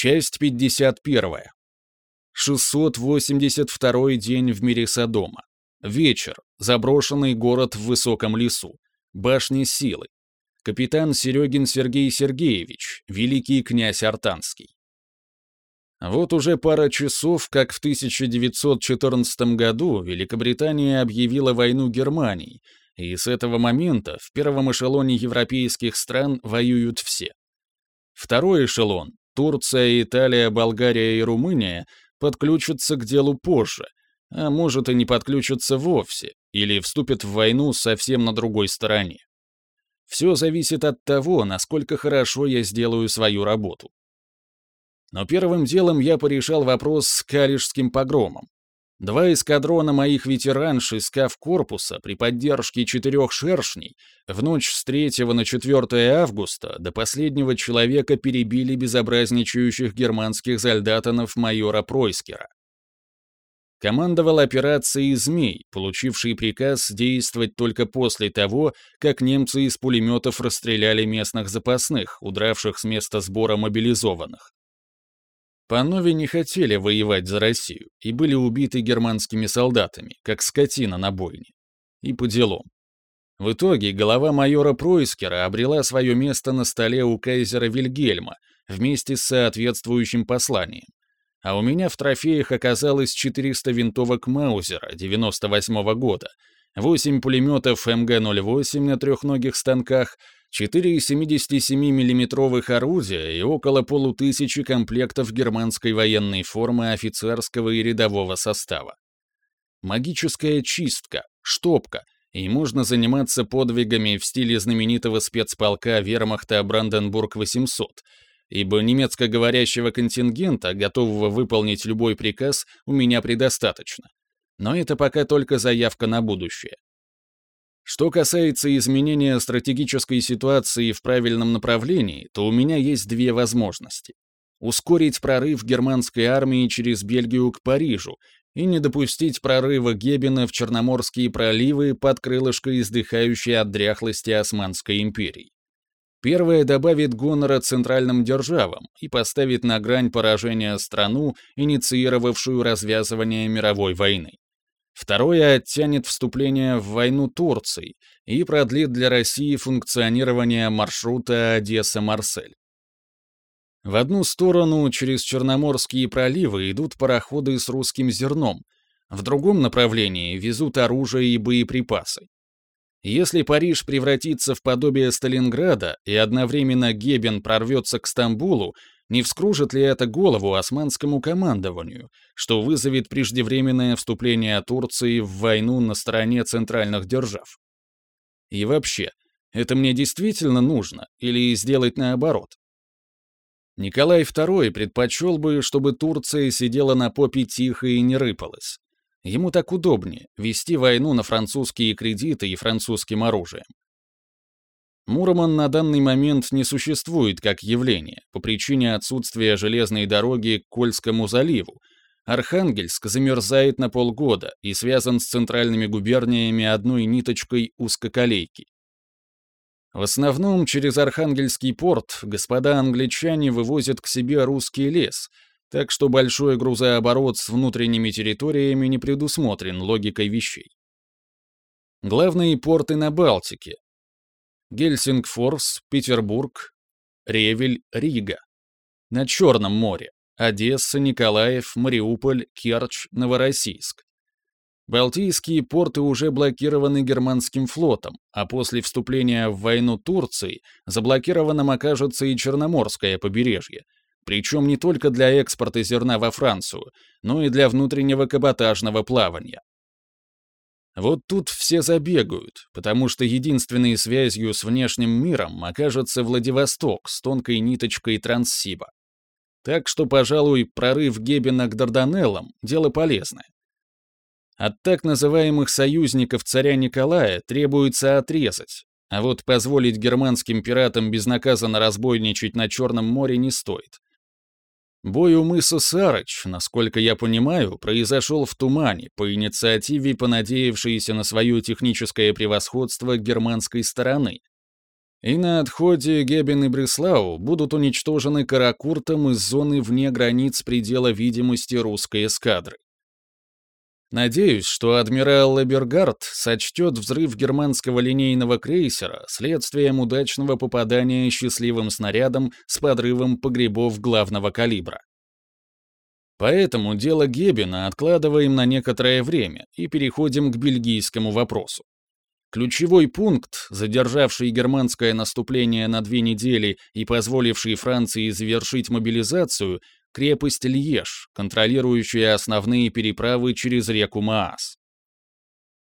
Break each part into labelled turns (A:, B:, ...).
A: Часть 51. 682 день в мире Содома. Вечер. Заброшенный город в высоком лесу. Башня силы. Капитан Серегин Сергей Сергеевич, великий князь Артанский. Вот уже пара часов, как в 1914 году Великобритания объявила войну Германии, и с этого момента в первом эшелоне европейских стран воюют все. Второй эшелон — Турция, Италия, Болгария и Румыния — подключатся к делу позже, а может и не подключатся вовсе, или вступят в войну совсем на другой стороне. Все зависит от того, насколько хорошо я сделаю свою работу. Но первым делом я порешал вопрос с Калишским погромом. Два эскадрона моих ветеранш из корпуса при поддержке четырех шершней в ночь с 3 на 4 августа до последнего человека перебили безобразничающих германских зальдатанов майора Пройскера. Командовал операцией «Змей», получивший приказ действовать только после того, как немцы из пулеметов расстреляли местных запасных, удравших с места сбора мобилизованных. Панове не хотели воевать за Россию и были убиты германскими солдатами, как скотина на бойне. И по делам. В итоге голова майора Пройскера обрела свое место на столе у кайзера Вильгельма вместе с соответствующим посланием. А у меня в трофеях оказалось 400 винтовок Маузера 98 -го года, 8 пулеметов МГ-08 на трехногих станках, 4 77 миллиметровых орудия и около полутысячи комплектов германской военной формы офицерского и рядового состава. Магическая чистка, штопка, и можно заниматься подвигами в стиле знаменитого спецполка вермахта Бранденбург-800, ибо немецкоговорящего контингента, готового выполнить любой приказ, у меня предостаточно. Но это пока только заявка на будущее. Что касается изменения стратегической ситуации в правильном направлении, то у меня есть две возможности. Ускорить прорыв германской армии через Бельгию к Парижу и не допустить прорыва Гебена в Черноморские проливы под крылышко издыхающей от дряхлости Османской империи. Первое добавит гонора центральным державам и поставит на грань поражения страну, инициировавшую развязывание мировой войны. Второе оттянет вступление в войну Турции и продлит для России функционирование маршрута Одесса-Марсель. В одну сторону через Черноморские проливы идут пароходы с русским зерном, в другом направлении везут оружие и боеприпасы. Если Париж превратится в подобие Сталинграда и одновременно Гебен прорвется к Стамбулу, не вскружит ли это голову османскому командованию, что вызовет преждевременное вступление Турции в войну на стороне центральных держав? И вообще, это мне действительно нужно или сделать наоборот? Николай II предпочел бы, чтобы Турция сидела на попе тихо и не рыпалась. Ему так удобнее вести войну на французские кредиты и французским оружием. Муроман на данный момент не существует как явление по причине отсутствия железной дороги к Кольскому заливу. Архангельск замерзает на полгода и связан с центральными губерниями одной ниточкой узкоколейки. В основном через Архангельский порт господа англичане вывозят к себе русский лес, так что большой грузооборот с внутренними территориями не предусмотрен логикой вещей. Главные порты на Балтике, Гельсингфорс, Петербург, Ревель, Рига. На Черном море. Одесса, Николаев, Мариуполь, Керчь, Новороссийск. Балтийские порты уже блокированы германским флотом, а после вступления в войну Турции заблокированным окажется и Черноморское побережье, причем не только для экспорта зерна во Францию, но и для внутреннего каботажного плавания. Вот тут все забегают, потому что единственной связью с внешним миром окажется Владивосток с тонкой ниточкой Транссиба. Так что, пожалуй, прорыв Гебена к Дарданеллам — дело полезное. От так называемых союзников царя Николая требуется отрезать, а вот позволить германским пиратам безнаказанно разбойничать на Черном море не стоит. Бой у мыса Сарыч, насколько я понимаю, произошел в тумане по инициативе понадеявшейся на свое техническое превосходство германской стороны. И на отходе Гебен и Бреслау будут уничтожены Каракуртом из зоны вне границ предела видимости русской эскадры. Надеюсь, что адмирал Лебергард сочтет взрыв германского линейного крейсера следствием удачного попадания счастливым снарядом с подрывом погребов главного калибра. Поэтому дело Геббена откладываем на некоторое время и переходим к бельгийскому вопросу. Ключевой пункт, задержавший германское наступление на две недели и позволивший Франции завершить мобилизацию, крепость Льеж, контролирующая основные переправы через реку Маас.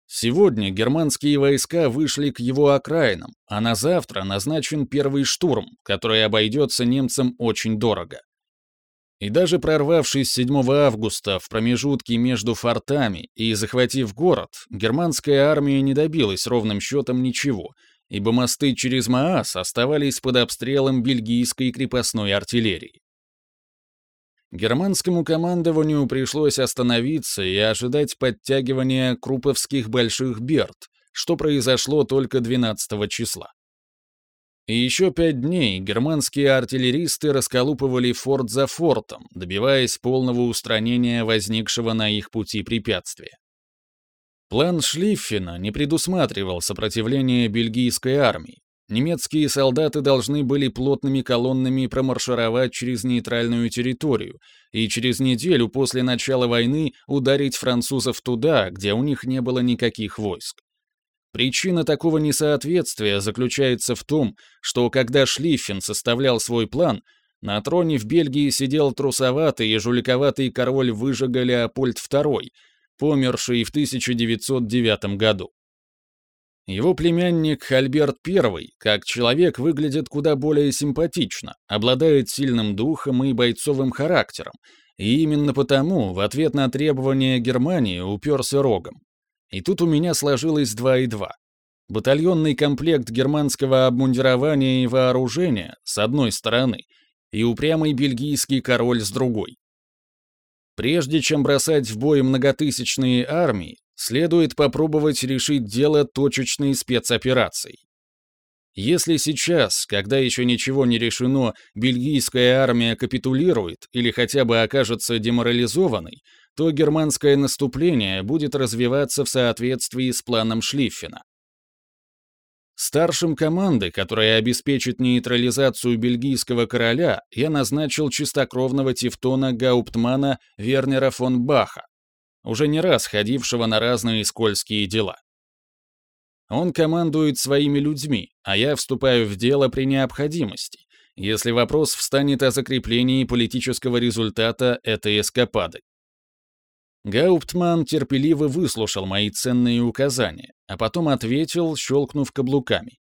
A: Сегодня германские войска вышли к его окраинам, а на завтра назначен первый штурм, который обойдется немцам очень дорого. И даже прорвавшись 7 августа в промежутке между фортами и захватив город, германская армия не добилась ровным счетом ничего, ибо мосты через Маас оставались под обстрелом бельгийской крепостной артиллерии. Германскому командованию пришлось остановиться и ожидать подтягивания круповских больших берд, что произошло только 12 числа. И еще пять дней германские артиллеристы расколупывали форт за фортом, добиваясь полного устранения возникшего на их пути препятствия. План Шлиффена не предусматривал сопротивления бельгийской армии, Немецкие солдаты должны были плотными колоннами промаршировать через нейтральную территорию и через неделю после начала войны ударить французов туда, где у них не было никаких войск. Причина такого несоответствия заключается в том, что когда Шлиффен составлял свой план, на троне в Бельгии сидел трусоватый и жуликоватый король выжига Леопольд II, померший в 1909 году. Его племянник Альберт I, как человек, выглядит куда более симпатично, обладает сильным духом и бойцовым характером, и именно потому в ответ на требования Германии уперся рогом. И тут у меня сложилось два и два. Батальонный комплект германского обмундирования и вооружения с одной стороны и упрямый бельгийский король с другой. Прежде чем бросать в бой многотысячные армии, следует попробовать решить дело точечной спецоперацией. Если сейчас, когда еще ничего не решено, бельгийская армия капитулирует или хотя бы окажется деморализованной, то германское наступление будет развиваться в соответствии с планом Шлиффена. Старшим команды, которая обеспечит нейтрализацию бельгийского короля, я назначил чистокровного тевтона Гауптмана Вернера фон Баха, уже не раз ходившего на разные скользкие дела. Он командует своими людьми, а я вступаю в дело при необходимости, если вопрос встанет о закреплении политического результата этой эскапады. Гауптман терпеливо выслушал мои ценные указания, а потом ответил, щелкнув каблуками.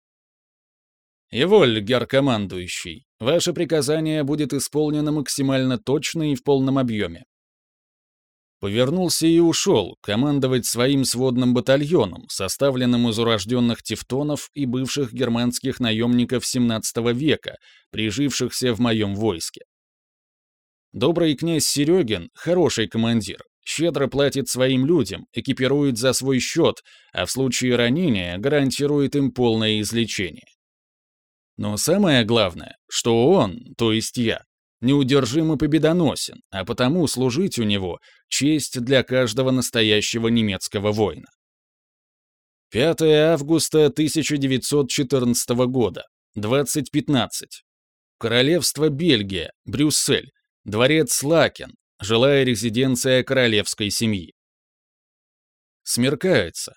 A: «Еволь, геркомандующий, ваше приказание будет исполнено максимально точно и в полном объеме. Повернулся и ушел, командовать своим сводным батальоном, составленным из урожденных тевтонов и бывших германских наемников XVII века, прижившихся в моем войске. Добрый князь Серегин — хороший командир, щедро платит своим людям, экипирует за свой счет, а в случае ранения гарантирует им полное излечение. Но самое главное, что он, то есть я, неудержимо победоносен, а потому служить у него — честь для каждого настоящего немецкого воина. 5 августа 1914 года, 20.15. Королевство Бельгия, Брюссель, дворец Лакен, жилая резиденция королевской семьи. Смеркается.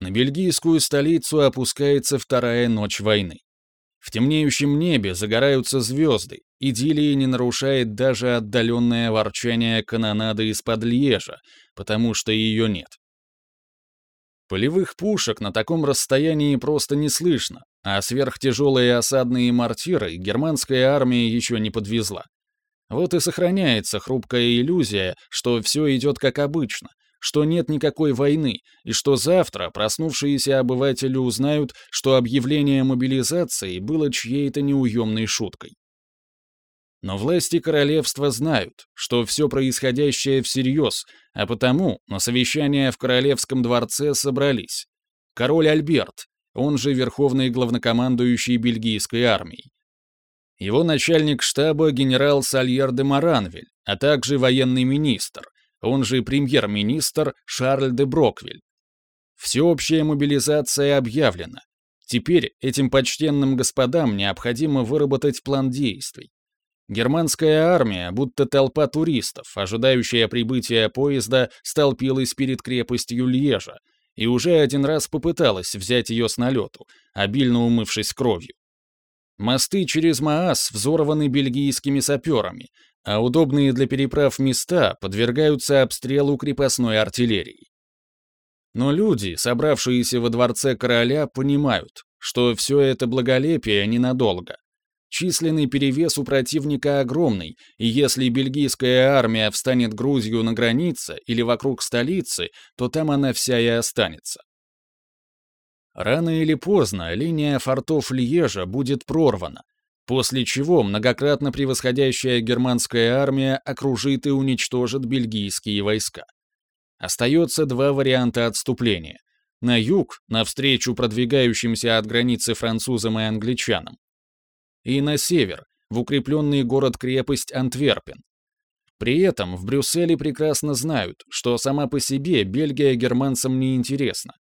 A: На бельгийскую столицу опускается вторая ночь войны. В темнеющем небе загораются звезды, идиллии не нарушает даже отдаленное ворчание канонады из-под Льежа, потому что ее нет. Полевых пушек на таком расстоянии просто не слышно, а сверхтяжелые осадные мортиры германская армия еще не подвезла. Вот и сохраняется хрупкая иллюзия, что все идет как обычно, что нет никакой войны, и что завтра проснувшиеся обыватели узнают, что объявление мобилизации было чьей-то неуемной шуткой. Но власти королевства знают, что все происходящее всерьез, а потому на совещание в королевском дворце собрались. Король Альберт, он же верховный главнокомандующий бельгийской армией. Его начальник штаба генерал Сальер де Маранвель, а также военный министр, он же премьер-министр Шарль де Броквиль. Всеобщая мобилизация объявлена. Теперь этим почтенным господам необходимо выработать план действий. Германская армия, будто толпа туристов, ожидающая прибытия поезда, столпилась перед крепостью Льежа и уже один раз попыталась взять ее с налету, обильно умывшись кровью. Мосты через Маас взорваны бельгийскими саперами, а удобные для переправ места подвергаются обстрелу крепостной артиллерии. Но люди, собравшиеся во дворце короля, понимают, что все это благолепие ненадолго. Численный перевес у противника огромный, и если бельгийская армия встанет Грузию на границе или вокруг столицы, то там она вся и останется. Рано или поздно линия фортов Льежа будет прорвана, после чего многократно превосходящая германская армия окружит и уничтожит бельгийские войска. Остается два варианта отступления. На юг, навстречу продвигающимся от границы французам и англичанам, и на север, в укрепленный город-крепость Антверпен. При этом в Брюсселе прекрасно знают, что сама по себе Бельгия германцам не интересна.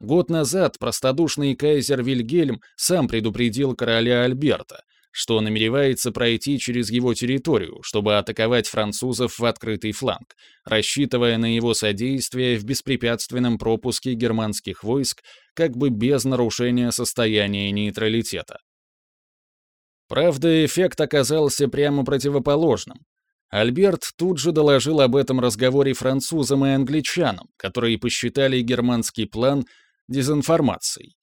A: Год назад простодушный кайзер Вильгельм сам предупредил короля Альберта, что намеревается пройти через его территорию, чтобы атаковать французов в открытый фланг, рассчитывая на его содействие в беспрепятственном пропуске германских войск как бы без нарушения состояния нейтралитета. Правда, эффект оказался прямо противоположным. Альберт тут же доложил об этом разговоре французам и англичанам, которые посчитали германский план дезинформацией.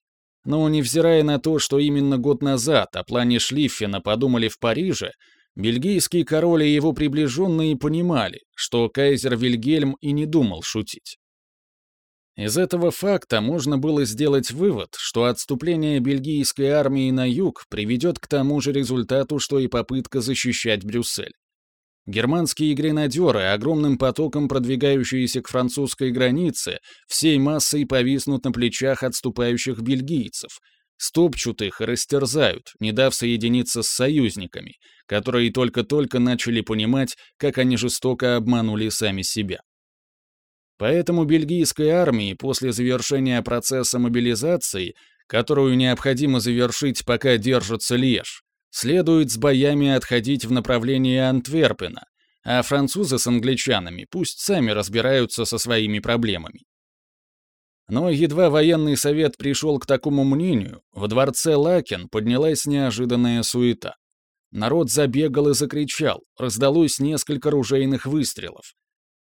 A: Но невзирая на то, что именно год назад о плане Шлиффена подумали в Париже, бельгийский король и его приближенные понимали, что кайзер Вильгельм и не думал шутить. Из этого факта можно было сделать вывод, что отступление бельгийской армии на юг приведет к тому же результату, что и попытка защищать Брюссель. Германские гренадеры, огромным потоком продвигающиеся к французской границе, всей массой повиснут на плечах отступающих бельгийцев, стопчут их и растерзают, не дав соединиться с союзниками, которые только-только начали понимать, как они жестоко обманули сами себя. Поэтому бельгийской армии после завершения процесса мобилизации, которую необходимо завершить, пока держится Леж, следует с боями отходить в направлении Антверпена, а французы с англичанами пусть сами разбираются со своими проблемами. Но едва военный совет пришел к такому мнению, во дворце Лакен поднялась неожиданная суета. Народ забегал и закричал, раздалось несколько ружейных выстрелов,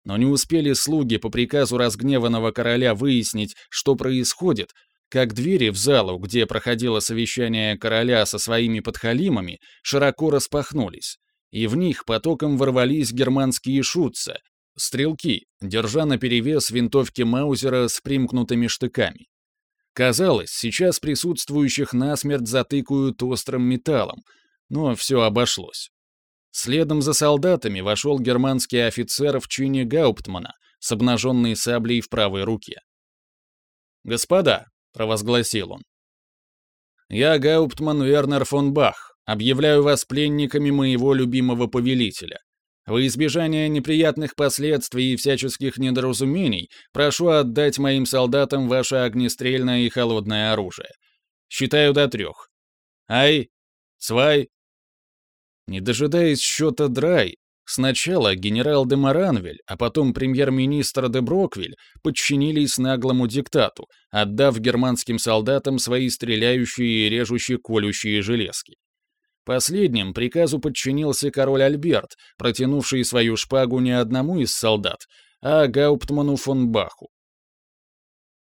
A: но не успели слуги по приказу разгневанного короля выяснить, что происходит, как двери в залу, где проходило совещание короля со своими подхалимами, широко распахнулись, и в них потоком ворвались германские шутцы, стрелки, держа наперевес винтовки Маузера с примкнутыми штыками. Казалось, сейчас присутствующих насмерть затыкают острым металлом, но все обошлось. Следом за солдатами вошел германский офицер в чине Гауптмана с обнаженной саблей в правой руке. «Господа», — провозгласил он, — «я Гауптман Вернер фон Бах, объявляю вас пленниками моего любимого повелителя. Во избежание неприятных последствий и всяческих недоразумений прошу отдать моим солдатам ваше огнестрельное и холодное оружие. Считаю до трех. Ай, свай, не дожидаясь счета Драй, сначала генерал де Маранвель, а потом премьер-министр де Броквиль подчинились наглому диктату, отдав германским солдатам свои стреляющие и режущие колющие железки. Последним приказу подчинился король Альберт, протянувший свою шпагу не одному из солдат, а Гауптману фон Баху.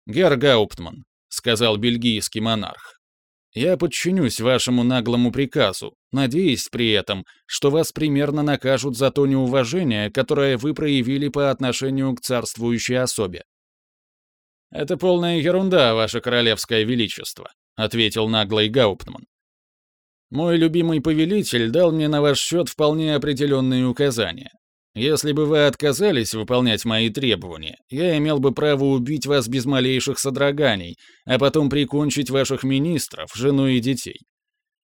A: «Герр Гауптман», — сказал бельгийский монарх, я подчинюсь вашему наглому приказу, надеясь при этом, что вас примерно накажут за то неуважение, которое вы проявили по отношению к царствующей особе. «Это полная ерунда, ваше королевское величество», — ответил наглый Гауптман. «Мой любимый повелитель дал мне на ваш счет вполне определенные указания. Если бы вы отказались выполнять мои требования, я имел бы право убить вас без малейших содроганий, а потом прикончить ваших министров, жену и детей.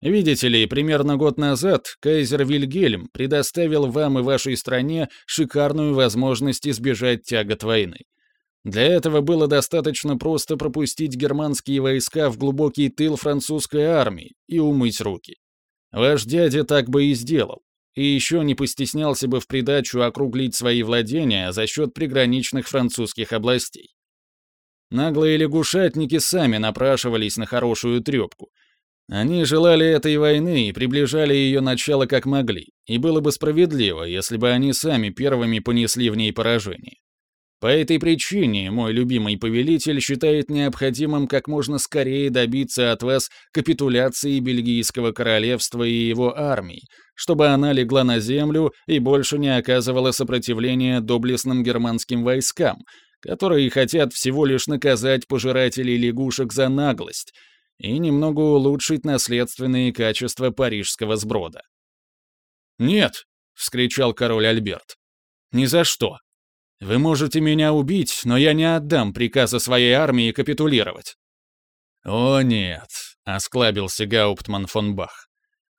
A: Видите ли, примерно год назад кайзер Вильгельм предоставил вам и вашей стране шикарную возможность избежать тягот войны. Для этого было достаточно просто пропустить германские войска в глубокий тыл французской армии и умыть руки. Ваш дядя так бы и сделал и еще не постеснялся бы в придачу округлить свои владения за счет приграничных французских областей. Наглые лягушатники сами напрашивались на хорошую трепку. Они желали этой войны и приближали ее начало как могли, и было бы справедливо, если бы они сами первыми понесли в ней поражение. По этой причине мой любимый повелитель считает необходимым как можно скорее добиться от вас капитуляции Бельгийского королевства и его армии, чтобы она легла на землю и больше не оказывала сопротивления доблестным германским войскам, которые хотят всего лишь наказать пожирателей лягушек за наглость и немного улучшить наследственные качества парижского сброда. «Нет!» — вскричал король Альберт. «Ни за что! Вы можете меня убить, но я не отдам приказа своей армии капитулировать». «О нет», — осклабился Гауптман фон Бах.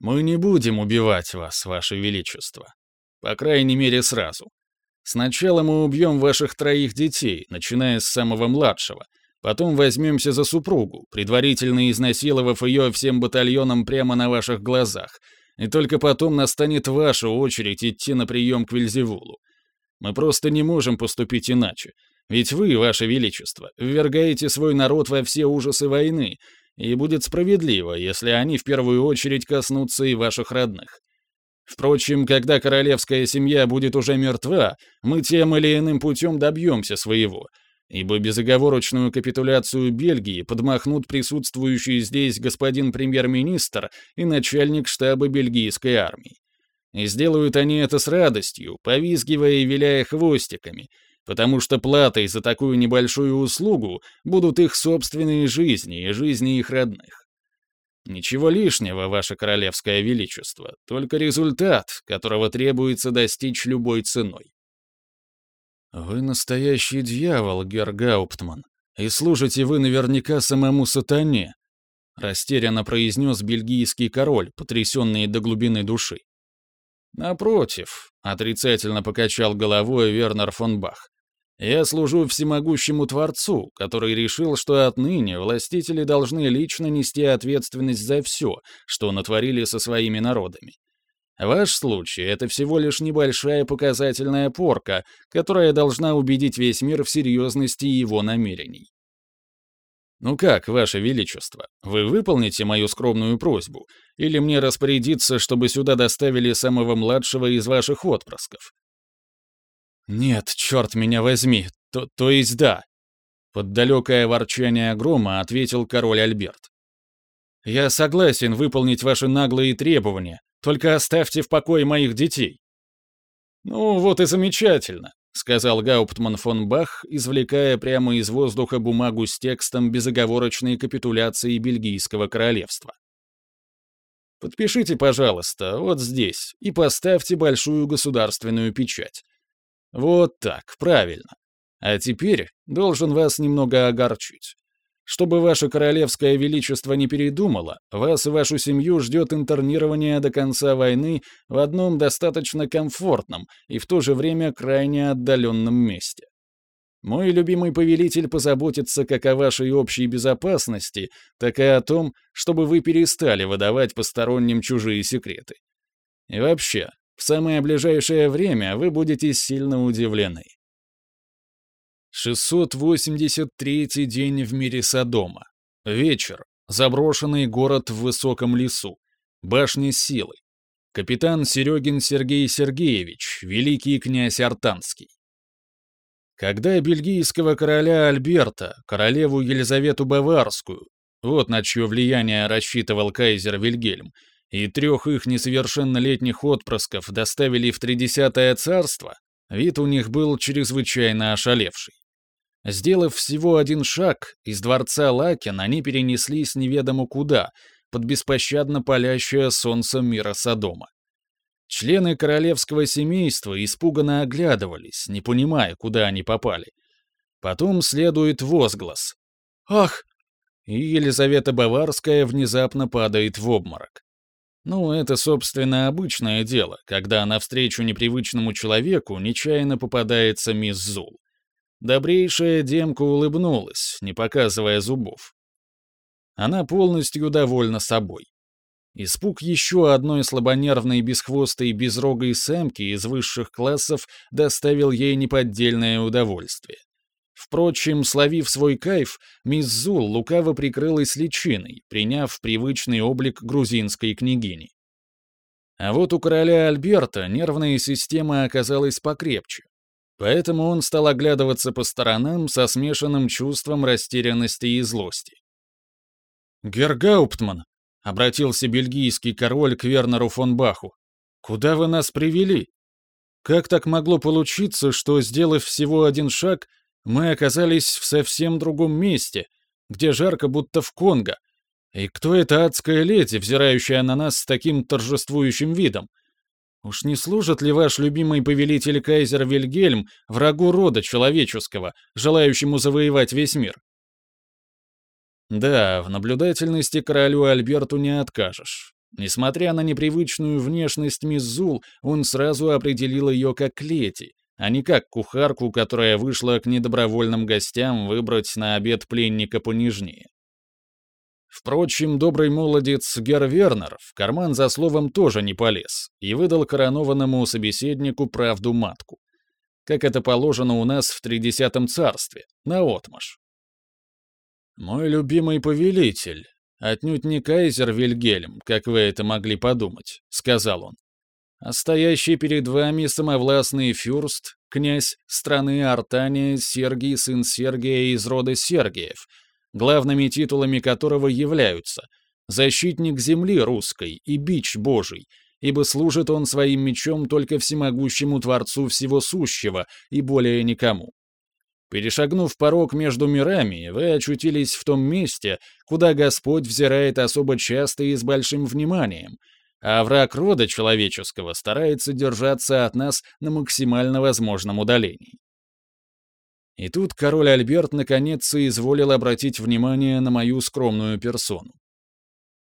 A: «Мы не будем убивать вас, ваше величество. По крайней мере, сразу. Сначала мы убьем ваших троих детей, начиная с самого младшего. Потом возьмемся за супругу, предварительно изнасиловав ее всем батальоном прямо на ваших глазах. И только потом настанет ваша очередь идти на прием к Вильзевулу. Мы просто не можем поступить иначе. Ведь вы, ваше величество, ввергаете свой народ во все ужасы войны, и будет справедливо, если они в первую очередь коснутся и ваших родных. Впрочем, когда королевская семья будет уже мертва, мы тем или иным путем добьемся своего, ибо безоговорочную капитуляцию Бельгии подмахнут присутствующий здесь господин премьер-министр и начальник штаба бельгийской армии. И сделают они это с радостью, повизгивая и виляя хвостиками, потому что платой за такую небольшую услугу будут их собственные жизни и жизни их родных. Ничего лишнего, ваше королевское величество, только результат, которого требуется достичь любой ценой. Вы настоящий дьявол, Гергауптман, и служите вы наверняка самому сатане, растерянно произнес бельгийский король, потрясенный до глубины души. Напротив, отрицательно покачал головой Вернер фон Бах. Я служу всемогущему Творцу, который решил, что отныне властители должны лично нести ответственность за все, что натворили со своими народами. Ваш случай — это всего лишь небольшая показательная порка, которая должна убедить весь мир в серьезности его намерений. «Ну как, Ваше Величество, вы выполните мою скромную просьбу, или мне распорядиться, чтобы сюда доставили самого младшего из ваших отпрысков?» «Нет, черт меня возьми, то, то есть да», — под далекое ворчание грома ответил король Альберт. «Я согласен выполнить ваши наглые требования, только оставьте в покое моих детей». «Ну, вот и замечательно сказал Гауптман фон Бах, извлекая прямо из воздуха бумагу с текстом безоговорочной капитуляции Бельгийского королевства. Подпишите, пожалуйста, вот здесь, и поставьте большую государственную печать. Вот так, правильно. А теперь должен вас немного огорчить. Чтобы ваше королевское величество не передумало, вас и вашу семью ждет интернирование до конца войны в одном достаточно комфортном и в то же время крайне отдаленном месте. Мой любимый повелитель позаботится как о вашей общей безопасности, так и о том, чтобы вы перестали выдавать посторонним чужие секреты. И вообще, в самое ближайшее время вы будете сильно удивлены. 683 день в мире Содома. Вечер. Заброшенный город в высоком лесу. Башня силы. Капитан Серегин Сергей Сергеевич, великий князь Артанский. Когда бельгийского короля Альберта, королеву Елизавету Баварскую, вот на чье влияние рассчитывал кайзер Вильгельм, и трех их несовершеннолетних отпрысков доставили в Тридесятое царство, вид у них был чрезвычайно ошалевший. Сделав всего один шаг, из дворца Лакин они перенеслись неведомо куда, под беспощадно палящее солнце мира Содома. Члены королевского семейства испуганно оглядывались, не понимая, куда они попали. Потом следует возглас. «Ах!» И Елизавета Баварская внезапно падает в обморок. Ну, это, собственно, обычное дело, когда навстречу непривычному человеку нечаянно попадается мисс Зул. Добрейшая демка улыбнулась, не показывая зубов. Она полностью довольна собой. Испуг еще одной слабонервной бесхвостой безрогой самки из высших классов доставил ей неподдельное удовольствие. Впрочем, словив свой кайф, мисс Зул лукаво прикрылась личиной, приняв привычный облик грузинской княгини. А вот у короля Альберта нервная система оказалась покрепче, поэтому он стал оглядываться по сторонам со смешанным чувством растерянности и злости. «Гергауптман», — обратился бельгийский король к Вернеру фон Баху. «Куда вы нас привели? Как так могло получиться, что, сделав всего один шаг, мы оказались в совсем другом месте, где жарко, будто в Конго? И кто эта адская леди, взирающая на нас с таким торжествующим видом? Уж не служит ли ваш любимый повелитель кайзер Вильгельм врагу рода человеческого, желающему завоевать весь мир? Да, в наблюдательности королю Альберту не откажешь. Несмотря на непривычную внешность мисс Зул, он сразу определил ее как леди, а не как кухарку, которая вышла к недобровольным гостям выбрать на обед пленника понежнее. Впрочем, добрый молодец Гер Вернер в карман за словом тоже не полез и выдал коронованному собеседнику правду матку. Как это положено у нас в Тридесятом царстве, наотмашь. «Мой любимый повелитель, отнюдь не кайзер Вильгельм, как вы это могли подумать», — сказал он, «а стоящий перед вами самовластный фюрст, князь страны Артания Сергий, сын Сергия из рода Сергиев, главными титулами которого являются «Защитник земли русской» и «Бич Божий», ибо служит он своим мечом только всемогущему Творцу Всего Сущего и более никому. Перешагнув порог между мирами, вы очутились в том месте, куда Господь взирает особо часто и с большим вниманием, а враг рода человеческого старается держаться от нас на максимально возможном удалении. И тут король Альберт наконец соизволил обратить внимание на мою скромную персону.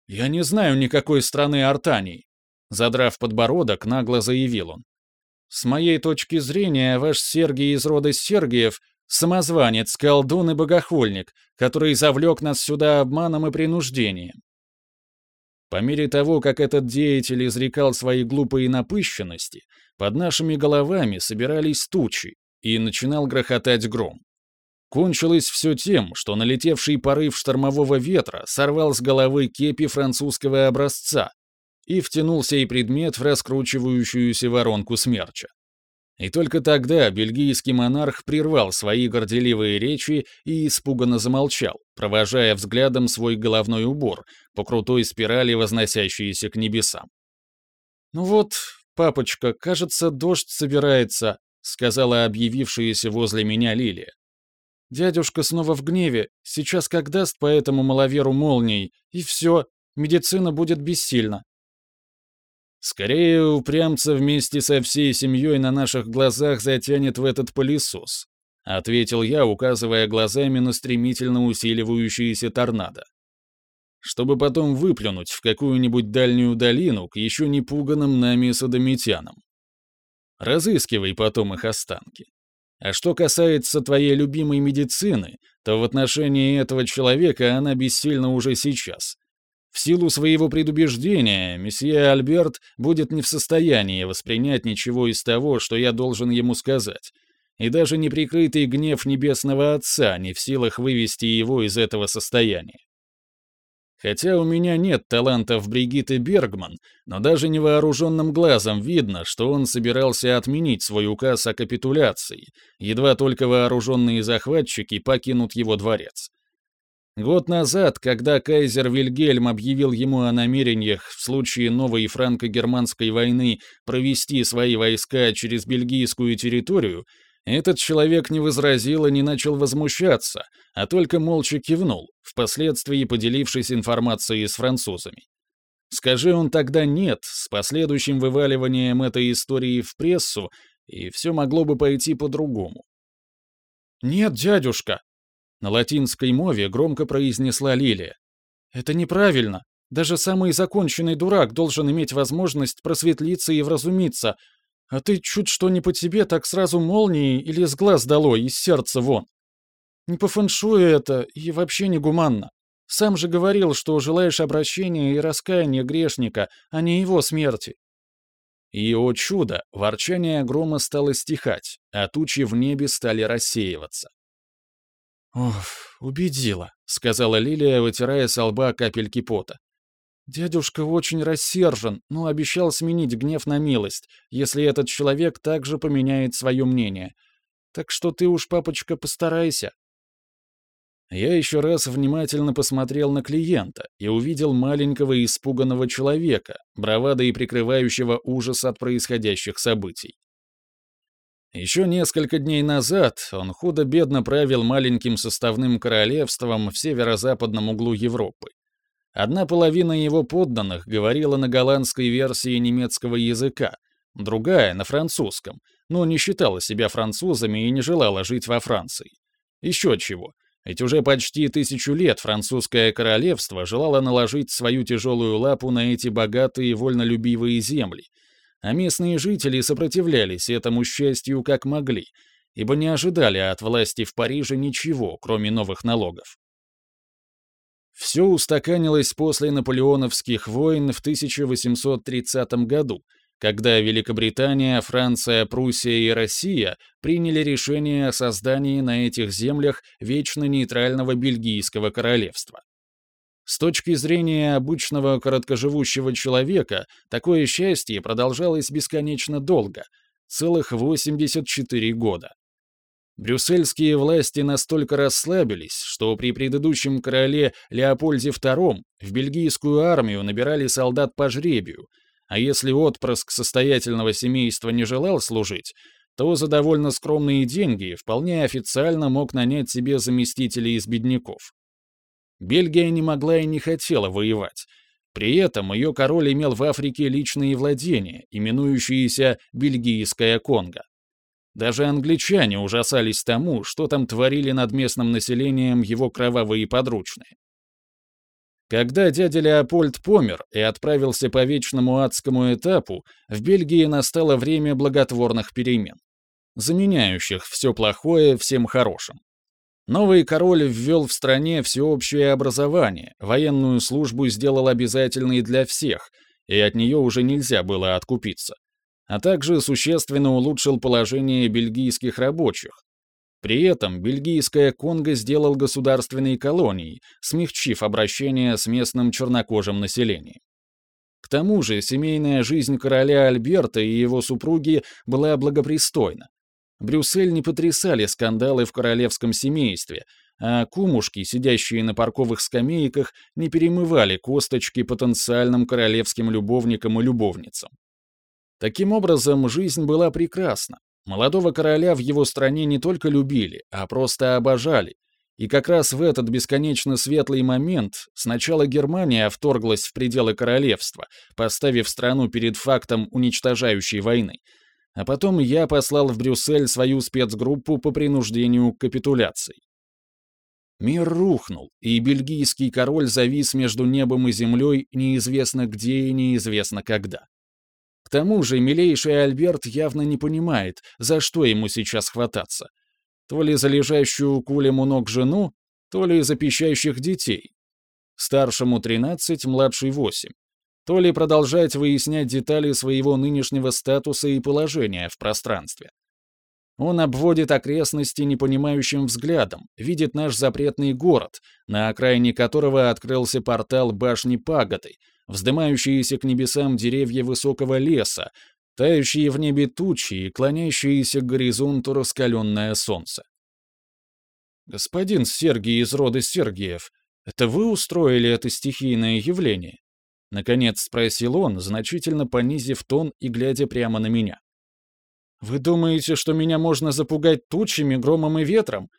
A: «Я не знаю никакой страны Артании», — задрав подбородок, нагло заявил он. «С моей точки зрения, ваш Сергий из рода Сергиев Самозванец, колдун и богохульник, который завлек нас сюда обманом и принуждением. По мере того, как этот деятель изрекал свои глупые напыщенности, под нашими головами собирались тучи, и начинал грохотать гром. Кончилось все тем, что налетевший порыв штормового ветра сорвал с головы кепи французского образца и втянул сей предмет в раскручивающуюся воронку смерча. И только тогда бельгийский монарх прервал свои горделивые речи и испуганно замолчал, провожая взглядом свой головной убор по крутой спирали, возносящейся к небесам. «Ну вот, папочка, кажется, дождь собирается», — сказала объявившаяся возле меня Лилия. «Дядюшка снова в гневе, сейчас как даст по этому маловеру молнией, и все, медицина будет бессильна». Скорее, упрямца вместе со всей семьей на наших глазах затянет в этот пылесос, ответил я, указывая глазами на стремительно усиливающийся торнадо. Чтобы потом выплюнуть в какую-нибудь дальнюю долину к еще не пуганным нами садомитянам. Разыскивай потом их останки. А что касается твоей любимой медицины, то в отношении этого человека она бессильна уже сейчас, в силу своего предубеждения, месье Альберт будет не в состоянии воспринять ничего из того, что я должен ему сказать, и даже неприкрытый гнев Небесного Отца не в силах вывести его из этого состояния. Хотя у меня нет талантов Бригитты Бергман, но даже невооруженным глазом видно, что он собирался отменить свой указ о капитуляции, едва только вооруженные захватчики покинут его дворец. Год назад, когда кайзер Вильгельм объявил ему о намерениях в случае новой франко-германской войны провести свои войска через бельгийскую территорию, этот человек не возразил и не начал возмущаться, а только молча кивнул, впоследствии поделившись информацией с французами. Скажи он тогда «нет» с последующим вываливанием этой истории в прессу, и все могло бы пойти по-другому. «Нет, дядюшка!» На латинской мове громко произнесла Лилия. «Это неправильно. Даже самый законченный дурак должен иметь возможность просветлиться и вразумиться, а ты чуть что не по тебе, так сразу молнией или с глаз дало, из сердца вон. Не по фэншую это и вообще не гуманно. Сам же говорил, что желаешь обращения и раскаяния грешника, а не его смерти. И, о чудо, ворчание грома стало стихать, а тучи в небе стали рассеиваться. «Ох, убедила», — сказала Лилия, вытирая с лба капельки пота. «Дядюшка очень рассержен, но обещал сменить гнев на милость, если этот человек также поменяет свое мнение. Так что ты уж, папочка, постарайся». Я еще раз внимательно посмотрел на клиента и увидел маленького испуганного человека, бравада и прикрывающего ужас от происходящих событий. Еще несколько дней назад он худо-бедно правил маленьким составным королевством в северо-западном углу Европы. Одна половина его подданных говорила на голландской версии немецкого языка, другая — на французском, но не считала себя французами и не желала жить во Франции. Еще чего — ведь уже почти тысячу лет французское королевство желало наложить свою тяжелую лапу на эти богатые вольнолюбивые земли, а местные жители сопротивлялись этому счастью как могли, ибо не ожидали от власти в Париже ничего, кроме новых налогов. Все устаканилось после наполеоновских войн в 1830 году, когда Великобритания, Франция, Пруссия и Россия приняли решение о создании на этих землях вечно нейтрального бельгийского королевства. С точки зрения обычного короткоживущего человека, такое счастье продолжалось бесконечно долго, целых 84 года. Брюссельские власти настолько расслабились, что при предыдущем короле Леопольде II в бельгийскую армию набирали солдат по жребию, а если отпрыск состоятельного семейства не желал служить, то за довольно скромные деньги вполне официально мог нанять себе заместителей из бедняков. Бельгия не могла и не хотела воевать. При этом ее король имел в Африке личные владения, именующиеся Бельгийская Конго. Даже англичане ужасались тому, что там творили над местным населением его кровавые подручные. Когда дядя Леопольд помер и отправился по вечному адскому этапу, в Бельгии настало время благотворных перемен, заменяющих все плохое всем хорошим. Новый король ввел в стране всеобщее образование, военную службу сделал обязательной для всех, и от нее уже нельзя было откупиться, а также существенно улучшил положение бельгийских рабочих, при этом бельгийская Конго сделал государственной колонией, смягчив обращение с местным чернокожим населением. К тому же семейная жизнь короля Альберта и его супруги была благопристойна. Брюссель не потрясали скандалы в королевском семействе, а кумушки, сидящие на парковых скамейках, не перемывали косточки потенциальным королевским любовникам и любовницам. Таким образом, жизнь была прекрасна, Молодого короля в его стране не только любили, а просто обожали. И как раз в этот бесконечно светлый момент сначала Германия вторглась в пределы королевства, поставив страну перед фактом уничтожающей войны, а потом я послал в Брюссель свою спецгруппу по принуждению к капитуляции. Мир рухнул, и бельгийский король завис между небом и землей неизвестно где и неизвестно когда. К тому же милейший Альберт явно не понимает, за что ему сейчас хвататься. То ли за лежащую кулем у ног жену, то ли за пищащих детей. Старшему 13, младший 8. То ли продолжать выяснять детали своего нынешнего статуса и положения в пространстве. Он обводит окрестности непонимающим взглядом, видит наш запретный город, на окраине которого открылся портал башни Паготы, вздымающиеся к небесам деревья высокого леса, тающие в небе тучи и клонящиеся к горизонту раскаленное солнце. «Господин Сергий из рода Сергиев, это вы устроили это стихийное явление?» Наконец спросил он, значительно понизив тон и глядя прямо на меня. «Вы думаете, что меня можно запугать тучами, громом и ветром?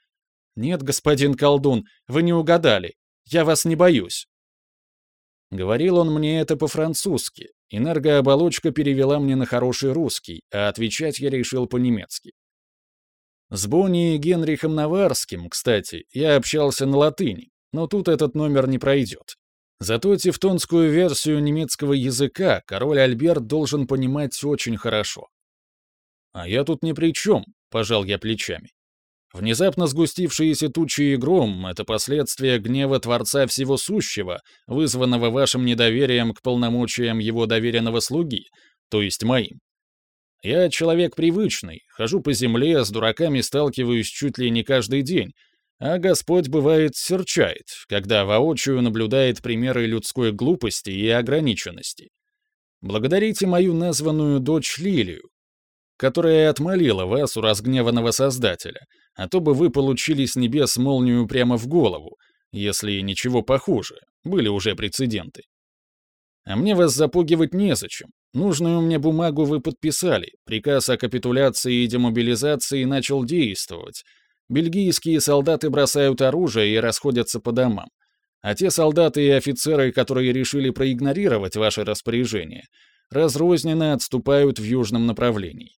A: Нет, господин колдун, вы не угадали. Я вас не боюсь. Говорил он мне это по-французски. Энергооболочка перевела мне на хороший русский, а отвечать я решил по-немецки. С Бонни и Генрихом Наварским, кстати, я общался на латыни, но тут этот номер не пройдет. Зато тевтонскую версию немецкого языка король Альберт должен понимать очень хорошо. «А я тут ни при чем», — пожал я плечами. Внезапно сгустившиеся тучи и гром — это последствия гнева Творца Всего Сущего, вызванного вашим недоверием к полномочиям его доверенного слуги, то есть моим. Я человек привычный, хожу по земле, с дураками сталкиваюсь чуть ли не каждый день, а Господь, бывает, серчает, когда воочию наблюдает примеры людской глупости и ограниченности. Благодарите мою названную дочь Лилию, которая отмолила вас у разгневанного Создателя, а то бы вы получили с небес молнию прямо в голову, если ничего похуже, были уже прецеденты. А мне вас запугивать незачем. Нужную мне бумагу вы подписали, приказ о капитуляции и демобилизации начал действовать. Бельгийские солдаты бросают оружие и расходятся по домам. А те солдаты и офицеры, которые решили проигнорировать ваше распоряжение, разрозненно отступают в южном направлении.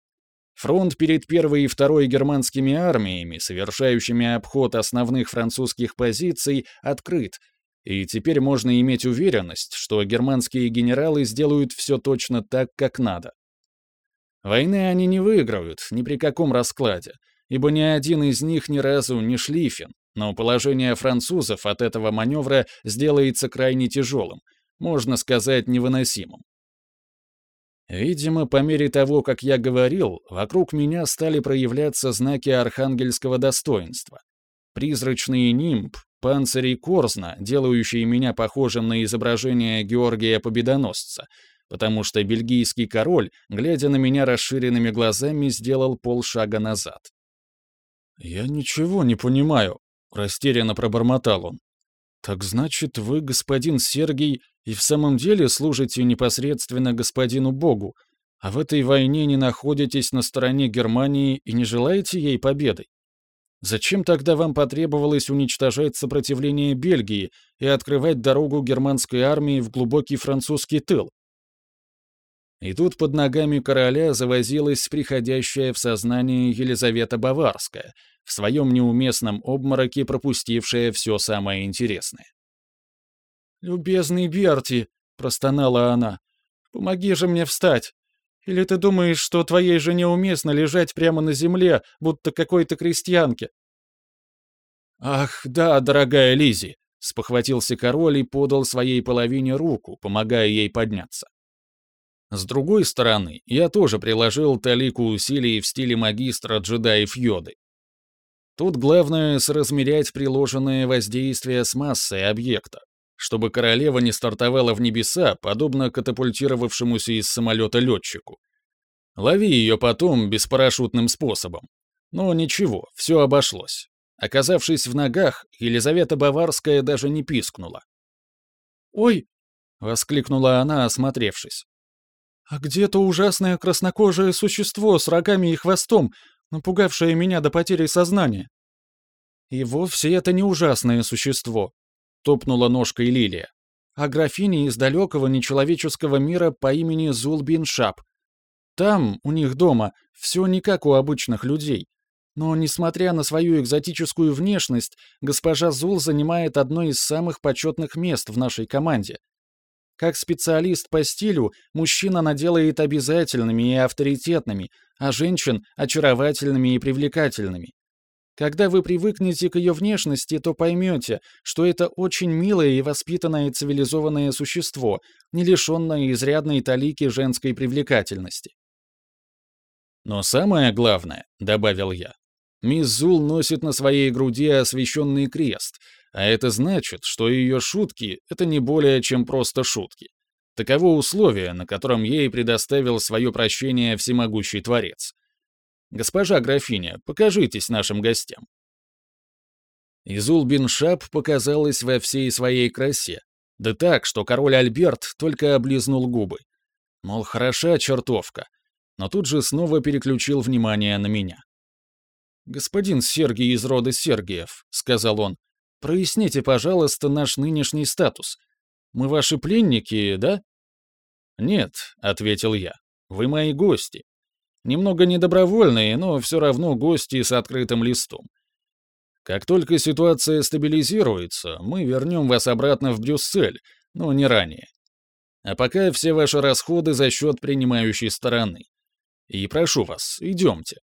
A: Фронт перед первой и второй германскими армиями, совершающими обход основных французских позиций, открыт, и теперь можно иметь уверенность, что германские генералы сделают все точно так, как надо. Войны они не выиграют ни при каком раскладе, ибо ни один из них ни разу не шлифен, но положение французов от этого маневра сделается крайне тяжелым, можно сказать, невыносимым. Видимо, по мере того, как я говорил, вокруг меня стали проявляться знаки архангельского достоинства. Призрачный нимб, панцири Корзна, делающие меня похожим на изображение Георгия Победоносца, потому что бельгийский король, глядя на меня расширенными глазами, сделал полшага назад. «Я ничего не понимаю», — растерянно пробормотал он. «Так значит, вы, господин Сергий, и в самом деле служите непосредственно господину Богу, а в этой войне не находитесь на стороне Германии и не желаете ей победы? Зачем тогда вам потребовалось уничтожать сопротивление Бельгии и открывать дорогу германской армии в глубокий французский тыл? И тут под ногами короля завозилась приходящая в сознание Елизавета Баварская, в своем неуместном обмороке пропустившая все самое интересное. «Любезный Берти», — простонала она, — «помоги же мне встать. Или ты думаешь, что твоей жене уместно лежать прямо на земле, будто какой-то крестьянке?» «Ах, да, дорогая Лизи», — спохватился король и подал своей половине руку, помогая ей подняться. С другой стороны, я тоже приложил талику усилий в стиле магистра джедаев Йоды. Тут главное соразмерять приложенное воздействие с массой объекта, чтобы королева не стартовала в небеса, подобно катапультировавшемуся из самолета летчику. Лови ее потом беспарашютным способом. Но ничего, все обошлось. Оказавшись в ногах, Елизавета Баварская даже не пискнула. «Ой!» — воскликнула она, осмотревшись. «А где то ужасное краснокожее существо с рогами и хвостом, напугавшее меня до потери сознания?» «И вовсе это не ужасное существо», — топнула ножкой Лилия. «А графиня из далекого нечеловеческого мира по имени Зулбин Шап. Там, у них дома, все не как у обычных людей. Но, несмотря на свою экзотическую внешность, госпожа Зул занимает одно из самых почетных мест в нашей команде. Как специалист по стилю, мужчин она делает обязательными и авторитетными, а женщин — очаровательными и привлекательными. Когда вы привыкнете к ее внешности, то поймете, что это очень милое и воспитанное цивилизованное существо, не лишенное изрядной талики женской привлекательности. «Но самое главное», — добавил я, — «мисс Зул носит на своей груди освященный крест, а это значит, что ее шутки — это не более чем просто шутки. Таково условие, на котором ей предоставил свое прощение всемогущий Творец. «Госпожа графиня, покажитесь нашим гостям». Изул бин Шап показалась во всей своей красе, да так, что король Альберт только облизнул губы. Мол, хороша чертовка, но тут же снова переключил внимание на меня. «Господин Сергий из рода Сергиев», — сказал он, — «проясните, пожалуйста, наш нынешний статус. Мы ваши пленники, да?» «Нет», — ответил я, — «вы мои гости. Немного недобровольные, но все равно гости с открытым листом. Как только ситуация стабилизируется, мы вернем вас обратно в Брюссель, но не ранее. А пока все ваши расходы за счет принимающей стороны. И прошу вас, идемте.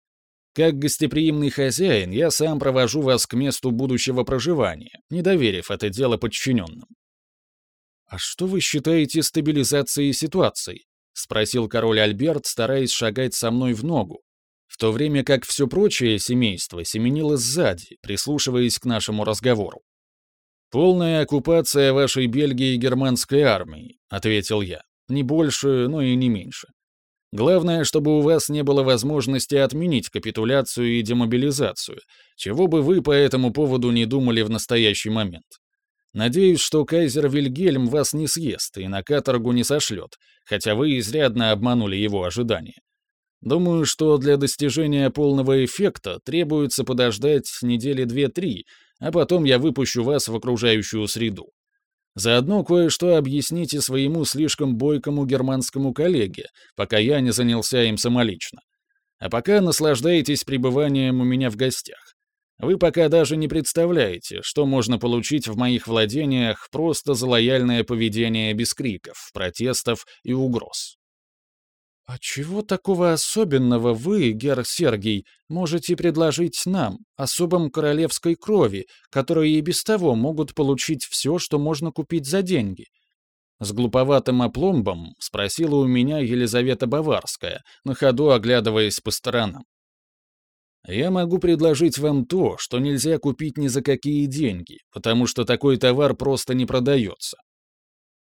A: Как гостеприимный хозяин, я сам провожу вас к месту будущего проживания, не доверив это дело подчиненным. «А что вы считаете стабилизацией ситуации?» — спросил король Альберт, стараясь шагать со мной в ногу, в то время как все прочее семейство семенило сзади, прислушиваясь к нашему разговору. «Полная оккупация вашей Бельгии германской армией», — ответил я. «Не больше, но и не меньше. Главное, чтобы у вас не было возможности отменить капитуляцию и демобилизацию, чего бы вы по этому поводу не думали в настоящий момент. Надеюсь, что кайзер Вильгельм вас не съест и на каторгу не сошлет, хотя вы изрядно обманули его ожидания. Думаю, что для достижения полного эффекта требуется подождать недели две-три, а потом я выпущу вас в окружающую среду. Заодно кое-что объясните своему слишком бойкому германскому коллеге, пока я не занялся им самолично. А пока наслаждайтесь пребыванием у меня в гостях. Вы пока даже не представляете, что можно получить в моих владениях просто за лояльное поведение без криков, протестов и угроз. «А чего такого особенного вы, гер Сергий, можете предложить нам, особам королевской крови, которые и без того могут получить все, что можно купить за деньги?» С глуповатым опломбом спросила у меня Елизавета Баварская, на ходу оглядываясь по сторонам. «Я могу предложить вам то, что нельзя купить ни за какие деньги, потому что такой товар просто не продается.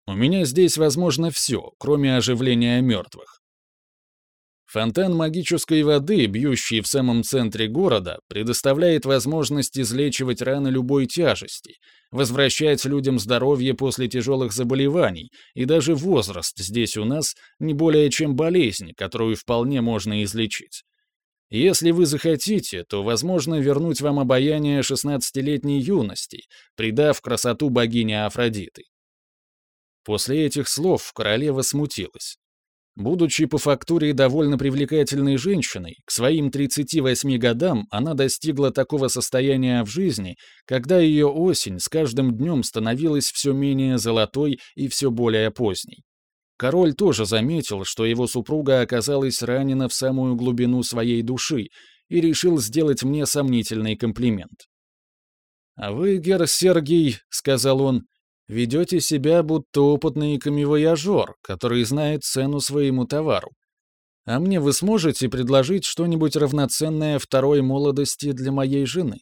A: У меня здесь возможно все, кроме оживления мертвых. Фонтан магической воды, бьющий в самом центре города, предоставляет возможность излечивать раны любой тяжести, возвращать людям здоровье после тяжелых заболеваний, и даже возраст здесь у нас не более чем болезнь, которую вполне можно излечить. Если вы захотите, то возможно вернуть вам обаяние 16-летней юности, придав красоту богине Афродиты. После этих слов королева смутилась. Будучи по фактуре довольно привлекательной женщиной, к своим 38 годам она достигла такого состояния в жизни, когда ее осень с каждым днем становилась все менее золотой и все более поздней. Король тоже заметил, что его супруга оказалась ранена в самую глубину своей души и решил сделать мне сомнительный комплимент. «А вы, гер Сергий, — сказал он, Ведете себя, будто опытный камевояжер, который знает цену своему товару. А мне вы сможете предложить что-нибудь равноценное второй молодости для моей жены?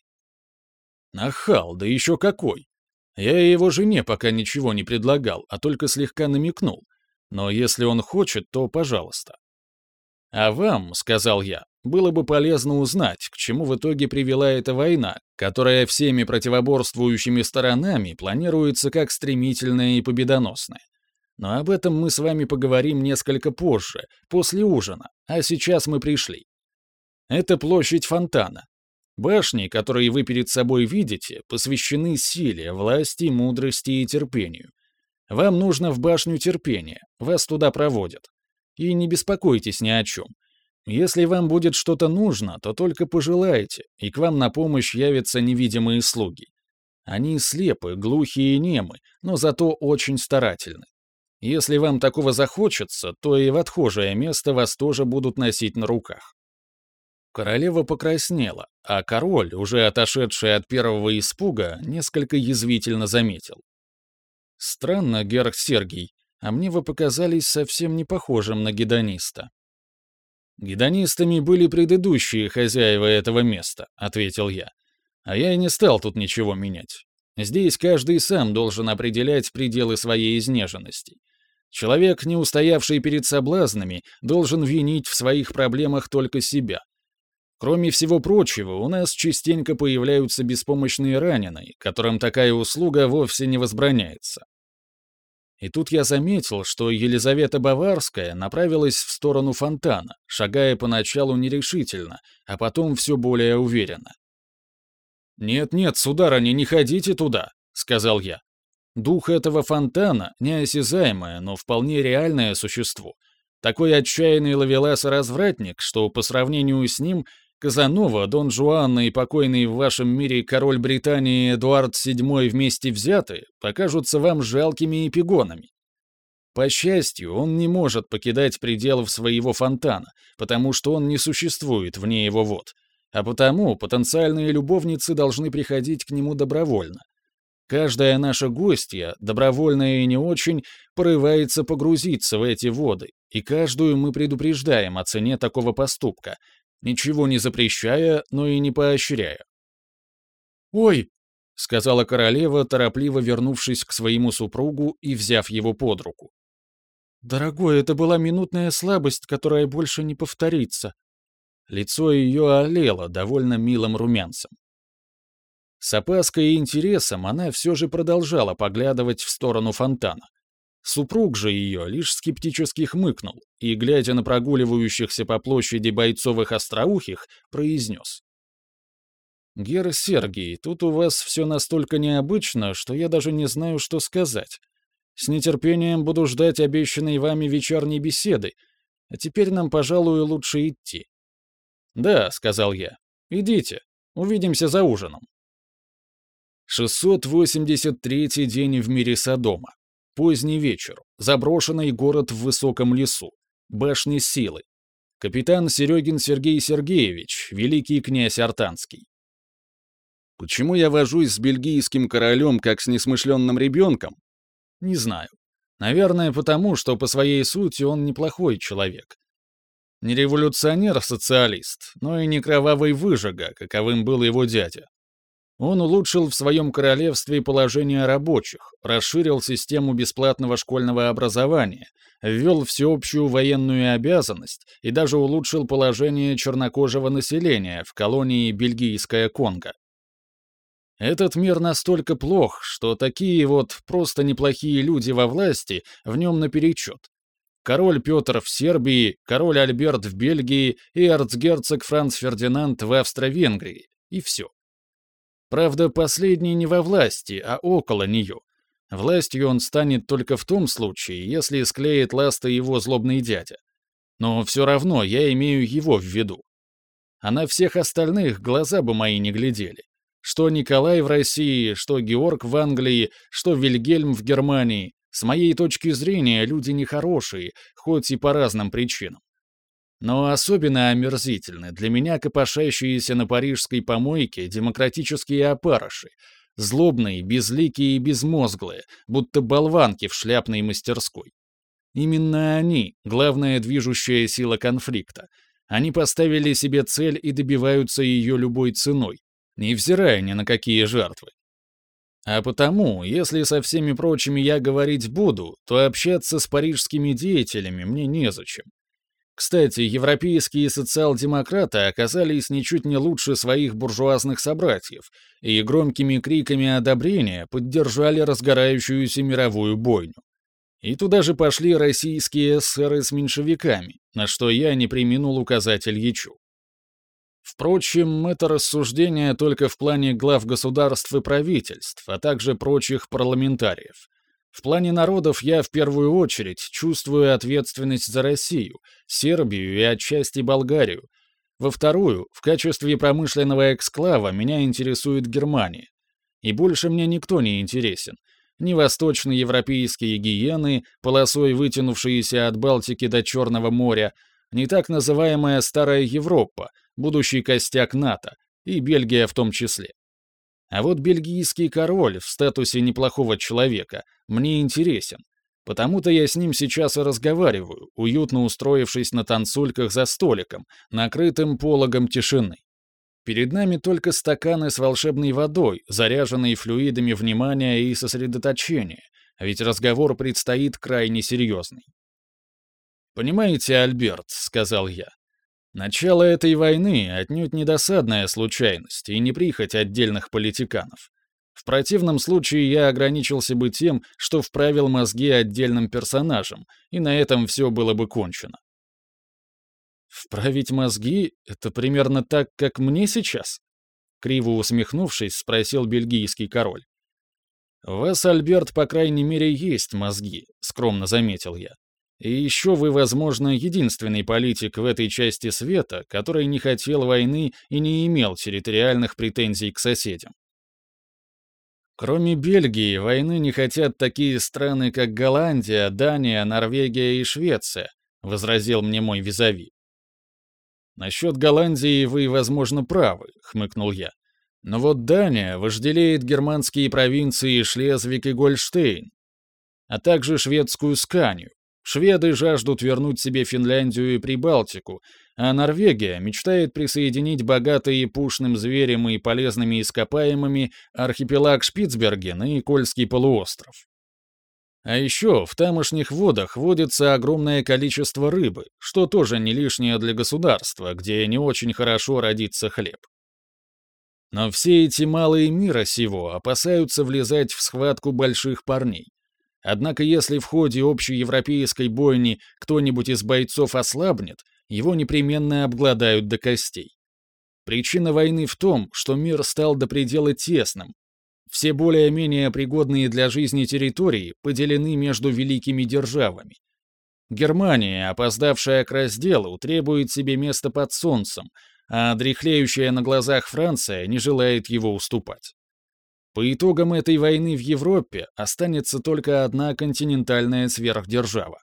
A: Нахал, да еще какой! Я его жене пока ничего не предлагал, а только слегка намекнул. Но если он хочет, то пожалуйста. «А вам, — сказал я, — было бы полезно узнать, к чему в итоге привела эта война, которая всеми противоборствующими сторонами планируется как стремительная и победоносная. Но об этом мы с вами поговорим несколько позже, после ужина, а сейчас мы пришли. Это площадь фонтана. Башни, которые вы перед собой видите, посвящены силе, власти, мудрости и терпению. Вам нужно в башню терпения, вас туда проводят. И не беспокойтесь ни о чем. Если вам будет что-то нужно, то только пожелайте, и к вам на помощь явятся невидимые слуги. Они слепы, глухие и немы, но зато очень старательны. Если вам такого захочется, то и в отхожее место вас тоже будут носить на руках. Королева покраснела, а король, уже отошедший от первого испуга, несколько язвительно заметил. «Странно, Герх Сергий, а мне вы показались совсем не похожим на гедониста». «Гедонистами были предыдущие хозяева этого места», — ответил я. «А я и не стал тут ничего менять. Здесь каждый сам должен определять пределы своей изнеженности. Человек, не устоявший перед соблазнами, должен винить в своих проблемах только себя. Кроме всего прочего, у нас частенько появляются беспомощные раненые, которым такая услуга вовсе не возбраняется. И тут я заметил, что Елизавета Баварская направилась в сторону фонтана, шагая поначалу нерешительно, а потом все более уверенно. «Нет-нет, сударыня, не ходите туда», — сказал я. Дух этого фонтана — неосязаемое, но вполне реальное существо. Такой отчаянный ловелас и развратник, что по сравнению с ним Казанова, Дон Жуан и покойный в вашем мире король Британии Эдуард VII вместе взяты покажутся вам жалкими эпигонами. По счастью, он не может покидать пределов своего фонтана, потому что он не существует вне его вод, а потому потенциальные любовницы должны приходить к нему добровольно. Каждая наша гостья, добровольная и не очень, порывается погрузиться в эти воды, и каждую мы предупреждаем о цене такого поступка, ничего не запрещая, но и не поощряя. «Ой!» — сказала королева, торопливо вернувшись к своему супругу и взяв его под руку. «Дорогой, это была минутная слабость, которая больше не повторится». Лицо ее олело довольно милым румянцем. С опаской и интересом она все же продолжала поглядывать в сторону фонтана. Супруг же ее лишь скептически хмыкнул и, глядя на прогуливающихся по площади бойцовых остроухих, произнес. «Гера Сергий, тут у вас все настолько необычно, что я даже не знаю, что сказать. С нетерпением буду ждать обещанной вами вечерней беседы, а теперь нам, пожалуй, лучше идти». «Да», — сказал я, — «идите, увидимся за ужином». 683 день в мире Содома. Поздний вечер. Заброшенный город в высоком лесу. Башни силы. Капитан Серегин Сергей Сергеевич, великий князь Артанский. Почему я вожусь с бельгийским королем как с несмышленным ребенком? Не знаю. Наверное, потому, что по своей сути он неплохой человек. Не революционер-социалист, но и не кровавый выжига, каковым был его дядя. Он улучшил в своем королевстве положение рабочих, расширил систему бесплатного школьного образования, ввел всеобщую военную обязанность и даже улучшил положение чернокожего населения в колонии Бельгийская Конго. Этот мир настолько плох, что такие вот просто неплохие люди во власти в нем наперечет. Король Петр в Сербии, король Альберт в Бельгии и эрцгерцог Франц Фердинанд в Австро-Венгрии. И все. Правда, последний не во власти, а около нее. Властью он станет только в том случае, если склеит ласты его злобный дядя. Но все равно я имею его в виду. А на всех остальных глаза бы мои не глядели. Что Николай в России, что Георг в Англии, что Вильгельм в Германии. С моей точки зрения, люди нехорошие, хоть и по разным причинам. Но особенно омерзительны для меня копошащиеся на парижской помойке демократические опарыши, злобные, безликие и безмозглые, будто болванки в шляпной мастерской. Именно они — главная движущая сила конфликта. Они поставили себе цель и добиваются ее любой ценой, невзирая ни на какие жертвы. А потому, если со всеми прочими я говорить буду, то общаться с парижскими деятелями мне незачем. Кстати, европейские социал-демократы оказались ничуть не лучше своих буржуазных собратьев и громкими криками одобрения поддержали разгорающуюся мировую бойню. И туда же пошли российские эсеры с меньшевиками, на что я не применул указать Ильичу. Впрочем, это рассуждение только в плане глав государств и правительств, а также прочих парламентариев. В плане народов я в первую очередь чувствую ответственность за Россию, Сербию и отчасти Болгарию. Во вторую, в качестве промышленного эксклава меня интересует Германия. И больше мне никто не интересен. Ни восточноевропейские гиены, полосой вытянувшиеся от Балтики до Черного моря, ни так называемая Старая Европа, будущий костяк НАТО, и Бельгия в том числе. А вот бельгийский король в статусе неплохого человека мне интересен. Потому-то я с ним сейчас и разговариваю, уютно устроившись на танцульках за столиком, накрытым пологом тишины. Перед нами только стаканы с волшебной водой, заряженные флюидами внимания и сосредоточения, ведь разговор предстоит крайне серьезный. «Понимаете, Альберт», — сказал я, Начало этой войны отнюдь не досадная случайность и не прихоть отдельных политиканов. В противном случае я ограничился бы тем, что вправил мозги отдельным персонажам, и на этом все было бы кончено. «Вправить мозги — это примерно так, как мне сейчас?» Криво усмехнувшись, спросил бельгийский король. «У вас, Альберт, по крайней мере, есть мозги», — скромно заметил я. «И еще вы, возможно, единственный политик в этой части света, который не хотел войны и не имел территориальных претензий к соседям. Кроме Бельгии, войны не хотят такие страны, как Голландия, Дания, Норвегия и Швеция, возразил мне мой визави. Насчет Голландии вы, возможно, правы, хмыкнул я. Но вот Дания вожделеет германские провинции Шлезвик и Гольштейн, а также шведскую Сканию. Шведы жаждут вернуть себе Финляндию и Прибалтику, а Норвегия мечтает присоединить богатый пушным зверем и полезными ископаемыми архипелаг Шпицберген и Кольский полуостров. А еще в тамошних водах водится огромное количество рыбы, что тоже не лишнее для государства, где не очень хорошо родится хлеб. Но все эти малые мира сего опасаются влезать в схватку больших парней. Однако если в ходе общей европейской бойни кто-нибудь из бойцов ослабнет, его непременно обгладают до костей. Причина войны в том, что мир стал до предела тесным. Все более-менее пригодные для жизни территории поделены между великими державами. Германия, опоздавшая к разделу, требует себе места под солнцем, а дряхлеющая на глазах Франция не желает его уступать. По итогам этой войны в Европе останется только одна континентальная сверхдержава.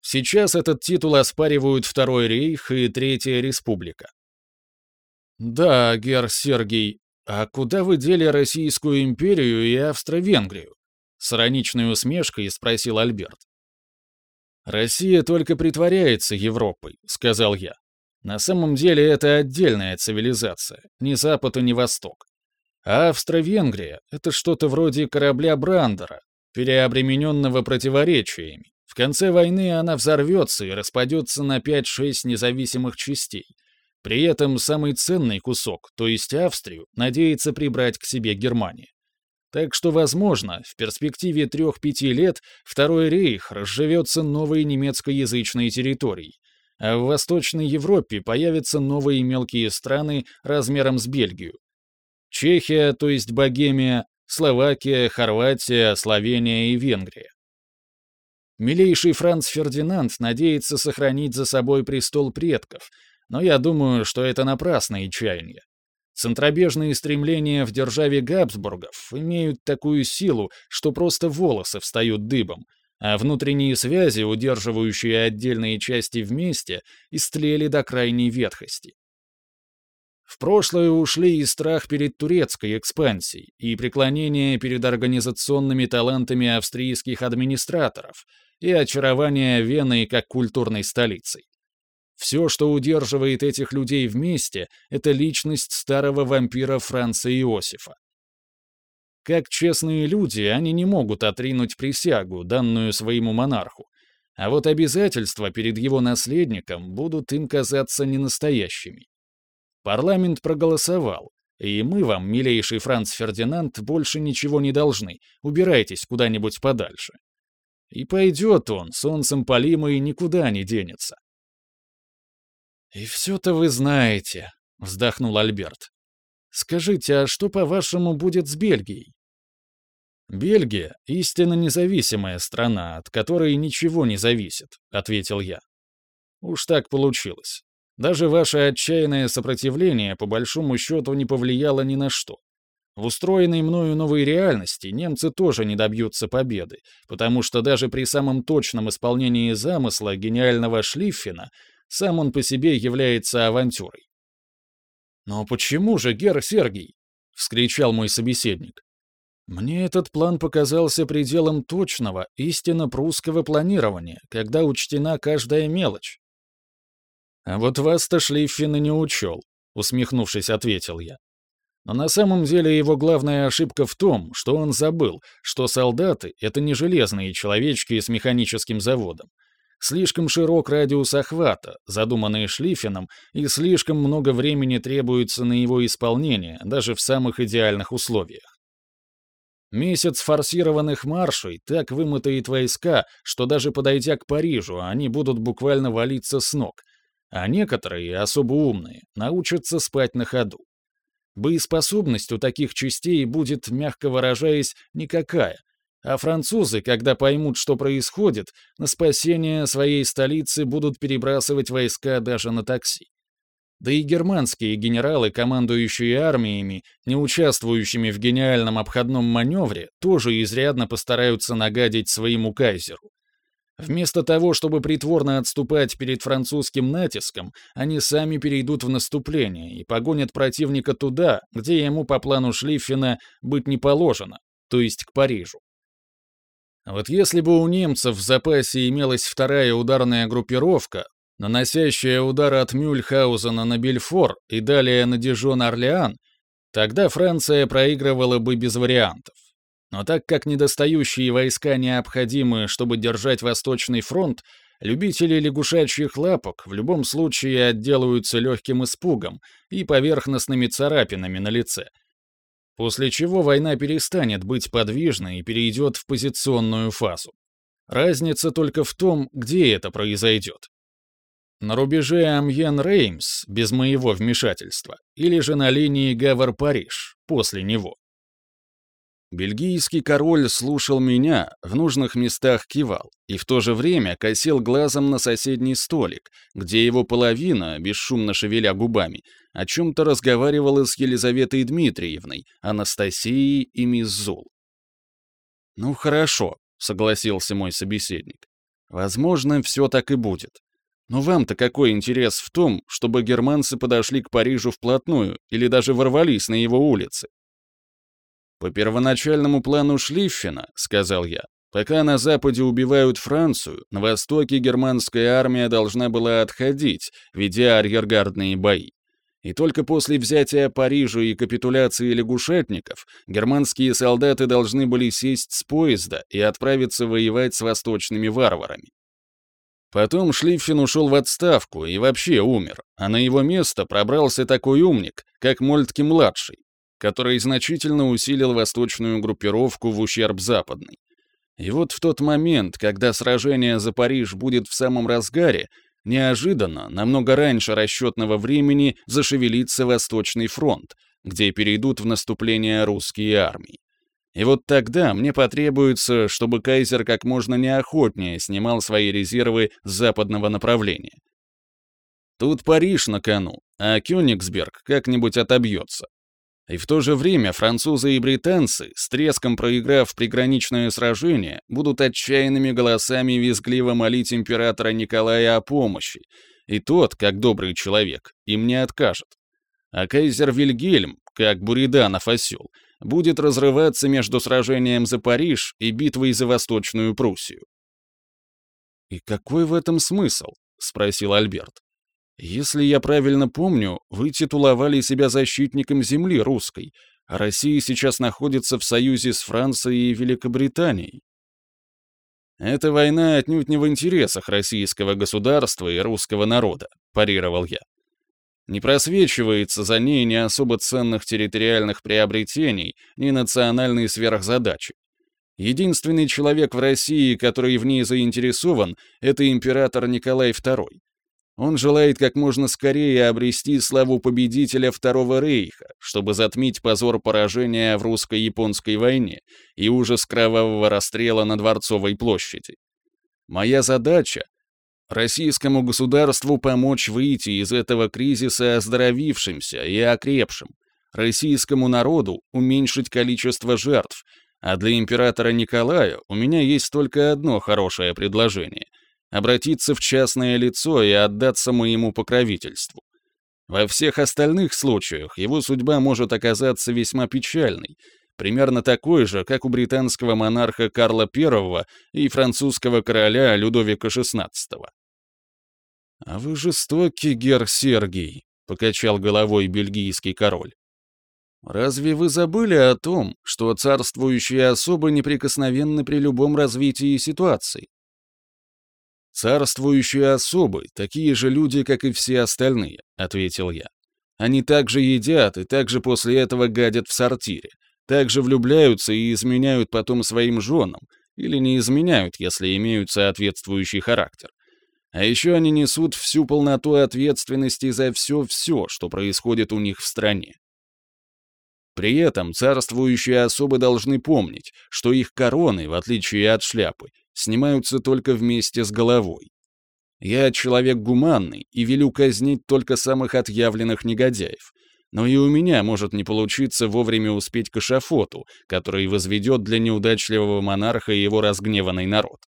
A: Сейчас этот титул оспаривают Второй рейх и Третья республика. Да, Гер Сергей, а куда вы дели Российскую империю и Австро-Венгрию? С ироничной усмешкой спросил Альберт. «Россия только притворяется Европой», — сказал я. «На самом деле это отдельная цивилизация, ни Запад и ни Восток. А Австро-Венгрия — это что-то вроде корабля Брандера, переобремененного противоречиями. В конце войны она взорвется и распадется на 5-6 независимых частей. При этом самый ценный кусок, то есть Австрию, надеется прибрать к себе Германия. Так что, возможно, в перспективе 3-5 лет Второй рейх разживется новой немецкоязычной территорией, а в Восточной Европе появятся новые мелкие страны размером с Бельгию. Чехия, то есть Богемия, Словакия, Хорватия, Словения и Венгрия. Милейший Франц Фердинанд надеется сохранить за собой престол предков, но я думаю, что это напрасные чаяния. Центробежные стремления в державе Габсбургов имеют такую силу, что просто волосы встают дыбом, а внутренние связи, удерживающие отдельные части вместе, истлели до крайней ветхости. В прошлое ушли и страх перед турецкой экспансией, и преклонение перед организационными талантами австрийских администраторов, и очарование Вены как культурной столицей. Все, что удерживает этих людей вместе, это личность старого вампира Франца Иосифа. Как честные люди, они не могут отринуть присягу, данную своему монарху, а вот обязательства перед его наследником будут им казаться ненастоящими. Парламент проголосовал, и мы вам, милейший Франц Фердинанд, больше ничего не должны, убирайтесь куда-нибудь подальше. И пойдет он, солнцем полимый, никуда не денется. «И все-то вы знаете», — вздохнул Альберт. «Скажите, а что, по-вашему, будет с Бельгией?» «Бельгия — истинно независимая страна, от которой ничего не зависит», — ответил я. «Уж так получилось. Даже ваше отчаянное сопротивление, по большому счету, не повлияло ни на что. В устроенной мною новой реальности немцы тоже не добьются победы, потому что даже при самом точном исполнении замысла гениального Шлиффена сам он по себе является авантюрой. «Но почему же, Гер Сергий?» — вскричал мой собеседник. «Мне этот план показался пределом точного, истинно прусского планирования, когда учтена каждая мелочь». «А вот вас-то Шлиффен и не учел», — усмехнувшись, ответил я. Но на самом деле его главная ошибка в том, что он забыл, что солдаты — это не железные человечки с механическим заводом. Слишком широк радиус охвата, задуманный Шлиффеном, и слишком много времени требуется на его исполнение, даже в самых идеальных условиях. Месяц форсированных маршей так вымотает войска, что даже подойдя к Парижу, они будут буквально валиться с ног, а некоторые, особо умные, научатся спать на ходу. Боеспособность у таких частей будет, мягко выражаясь, никакая. А французы, когда поймут, что происходит, на спасение своей столицы будут перебрасывать войска даже на такси. Да и германские генералы, командующие армиями, не участвующими в гениальном обходном маневре, тоже изрядно постараются нагадить своему кайзеру. Вместо того, чтобы притворно отступать перед французским натиском, они сами перейдут в наступление и погонят противника туда, где ему по плану Шлиффена быть не положено, то есть к Парижу. Вот если бы у немцев в запасе имелась вторая ударная группировка, наносящая удары от Мюльхаузена на Бельфор и далее на Дижон-Орлеан, тогда Франция проигрывала бы без вариантов. Но так как недостающие войска необходимы, чтобы держать Восточный фронт, любители лягушачьих лапок в любом случае отделаются легким испугом и поверхностными царапинами на лице. После чего война перестанет быть подвижной и перейдет в позиционную фазу. Разница только в том, где это произойдет. На рубеже Амьен-Реймс, без моего вмешательства, или же на линии Гавр-Париж, после него. Бельгийский король слушал меня, в нужных местах кивал, и в то же время косил глазом на соседний столик, где его половина, бесшумно шевеля губами, о чем-то разговаривала с Елизаветой Дмитриевной, Анастасией и мисс Зул. «Ну хорошо», — согласился мой собеседник. «Возможно, все так и будет. Но вам-то какой интерес в том, чтобы германцы подошли к Парижу вплотную или даже ворвались на его улицы? «По первоначальному плану Шлиффена», — сказал я, «пока на Западе убивают Францию, на Востоке германская армия должна была отходить, ведя арьергардные бои. И только после взятия Парижа и капитуляции лягушатников германские солдаты должны были сесть с поезда и отправиться воевать с восточными варварами. Потом Шлиффен ушел в отставку и вообще умер, а на его место пробрался такой умник, как Мольтке-младший, который значительно усилил восточную группировку в ущерб западной. И вот в тот момент, когда сражение за Париж будет в самом разгаре, неожиданно, намного раньше расчетного времени, зашевелится Восточный фронт, где перейдут в наступление русские армии. И вот тогда мне потребуется, чтобы кайзер как можно неохотнее снимал свои резервы с западного направления. Тут Париж на кону, а Кёнигсберг как-нибудь отобьется. И в то же время французы и британцы, с треском проиграв приграничное сражение, будут отчаянными голосами визгливо молить императора Николая о помощи, и тот, как добрый человек, им не откажет. А кайзер Вильгельм, как Буриданов осел, будет разрываться между сражением за Париж и битвой за Восточную Пруссию. «И какой в этом смысл?» — спросил Альберт. Если я правильно помню, вы титуловали себя защитником земли русской, а Россия сейчас находится в союзе с Францией и Великобританией. «Эта война отнюдь не в интересах российского государства и русского народа», — парировал я. Не просвечивается за ней ни особо ценных территориальных приобретений, ни национальной сверхзадачи. Единственный человек в России, который в ней заинтересован, это император Николай II. Он желает как можно скорее обрести славу победителя Второго Рейха, чтобы затмить позор поражения в русско-японской войне и ужас кровавого расстрела на Дворцовой площади. Моя задача — российскому государству помочь выйти из этого кризиса оздоровившимся и окрепшим, российскому народу уменьшить количество жертв, а для императора Николая у меня есть только одно хорошее предложение — обратиться в частное лицо и отдаться моему покровительству. Во всех остальных случаях его судьба может оказаться весьма печальной, примерно такой же, как у британского монарха Карла I и французского короля Людовика XVI. «А вы жестокий, гер Сергий», — покачал головой бельгийский король. «Разве вы забыли о том, что царствующие особы неприкосновенны при любом развитии ситуации? «Царствующие особы, такие же люди, как и все остальные», — ответил я. «Они также едят и также после этого гадят в сортире, также влюбляются и изменяют потом своим женам, или не изменяют, если имеют соответствующий характер. А еще они несут всю полноту ответственности за все-все, что происходит у них в стране. При этом царствующие особы должны помнить, что их короны, в отличие от шляпы, снимаются только вместе с головой. Я человек гуманный и велю казнить только самых отъявленных негодяев, но и у меня может не получиться вовремя успеть к эшафоту, который возведет для неудачливого монарха его разгневанный народ.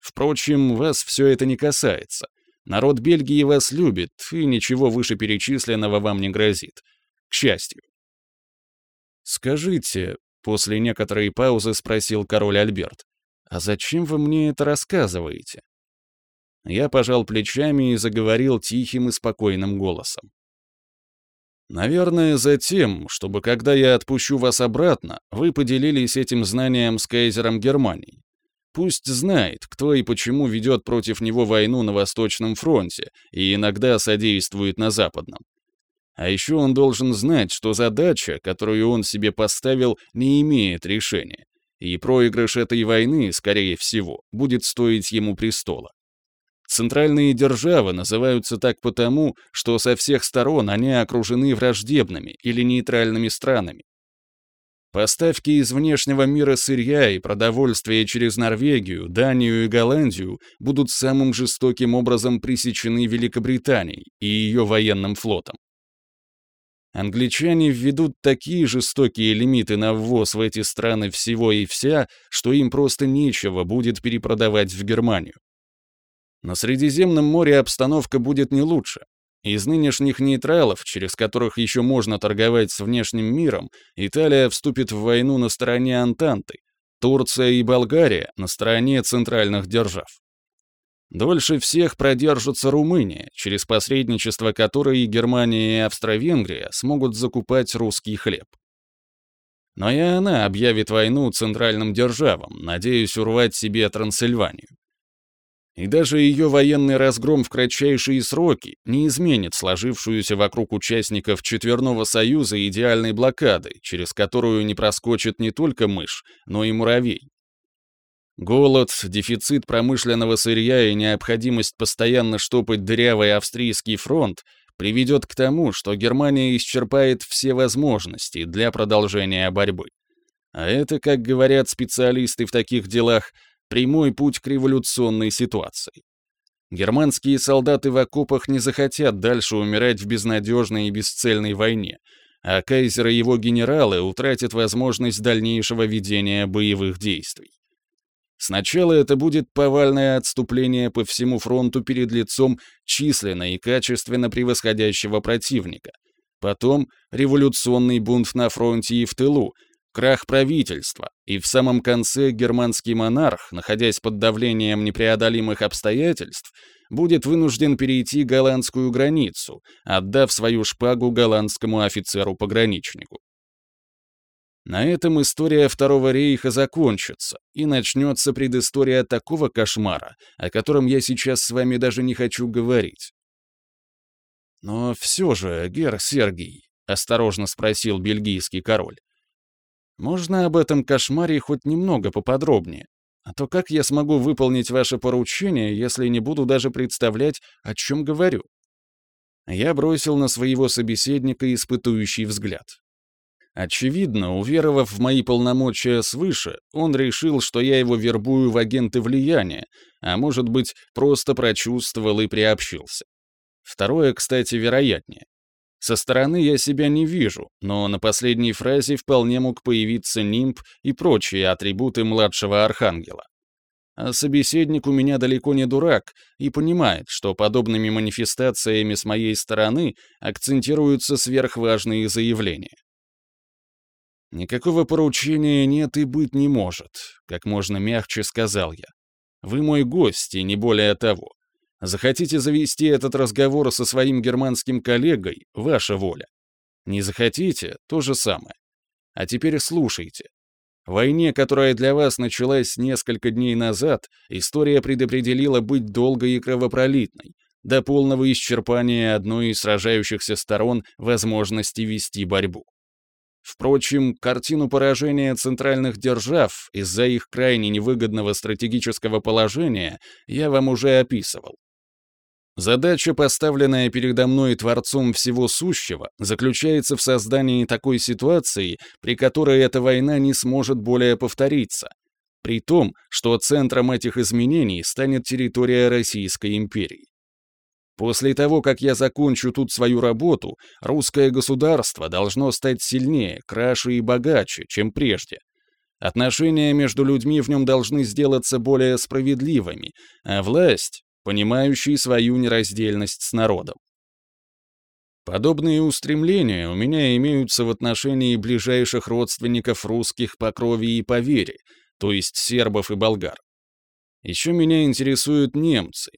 A: Впрочем, вас все это не касается. Народ Бельгии вас любит, и ничего вышеперечисленного вам не грозит. К счастью. «Скажите», — после некоторой паузы спросил король Альберт, «а зачем вы мне это рассказываете?» Я пожал плечами и заговорил тихим и спокойным голосом. «Наверное, за тем, чтобы, когда я отпущу вас обратно, вы поделились этим знанием с кайзером Германии. Пусть знает, кто и почему ведет против него войну на Восточном фронте и иногда содействует на Западном. А еще он должен знать, что задача, которую он себе поставил, не имеет решения, и проигрыш этой войны, скорее всего, будет стоить ему престола. Центральные державы называются так потому, что со всех сторон они окружены враждебными или нейтральными странами. Поставки из внешнего мира сырья и продовольствия через Норвегию, Данию и Голландию будут самым жестоким образом пресечены Великобританией и ее военным флотом. Англичане введут такие жестокие лимиты на ввоз в эти страны всего и вся, что им просто нечего будет перепродавать в Германию. На Средиземном море обстановка будет не лучше. Из нынешних нейтралов, через которых еще можно торговать с внешним миром, Италия вступит в войну на стороне Антанты, Турция и Болгария на стороне центральных держав. Дольше всех продержится Румыния, через посредничество которой Германия и Австро-Венгрия смогут закупать русский хлеб. Но и она объявит войну центральным державам, надеясь урвать себе Трансильванию. И даже ее военный разгром в кратчайшие сроки не изменит сложившуюся вокруг участников Четверного Союза идеальной блокады, через которую не проскочит не только мышь, но и муравей. Голод, дефицит промышленного сырья и необходимость постоянно штопать дырявый австрийский фронт приведет к тому, что Германия исчерпает все возможности для продолжения борьбы. А это, как говорят специалисты в таких делах, прямой путь к революционной ситуации. Германские солдаты в окопах не захотят дальше умирать в безнадежной и бесцельной войне, а кайзер и его генералы утратят возможность дальнейшего ведения боевых действий. Сначала это будет повальное отступление по всему фронту перед лицом численно и качественно превосходящего противника. Потом революционный бунт на фронте и в тылу, крах правительства, и в самом конце германский монарх, находясь под давлением непреодолимых обстоятельств, будет вынужден перейти голландскую границу, отдав свою шпагу голландскому офицеру-пограничнику. На этом история Второго рейха закончится, и начнется предыстория такого кошмара, о котором я сейчас с вами даже не хочу говорить. «Но все же, гер Сергий», — осторожно спросил бельгийский король, «можно об этом кошмаре хоть немного поподробнее? А то как я смогу выполнить ваше поручение, если не буду даже представлять, о чем говорю?» Я бросил на своего собеседника испытующий взгляд. Очевидно, уверовав в мои полномочия свыше, он решил, что я его вербую в агенты влияния, а может быть, просто прочувствовал и приобщился. Второе, кстати, вероятнее. Со стороны я себя не вижу, но на последней фразе вполне мог появиться нимб и прочие атрибуты младшего архангела. А собеседник у меня далеко не дурак и понимает, что подобными манифестациями с моей стороны акцентируются сверхважные заявления. «Никакого поручения нет и быть не может», — как можно мягче сказал я. «Вы мой гость, и не более того. Захотите завести этот разговор со своим германским коллегой — ваша воля. Не захотите — то же самое. А теперь слушайте. Войне, которая для вас началась несколько дней назад, история предопределила быть долгой и кровопролитной, до полного исчерпания одной из сражающихся сторон возможности вести борьбу. Впрочем, картину поражения центральных держав из-за их крайне невыгодного стратегического положения я вам уже описывал. Задача, поставленная передо мной Творцом Всего Сущего, заключается в создании такой ситуации, при которой эта война не сможет более повториться, при том, что центром этих изменений станет территория Российской империи. После того, как я закончу тут свою работу, русское государство должно стать сильнее, краше и богаче, чем прежде. Отношения между людьми в нем должны сделаться более справедливыми, а власть понимающий свою нераздельность с народом. Подобные устремления у меня имеются в отношении ближайших родственников русских по крови и по вере, то есть сербов и болгар. Еще меня интересуют немцы,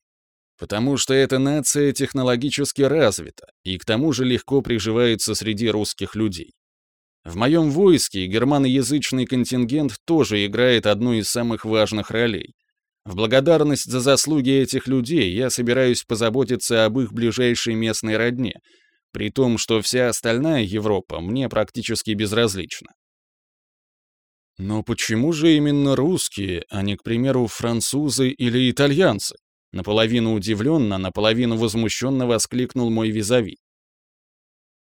A: потому что эта нация технологически развита и к тому же легко приживается среди русских людей. В моем войске германоязычный контингент тоже играет одну из самых важных ролей. В благодарность за заслуги этих людей я собираюсь позаботиться об их ближайшей местной родне, при том, что вся остальная Европа мне практически безразлична. Но почему же именно русские, а не, к примеру, французы или итальянцы? Наполовину удивленно, наполовину возмущенно воскликнул мой визави.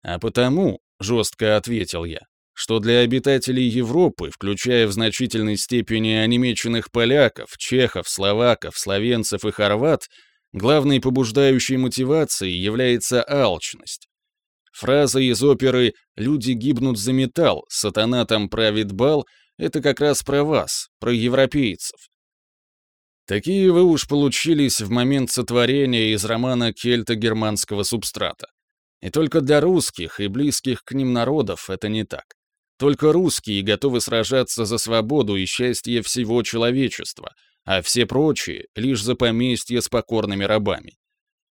A: А потому, жестко ответил я, что для обитателей Европы, включая в значительной степени онемеченных поляков, чехов, словаков, словенцев и хорват, главной побуждающей мотивацией является алчность. Фраза из оперы «Люди гибнут за металл, сатана там правит бал» — это как раз про вас, про европейцев. Такие вы уж получились в момент сотворения из романа кельта-германского субстрата. И только для русских и близких к ним народов это не так. Только русские готовы сражаться за свободу и счастье всего человечества, а все прочие — лишь за поместье с покорными рабами.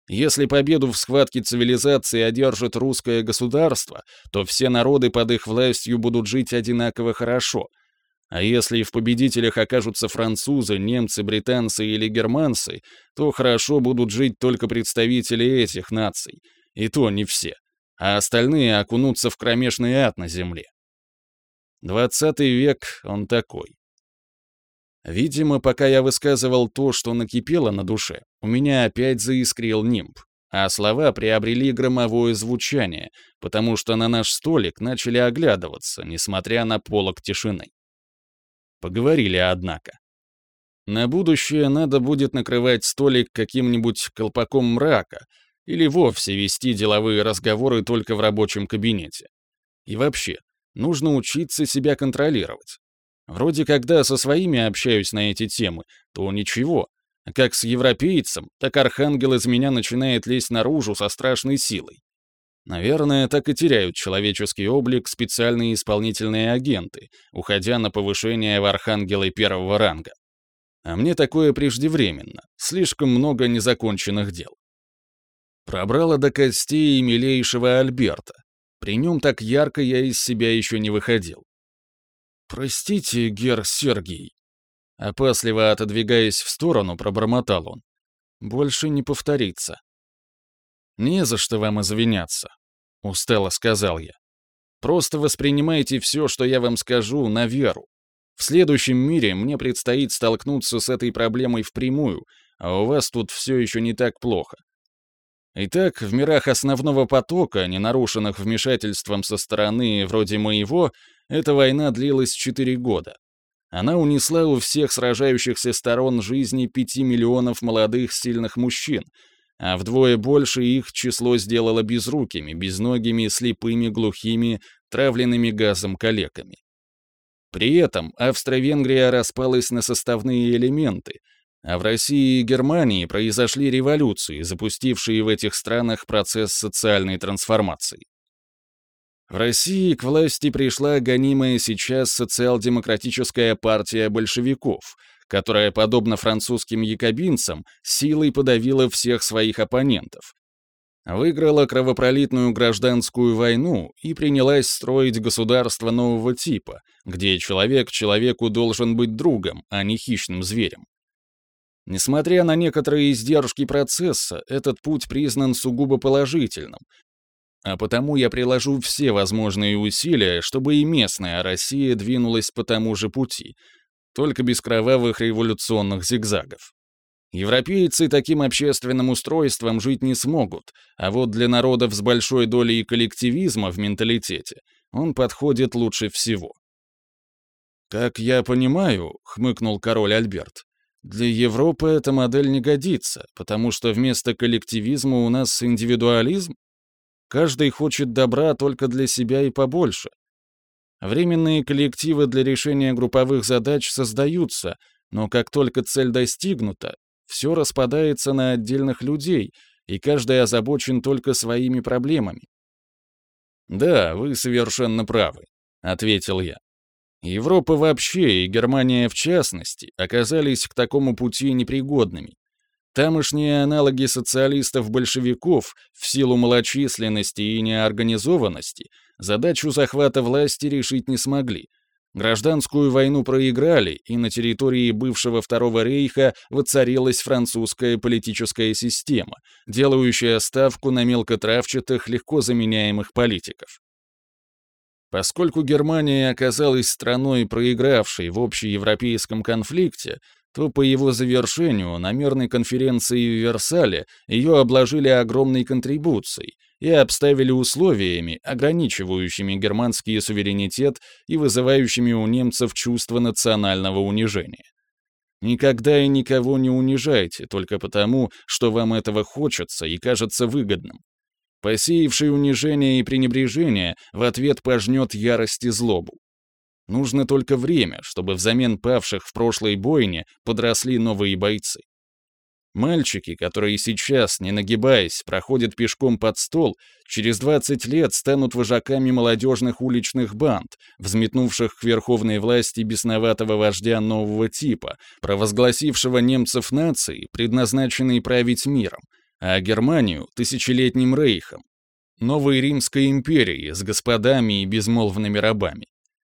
A: Если победу в схватке цивилизации одержит русское государство, то все народы под их властью будут жить одинаково хорошо. А если в победителях окажутся французы, немцы, британцы или германцы, то хорошо будут жить только представители этих наций, и то не все, а остальные окунутся в кромешный ад на земле. Двадцатый век он такой. Видимо, пока я высказывал то, что накипело на душе, у меня опять заискрил нимб, а слова приобрели громовое звучание, потому что на наш столик начали оглядываться, несмотря на полок тишины. Поговорили, однако. На будущее надо будет накрывать столик каким-нибудь колпаком мрака или вовсе вести деловые разговоры только в рабочем кабинете. И вообще, Нужно учиться себя контролировать. Вроде когда со своими общаюсь на эти темы, то ничего. Как с европейцем, так архангел из меня начинает лезть наружу со страшной силой. Наверное, так и теряют человеческий облик специальные исполнительные агенты, уходя на повышение в архангелы первого ранга. А мне такое преждевременно, слишком много незаконченных дел. Пробрало до костей милейшего Альберта, при нем так ярко я из себя еще не выходил. «Простите, гер Сергий», — опасливо отодвигаясь в сторону, пробормотал он. «Больше не повторится». «Не за что вам извиняться», — устало сказал я. «Просто воспринимайте все, что я вам скажу, на веру. В следующем мире мне предстоит столкнуться с этой проблемой впрямую, а у вас тут все еще не так плохо. Итак, в мирах основного потока, не нарушенных вмешательством со стороны вроде моего, эта война длилась 4 года. Она унесла у всех сражающихся сторон жизни 5 миллионов молодых сильных мужчин, а вдвое больше их число сделало безрукими, безногими, слепыми, глухими, травленными газом калеками. При этом Австро-Венгрия распалась на составные элементы, а в России и Германии произошли революции, запустившие в этих странах процесс социальной трансформации. В России к власти пришла гонимая сейчас социал-демократическая партия большевиков, которая, подобно французским якобинцам, силой подавила всех своих оппонентов. Выиграла кровопролитную гражданскую войну и принялась строить государство нового типа, где человек человеку должен быть другом, а не хищным зверем. Несмотря на некоторые издержки процесса, этот путь признан сугубо положительным, а потому я приложу все возможные усилия, чтобы и местная Россия двинулась по тому же пути, только без кровавых революционных зигзагов. Европейцы таким общественным устройством жить не смогут, а вот для народов с большой долей коллективизма в менталитете он подходит лучше всего. «Как я понимаю», — хмыкнул король Альберт, «для Европы эта модель не годится, потому что вместо коллективизма у нас индивидуализм? Каждый хочет добра только для себя и побольше. Временные коллективы для решения групповых задач создаются, но как только цель достигнута, все распадается на отдельных людей, и каждый озабочен только своими проблемами. «Да, вы совершенно правы», — ответил я. Европа вообще и Германия в частности оказались к такому пути непригодными. Тамошние аналоги социалистов-большевиков в силу малочисленности и неорганизованности задачу захвата власти решить не смогли — Гражданскую войну проиграли, и на территории бывшего Второго рейха воцарилась французская политическая система, делающая ставку на мелкотравчатых, легко заменяемых политиков. Поскольку Германия оказалась страной, проигравшей в общеевропейском конфликте, то по его завершению на мирной конференции в Версале ее обложили огромной контрибуцией и обставили условиями, ограничивающими германский суверенитет и вызывающими у немцев чувство национального унижения. Никогда и никого не унижайте только потому, что вам этого хочется и кажется выгодным. Посеявший унижение и пренебрежение в ответ пожнет ярость и злобу. Нужно только время, чтобы взамен павших в прошлой бойне подросли новые бойцы. Мальчики, которые сейчас, не нагибаясь, проходят пешком под стол, через 20 лет станут вожаками молодежных уличных банд, взметнувших к верховной власти бесноватого вождя нового типа, провозгласившего немцев нации, предназначенной править миром, а Германию — тысячелетним рейхом, новой Римской империей с господами и безмолвными рабами.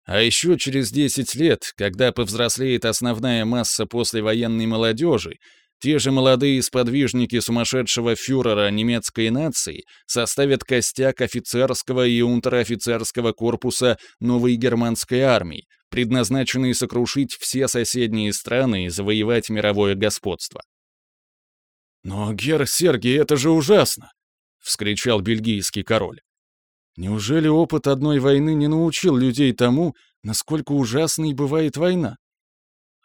A: А еще через 10 лет, когда повзрослеет основная масса послевоенной молодежи, те же молодые сподвижники сумасшедшего фюрера немецкой нации составят костяк офицерского и унтер-офицерского корпуса новой германской армии, предназначенной сокрушить все соседние страны и завоевать мировое господство. «Но, гер Сергий, это же ужасно!» — вскричал бельгийский король. Неужели опыт одной войны не научил людей тому, насколько ужасной бывает война?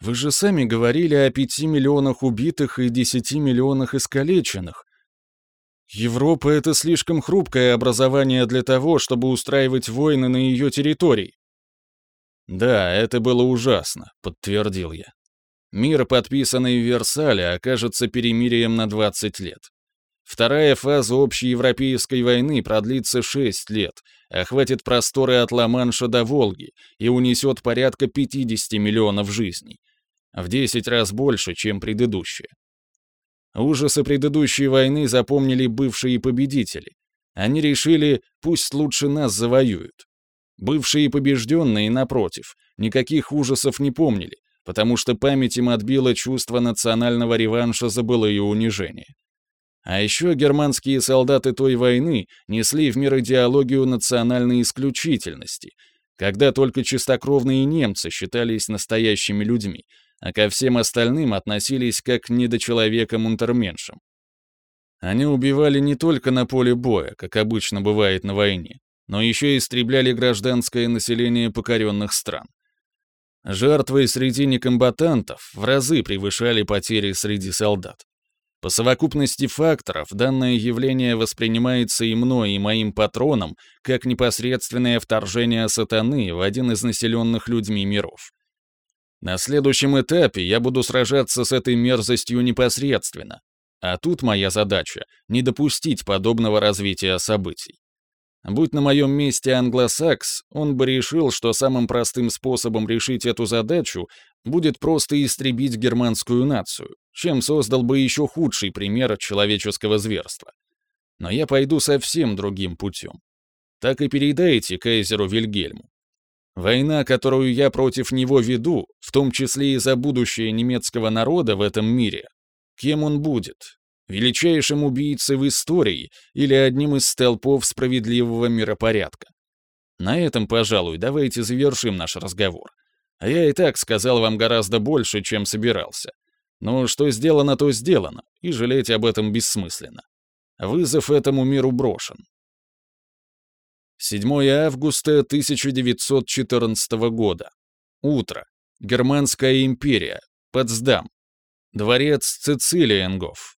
A: Вы же сами говорили о пяти миллионах убитых и десяти миллионах искалеченных. Европа — это слишком хрупкое образование для того, чтобы устраивать войны на ее территории. Да, это было ужасно, подтвердил я. Мир, подписанный в Версале, окажется перемирием на 20 лет. Вторая фаза общеевропейской войны продлится 6 лет, охватит просторы от Ла-Манша до Волги и унесет порядка 50 миллионов жизней. В 10 раз больше, чем предыдущая. Ужасы предыдущей войны запомнили бывшие победители. Они решили, пусть лучше нас завоюют. Бывшие побежденные, напротив, никаких ужасов не помнили, потому что память им отбила чувство национального реванша за былые унижения. А еще германские солдаты той войны несли в мир идеологию национальной исключительности, когда только чистокровные немцы считались настоящими людьми, а ко всем остальным относились как к недочеловекам-унтерменшам. Они убивали не только на поле боя, как обычно бывает на войне, но еще и истребляли гражданское население покоренных стран. Жертвы среди некомбатантов в разы превышали потери среди солдат. По совокупности факторов данное явление воспринимается и мной, и моим патроном как непосредственное вторжение сатаны в один из населенных людьми миров. На следующем этапе я буду сражаться с этой мерзостью непосредственно, а тут моя задача — не допустить подобного развития событий. Будь на моем месте англосакс, он бы решил, что самым простым способом решить эту задачу будет просто истребить германскую нацию, чем создал бы еще худший пример человеческого зверства. Но я пойду совсем другим путем. Так и передайте кайзеру Вильгельму. Война, которую я против него веду, в том числе и за будущее немецкого народа в этом мире, кем он будет, величайшим убийцей в истории или одним из столпов справедливого миропорядка. На этом, пожалуй, давайте завершим наш разговор. А я и так сказал вам гораздо больше, чем собирался. Но что сделано, то сделано, и жалеть об этом бессмысленно. Вызов этому миру брошен. 7 августа 1914 года. Утро. Германская империя. Потсдам. Дворец Цицилиенгов.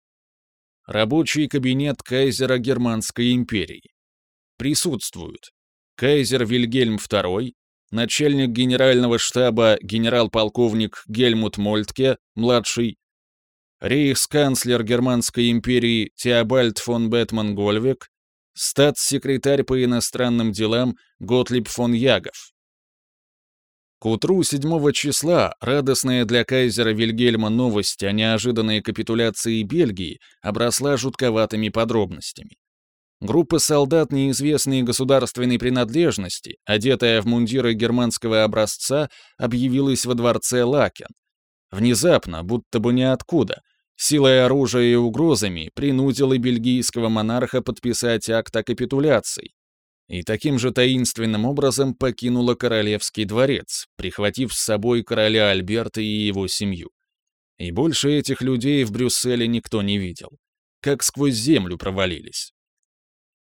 A: Рабочий кабинет кайзера Германской империи. Присутствуют кайзер Вильгельм II, начальник генерального штаба генерал-полковник Гельмут Мольтке, младший, рейхсканцлер Германской империи Теобальд фон Бетман Гольвек, статс-секретарь по иностранным делам Готлиб фон Ягов. К утру 7 числа радостная для кайзера Вильгельма новость о неожиданной капитуляции Бельгии обросла жутковатыми подробностями. Группа солдат неизвестной государственной принадлежности, одетая в мундиры германского образца, объявилась во дворце Лакен. Внезапно, будто бы ниоткуда, силой оружия и угрозами принудила бельгийского монарха подписать акт о капитуляции. И таким же таинственным образом покинула королевский дворец, прихватив с собой короля Альберта и его семью. И больше этих людей в Брюсселе никто не видел. Как сквозь землю провалились.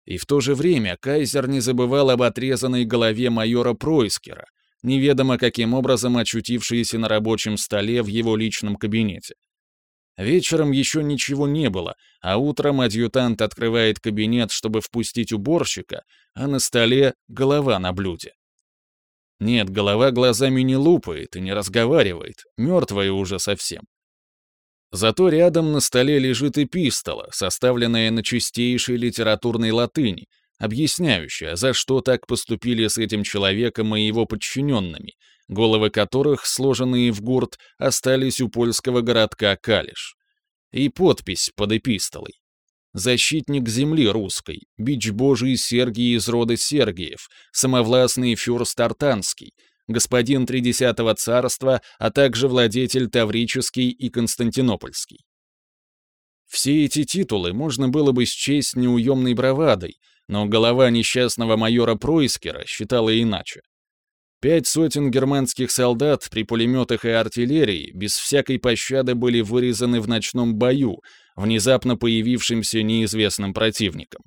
A: И в то же время кайзер не забывал об отрезанной голове майора Пройскера, неведомо каким образом очутившейся на рабочем столе в его личном кабинете. Вечером еще ничего не было, а утром адъютант открывает кабинет, чтобы впустить уборщика, а на столе голова на блюде. Нет, голова глазами не лупает и не разговаривает, мертвая уже совсем. Зато рядом на столе лежит эпистола, составленная на чистейшей литературной латыни, объясняющая, за что так поступили с этим человеком и его подчиненными, головы которых, сложенные в гурт, остались у польского городка Калиш. И подпись под эпистолой. «Защитник земли русской, бич божий Сергий из рода Сергиев, самовластный фюрст Артанский, господин Тридесятого царства, а также владетель Таврический и Константинопольский. Все эти титулы можно было бы счесть неуемной бравадой, но голова несчастного майора Пройскера считала иначе. Пять сотен германских солдат при пулеметах и артиллерии без всякой пощады были вырезаны в ночном бою, внезапно появившимся неизвестным противником.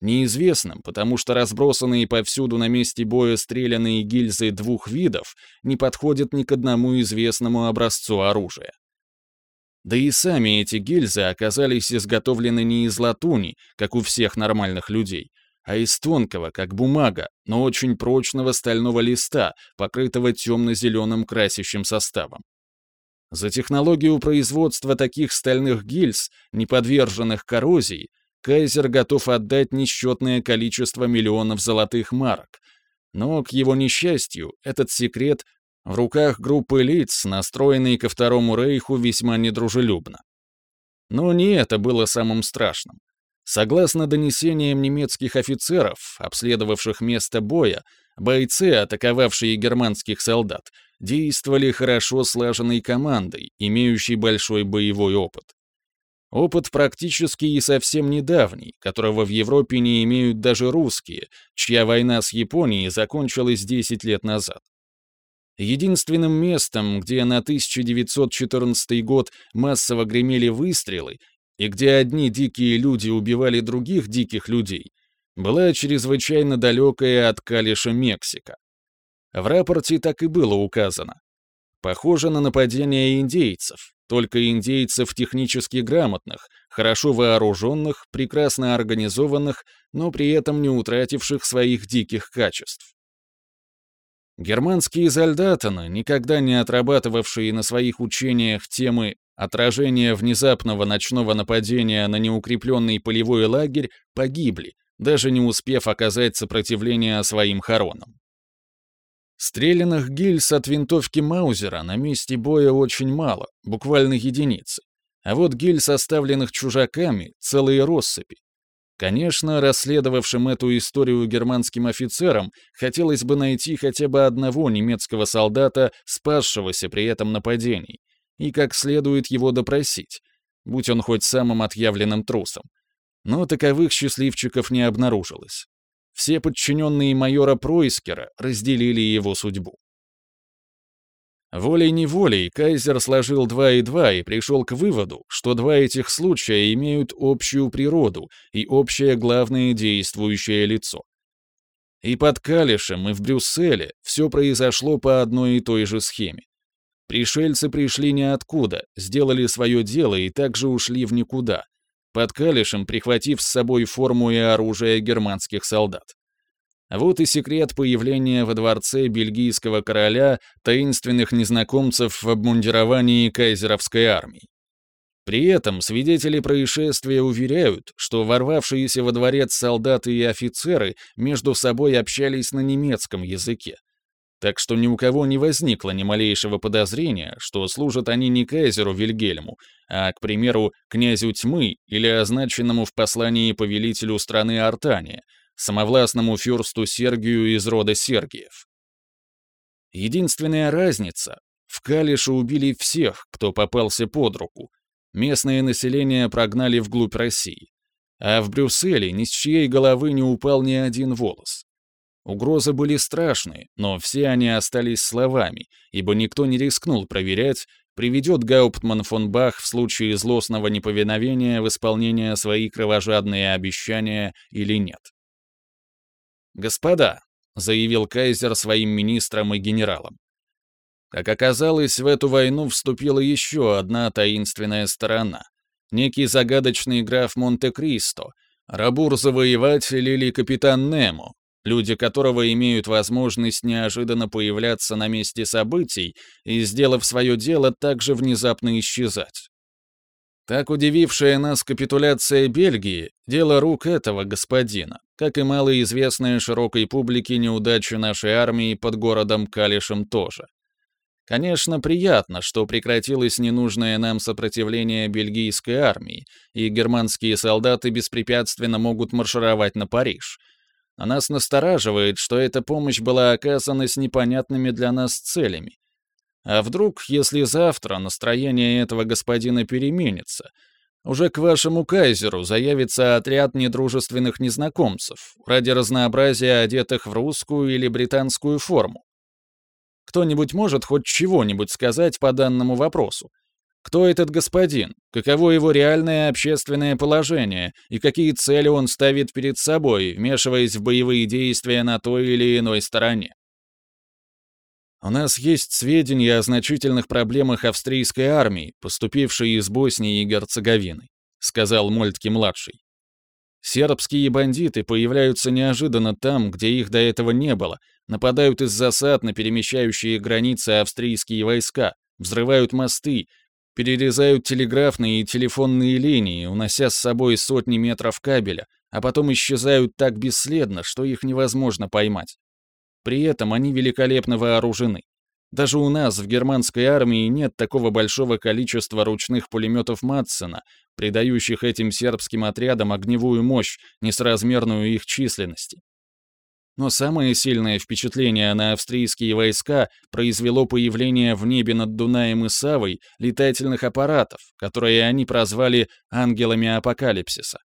A: Неизвестным, потому что разбросанные повсюду на месте боя стрелянные гильзы двух видов не подходят ни к одному известному образцу оружия. Да и сами эти гильзы оказались изготовлены не из латуни, как у всех нормальных людей, а из тонкого, как бумага, но очень прочного стального листа, покрытого темно-зеленым красящим составом. За технологию производства таких стальных гильз, не подверженных коррозии, Кайзер готов отдать несчетное количество миллионов золотых марок. Но, к его несчастью, этот секрет в руках группы лиц, настроенной ко Второму Рейху весьма недружелюбно. Но не это было самым страшным. Согласно донесениям немецких офицеров, обследовавших место боя, бойцы, атаковавшие германских солдат, действовали хорошо слаженной командой, имеющей большой боевой опыт. Опыт практически и совсем недавний, которого в Европе не имеют даже русские, чья война с Японией закончилась 10 лет назад. Единственным местом, где на 1914 год массово гремели выстрелы и где одни дикие люди убивали других диких людей, была чрезвычайно далекая от Калиша Мексика. В рапорте так и было указано. Похоже на нападение индейцев, только индейцев технически грамотных, хорошо вооруженных, прекрасно организованных, но при этом не утративших своих диких качеств. Германские зальдатаны, никогда не отрабатывавшие на своих учениях темы отражения внезапного ночного нападения на неукрепленный полевой лагерь, погибли, даже не успев оказать сопротивление своим хоронам. Стрелянных гильз от винтовки Маузера на месте боя очень мало, буквально единицы. А вот гильз, оставленных чужаками, целые россыпи. Конечно, расследовавшим эту историю германским офицерам хотелось бы найти хотя бы одного немецкого солдата, спасшегося при этом нападении, и как следует его допросить, будь он хоть самым отъявленным трусом. Но таковых счастливчиков не обнаружилось. Все подчиненные майора Пройскера разделили его судьбу. Волей-неволей кайзер сложил два и два и пришел к выводу, что два этих случая имеют общую природу и общее главное действующее лицо. И под Калишем, и в Брюсселе все произошло по одной и той же схеме. Пришельцы пришли ниоткуда, сделали свое дело и также ушли в никуда, под Калишем прихватив с собой форму и оружие германских солдат. Вот и секрет появления во дворце бельгийского короля таинственных незнакомцев в обмундировании кайзеровской армии. При этом свидетели происшествия уверяют, что ворвавшиеся во дворец солдаты и офицеры между собой общались на немецком языке. Так что ни у кого не возникло ни малейшего подозрения, что служат они не кайзеру Вильгельму, а, к примеру, князю тьмы или означенному в послании повелителю страны Артания, самовластному фюрсту Сергию из рода Сергиев. Единственная разница — в Калише убили всех, кто попался под руку. Местное население прогнали вглубь России. А в Брюсселе ни с чьей головы не упал ни один волос. Угрозы были страшные, но все они остались словами, ибо никто не рискнул проверять, приведет Гауптман фон Бах в случае злостного неповиновения в исполнение свои кровожадные обещания или нет. «Господа», — заявил кайзер своим министрам и генералам, как оказалось, в эту войну вступила еще одна таинственная сторона. Некий загадочный граф Монте-Кристо, Рабур-завоеватель или капитан Немо, люди которого имеют возможность неожиданно появляться на месте событий и, сделав свое дело, также внезапно исчезать. Так удивившая нас капитуляция Бельгии — дело рук этого господина, как и малоизвестная широкой публике неудача нашей армии под городом Калишем тоже. Конечно, приятно, что прекратилось ненужное нам сопротивление бельгийской армии, и германские солдаты беспрепятственно могут маршировать на Париж. А нас настораживает, что эта помощь была оказана с непонятными для нас целями, а вдруг, если завтра настроение этого господина переменится, уже к вашему кайзеру заявится отряд недружественных незнакомцев, ради разнообразия одетых в русскую или британскую форму? Кто-нибудь может хоть чего-нибудь сказать по данному вопросу? Кто этот господин? Каково его реальное общественное положение? И какие цели он ставит перед собой, вмешиваясь в боевые действия на той или иной стороне? У нас есть сведения о значительных проблемах австрийской армии, поступившей из Боснии и Герцеговины, сказал Мольтке-младший. Сербские бандиты появляются неожиданно там, где их до этого не было, нападают из засад на перемещающие границы австрийские войска, взрывают мосты, перерезают телеграфные и телефонные линии, унося с собой сотни метров кабеля, а потом исчезают так бесследно, что их невозможно поймать. При этом они великолепно вооружены. Даже у нас в германской армии нет такого большого количества ручных пулеметов Матсена, придающих этим сербским отрядам огневую мощь, несоразмерную их численности. Но самое сильное впечатление на австрийские войска произвело появление в небе над Дунаем и Савой летательных аппаратов, которые они прозвали «ангелами апокалипсиса».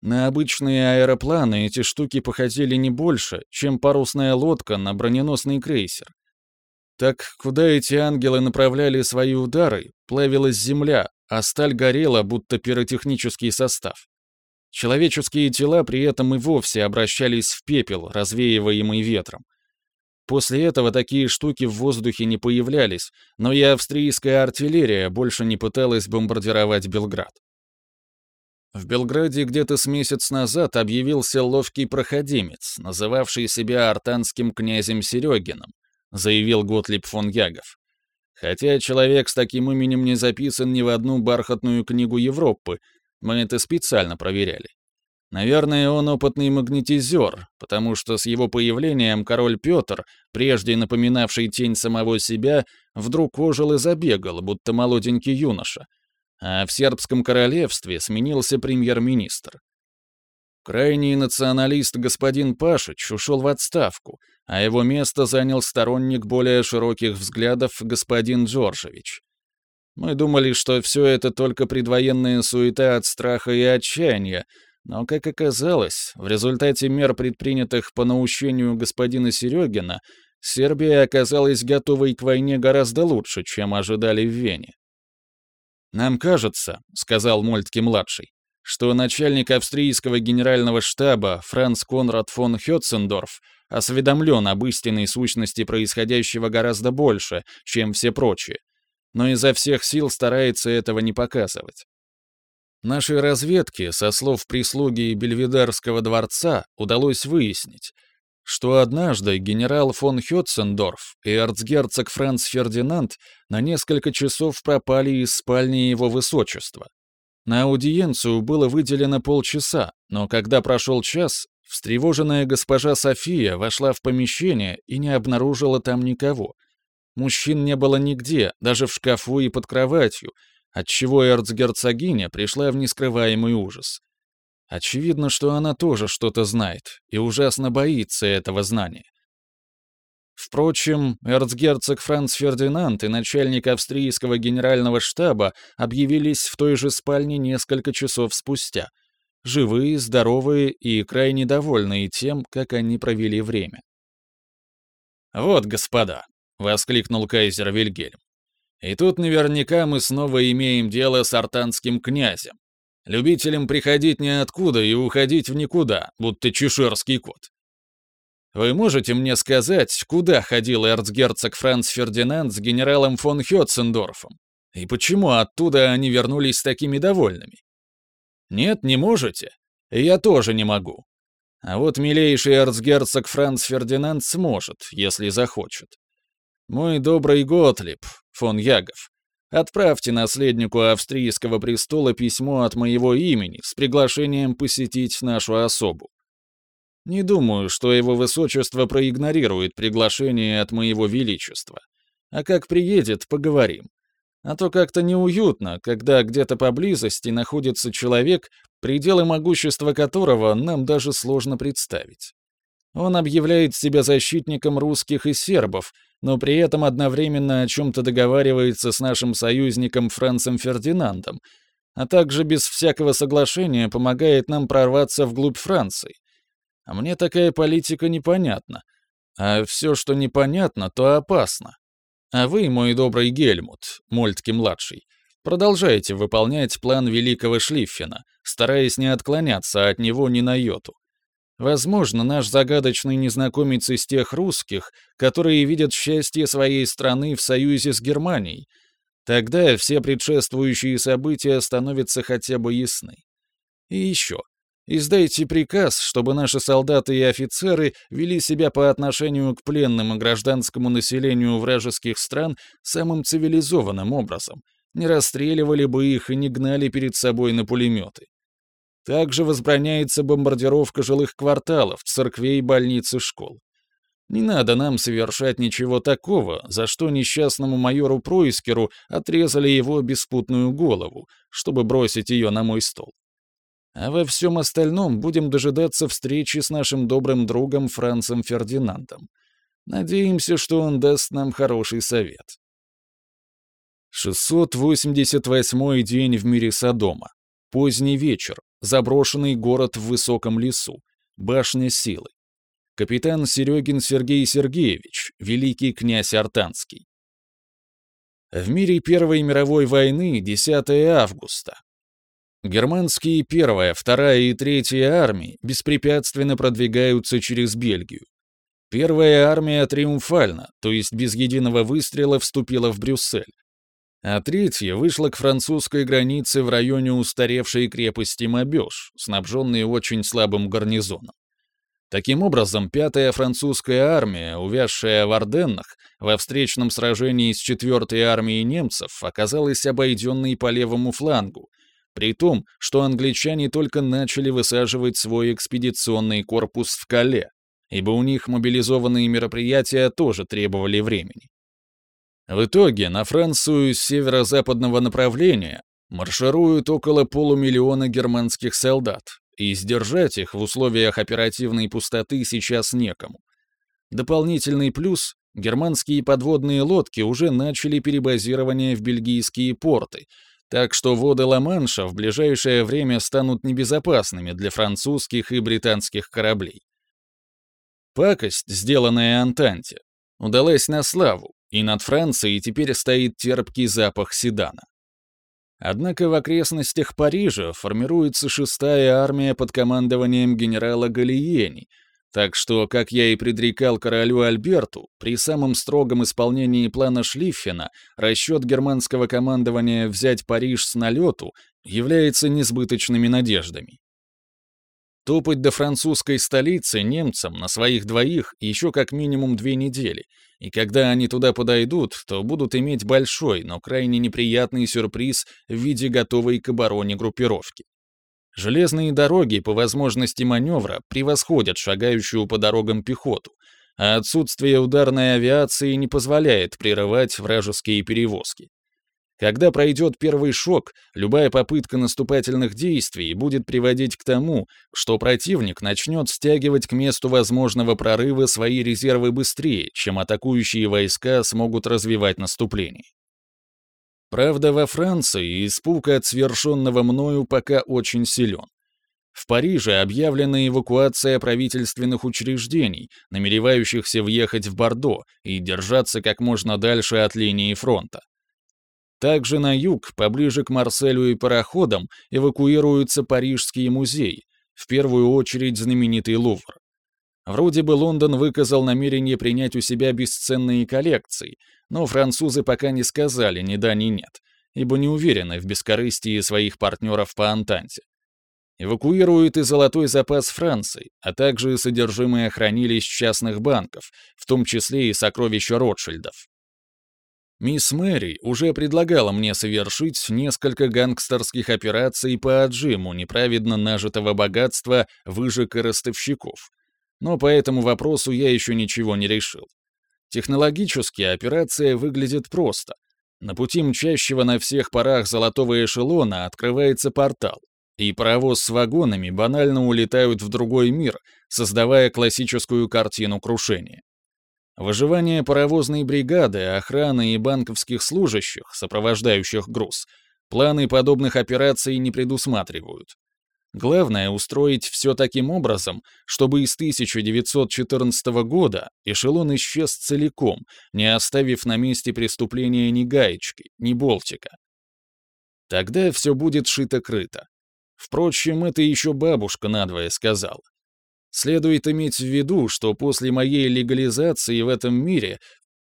A: На обычные аэропланы эти штуки походили не больше, чем парусная лодка на броненосный крейсер. Так куда эти ангелы направляли свои удары, плавилась земля, а сталь горела, будто пиротехнический состав. Человеческие тела при этом и вовсе обращались в пепел, развеиваемый ветром. После этого такие штуки в воздухе не появлялись, но и австрийская артиллерия больше не пыталась бомбардировать Белград. В Белграде где-то с месяц назад объявился ловкий проходимец, называвший себя артанским князем Серегиным, заявил Готлиб фон Ягов. Хотя человек с таким именем не записан ни в одну бархатную книгу Европы, мы это специально проверяли. Наверное, он опытный магнетизер, потому что с его появлением король Петр, прежде напоминавший тень самого себя, вдруг ожил и забегал, будто молоденький юноша, а в сербском королевстве сменился премьер-министр. Крайний националист господин Пашич ушел в отставку, а его место занял сторонник более широких взглядов господин Джорджевич. Мы думали, что все это только предвоенная суета от страха и отчаяния, но, как оказалось, в результате мер, предпринятых по наущению господина Серегина, Сербия оказалась готовой к войне гораздо лучше, чем ожидали в Вене. «Нам кажется», — сказал Мольтке-младший, что начальник австрийского генерального штаба Франц Конрад фон Хетцендорф осведомлен об истинной сущности происходящего гораздо больше, чем все прочие, но изо всех сил старается этого не показывать. Нашей разведке, со слов прислуги Бельведерского дворца, удалось выяснить, что однажды генерал фон Хетцендорф и эрцгерцог Франц Фердинанд на несколько часов пропали из спальни его высочества. На аудиенцию было выделено полчаса, но когда прошел час, встревоженная госпожа София вошла в помещение и не обнаружила там никого. Мужчин не было нигде, даже в шкафу и под кроватью, отчего эрцгерцогиня пришла в нескрываемый ужас. Очевидно, что она тоже что-то знает и ужасно боится этого знания. Впрочем, эрцгерцог Франц Фердинанд и начальник австрийского генерального штаба объявились в той же спальне несколько часов спустя. Живые, здоровые и крайне довольные тем, как они провели время. «Вот, господа», — воскликнул кайзер Вильгельм. «И тут наверняка мы снова имеем дело с артанским князем, Любителям приходить ниоткуда и уходить в никуда, будто чеширский кот. Вы можете мне сказать, куда ходил эрцгерцог Франц Фердинанд с генералом фон Хетцендорфом? И почему оттуда они вернулись такими довольными? Нет, не можете? я тоже не могу. А вот милейший эрцгерцог Франц Фердинанд сможет, если захочет. Мой добрый Готлиб, фон Ягов, Отправьте наследнику австрийского престола письмо от моего имени с приглашением посетить нашу особу. Не думаю, что его высочество проигнорирует приглашение от моего величества. А как приедет, поговорим. А то как-то неуютно, когда где-то поблизости находится человек, пределы могущества которого нам даже сложно представить. Он объявляет себя защитником русских и сербов, но при этом одновременно о чем-то договаривается с нашим союзником Францем Фердинандом, а также без всякого соглашения помогает нам прорваться вглубь Франции. А мне такая политика непонятна. А все, что непонятно, то опасно. А вы, мой добрый Гельмут, Мольтки-младший, продолжайте выполнять план великого Шлиффена, стараясь не отклоняться от него ни на йоту. Возможно, наш загадочный незнакомец из тех русских, которые видят счастье своей страны в союзе с Германией. Тогда все предшествующие события становятся хотя бы ясны. И еще. Издайте приказ, чтобы наши солдаты и офицеры вели себя по отношению к пленным и гражданскому населению вражеских стран самым цивилизованным образом, не расстреливали бы их и не гнали перед собой на пулеметы. Также возбраняется бомбардировка жилых кварталов, церквей, больниц и школ. Не надо нам совершать ничего такого, за что несчастному майору Пройскеру отрезали его беспутную голову, чтобы бросить ее на мой стол. А во всем остальном будем дожидаться встречи с нашим добрым другом Францем Фердинандом. Надеемся, что он даст нам хороший совет. 688 день в мире Содома. Поздний вечер. Заброшенный город в высоком лесу. Башня силы. Капитан Серегин Сергей Сергеевич, великий князь Артанский. В мире Первой мировой войны 10 августа. Германские первая, вторая и третья армии беспрепятственно продвигаются через Бельгию. Первая армия триумфально, то есть без единого выстрела, вступила в Брюссель а третья вышла к французской границе в районе устаревшей крепости Мобеж, снабженной очень слабым гарнизоном. Таким образом, пятая французская армия, увязшая в Орденнах, во встречном сражении с четвертой армией немцев оказалась обойденной по левому флангу, при том, что англичане только начали высаживать свой экспедиционный корпус в Кале, ибо у них мобилизованные мероприятия тоже требовали времени. В итоге на Францию с северо-западного направления маршируют около полумиллиона германских солдат, и сдержать их в условиях оперативной пустоты сейчас некому. Дополнительный плюс — германские подводные лодки уже начали перебазирование в бельгийские порты, так что воды Ла-Манша в ближайшее время станут небезопасными для французских и британских кораблей. Пакость, сделанная Антанте, удалась на славу, и над Францией теперь стоит терпкий запах седана. Однако в окрестностях Парижа формируется шестая армия под командованием генерала Галиени, так что, как я и предрекал королю Альберту, при самом строгом исполнении плана Шлиффена расчет германского командования взять Париж с налету является несбыточными надеждами. Топать до французской столицы немцам на своих двоих еще как минимум две недели, и когда они туда подойдут, то будут иметь большой, но крайне неприятный сюрприз в виде готовой к обороне группировки. Железные дороги по возможности маневра превосходят шагающую по дорогам пехоту, а отсутствие ударной авиации не позволяет прерывать вражеские перевозки. Когда пройдет первый шок, любая попытка наступательных действий будет приводить к тому, что противник начнет стягивать к месту возможного прорыва свои резервы быстрее, чем атакующие войска смогут развивать наступление. Правда, во Франции испуг от свершенного мною пока очень силен. В Париже объявлена эвакуация правительственных учреждений, намеревающихся въехать в Бордо и держаться как можно дальше от линии фронта. Также на юг, поближе к Марселю и пароходам, эвакуируются парижские музеи, в первую очередь знаменитый Лувр. Вроде бы Лондон выказал намерение принять у себя бесценные коллекции, но французы пока не сказали ни да, ни нет, ибо не уверены в бескорыстии своих партнеров по Антанте. Эвакуируют и золотой запас Франции, а также содержимое хранилищ частных банков, в том числе и сокровища Ротшильдов. Мисс Мэри уже предлагала мне совершить несколько гангстерских операций по отжиму неправедно нажитого богатства выжиг и ростовщиков. Но по этому вопросу я еще ничего не решил. Технологически операция выглядит просто. На пути мчащего на всех парах золотого эшелона открывается портал, и паровоз с вагонами банально улетают в другой мир, создавая классическую картину крушения. Выживание паровозной бригады, охраны и банковских служащих, сопровождающих груз, планы подобных операций не предусматривают. Главное — устроить все таким образом, чтобы из 1914 года эшелон исчез целиком, не оставив на месте преступления ни гаечки, ни болтика. Тогда все будет шито-крыто. Впрочем, это еще бабушка надвое сказала. Следует иметь в виду, что после моей легализации в этом мире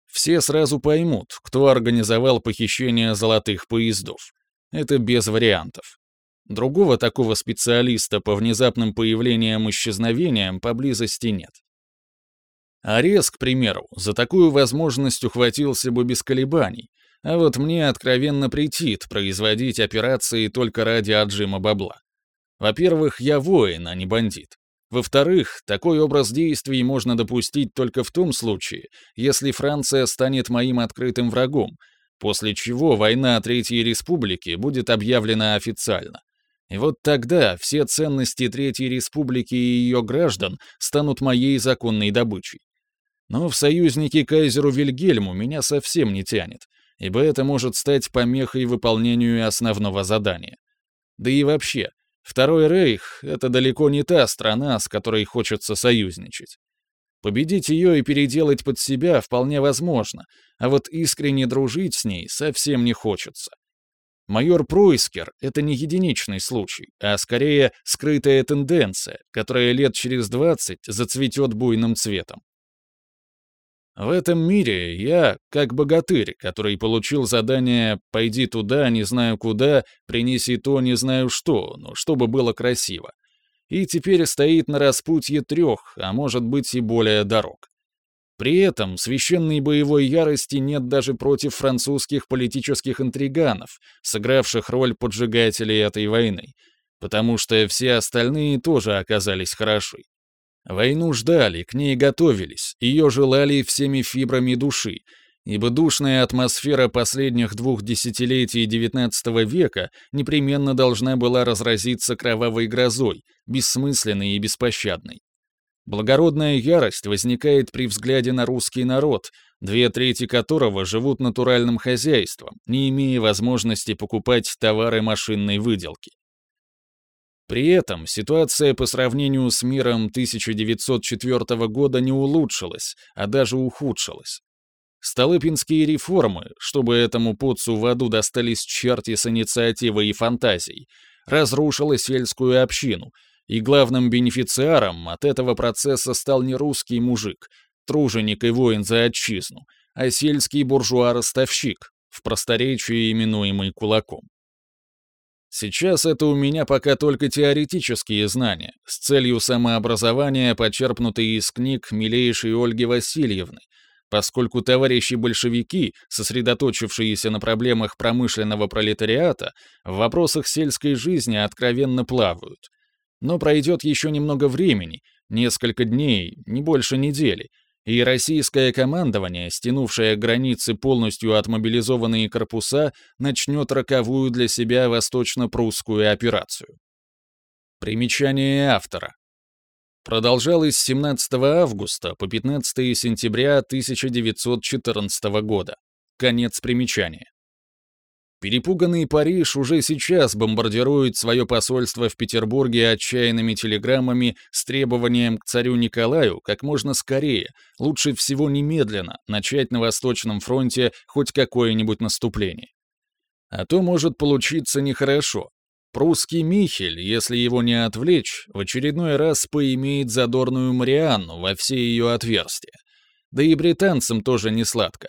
A: все сразу поймут, кто организовал похищение золотых поездов. Это без вариантов. Другого такого специалиста по внезапным появлениям и исчезновениям поблизости нет. Арес, к примеру, за такую возможность ухватился бы без колебаний, а вот мне откровенно претит производить операции только ради отжима бабла. Во-первых, я воин, а не бандит. Во-вторых, такой образ действий можно допустить только в том случае, если Франция станет моим открытым врагом, после чего война Третьей Республики будет объявлена официально. И вот тогда все ценности Третьей Республики и ее граждан станут моей законной добычей. Но в союзники кайзеру Вильгельму меня совсем не тянет, ибо это может стать помехой выполнению основного задания. Да и вообще, Второй Рейх — это далеко не та страна, с которой хочется союзничать. Победить ее и переделать под себя вполне возможно, а вот искренне дружить с ней совсем не хочется. Майор Пройскер — это не единичный случай, а скорее скрытая тенденция, которая лет через 20 зацветет буйным цветом. В этом мире я как богатырь, который получил задание «пойди туда, не знаю куда, принеси то, не знаю что, но чтобы было красиво». И теперь стоит на распутье трех, а может быть и более дорог. При этом священной боевой ярости нет даже против французских политических интриганов, сыгравших роль поджигателей этой войны, потому что все остальные тоже оказались хороши. Войну ждали, к ней готовились, ее желали всеми фибрами души, ибо душная атмосфера последних двух десятилетий XIX века непременно должна была разразиться кровавой грозой, бессмысленной и беспощадной. Благородная ярость возникает при взгляде на русский народ, две трети которого живут натуральным хозяйством, не имея возможности покупать товары машинной выделки. При этом ситуация по сравнению с миром 1904 года не улучшилась, а даже ухудшилась. Столыпинские реформы, чтобы этому пуцу в аду достались черти с инициативой и фантазией, разрушила сельскую общину, и главным бенефициаром от этого процесса стал не русский мужик, труженик и воин за отчизну, а сельский буржуа-ростовщик, в просторечии именуемый кулаком. Сейчас это у меня пока только теоретические знания, с целью самообразования, почерпнутые из книг милейшей Ольги Васильевны, поскольку товарищи большевики, сосредоточившиеся на проблемах промышленного пролетариата, в вопросах сельской жизни откровенно плавают. Но пройдет еще немного времени, несколько дней, не больше недели, и российское командование, стянувшее границы полностью отмобилизованные корпуса, начнет роковую для себя восточно-прусскую операцию. Примечание автора. Продолжалось с 17 августа по 15 сентября 1914 года. Конец примечания. Перепуганный Париж уже сейчас бомбардирует свое посольство в Петербурге отчаянными телеграммами с требованием к царю Николаю как можно скорее, лучше всего немедленно, начать на Восточном фронте хоть какое-нибудь наступление. А то может получиться нехорошо, Прусский Михель, если его не отвлечь, в очередной раз поимеет задорную Марианну во все ее отверстия. Да и британцам тоже не сладко.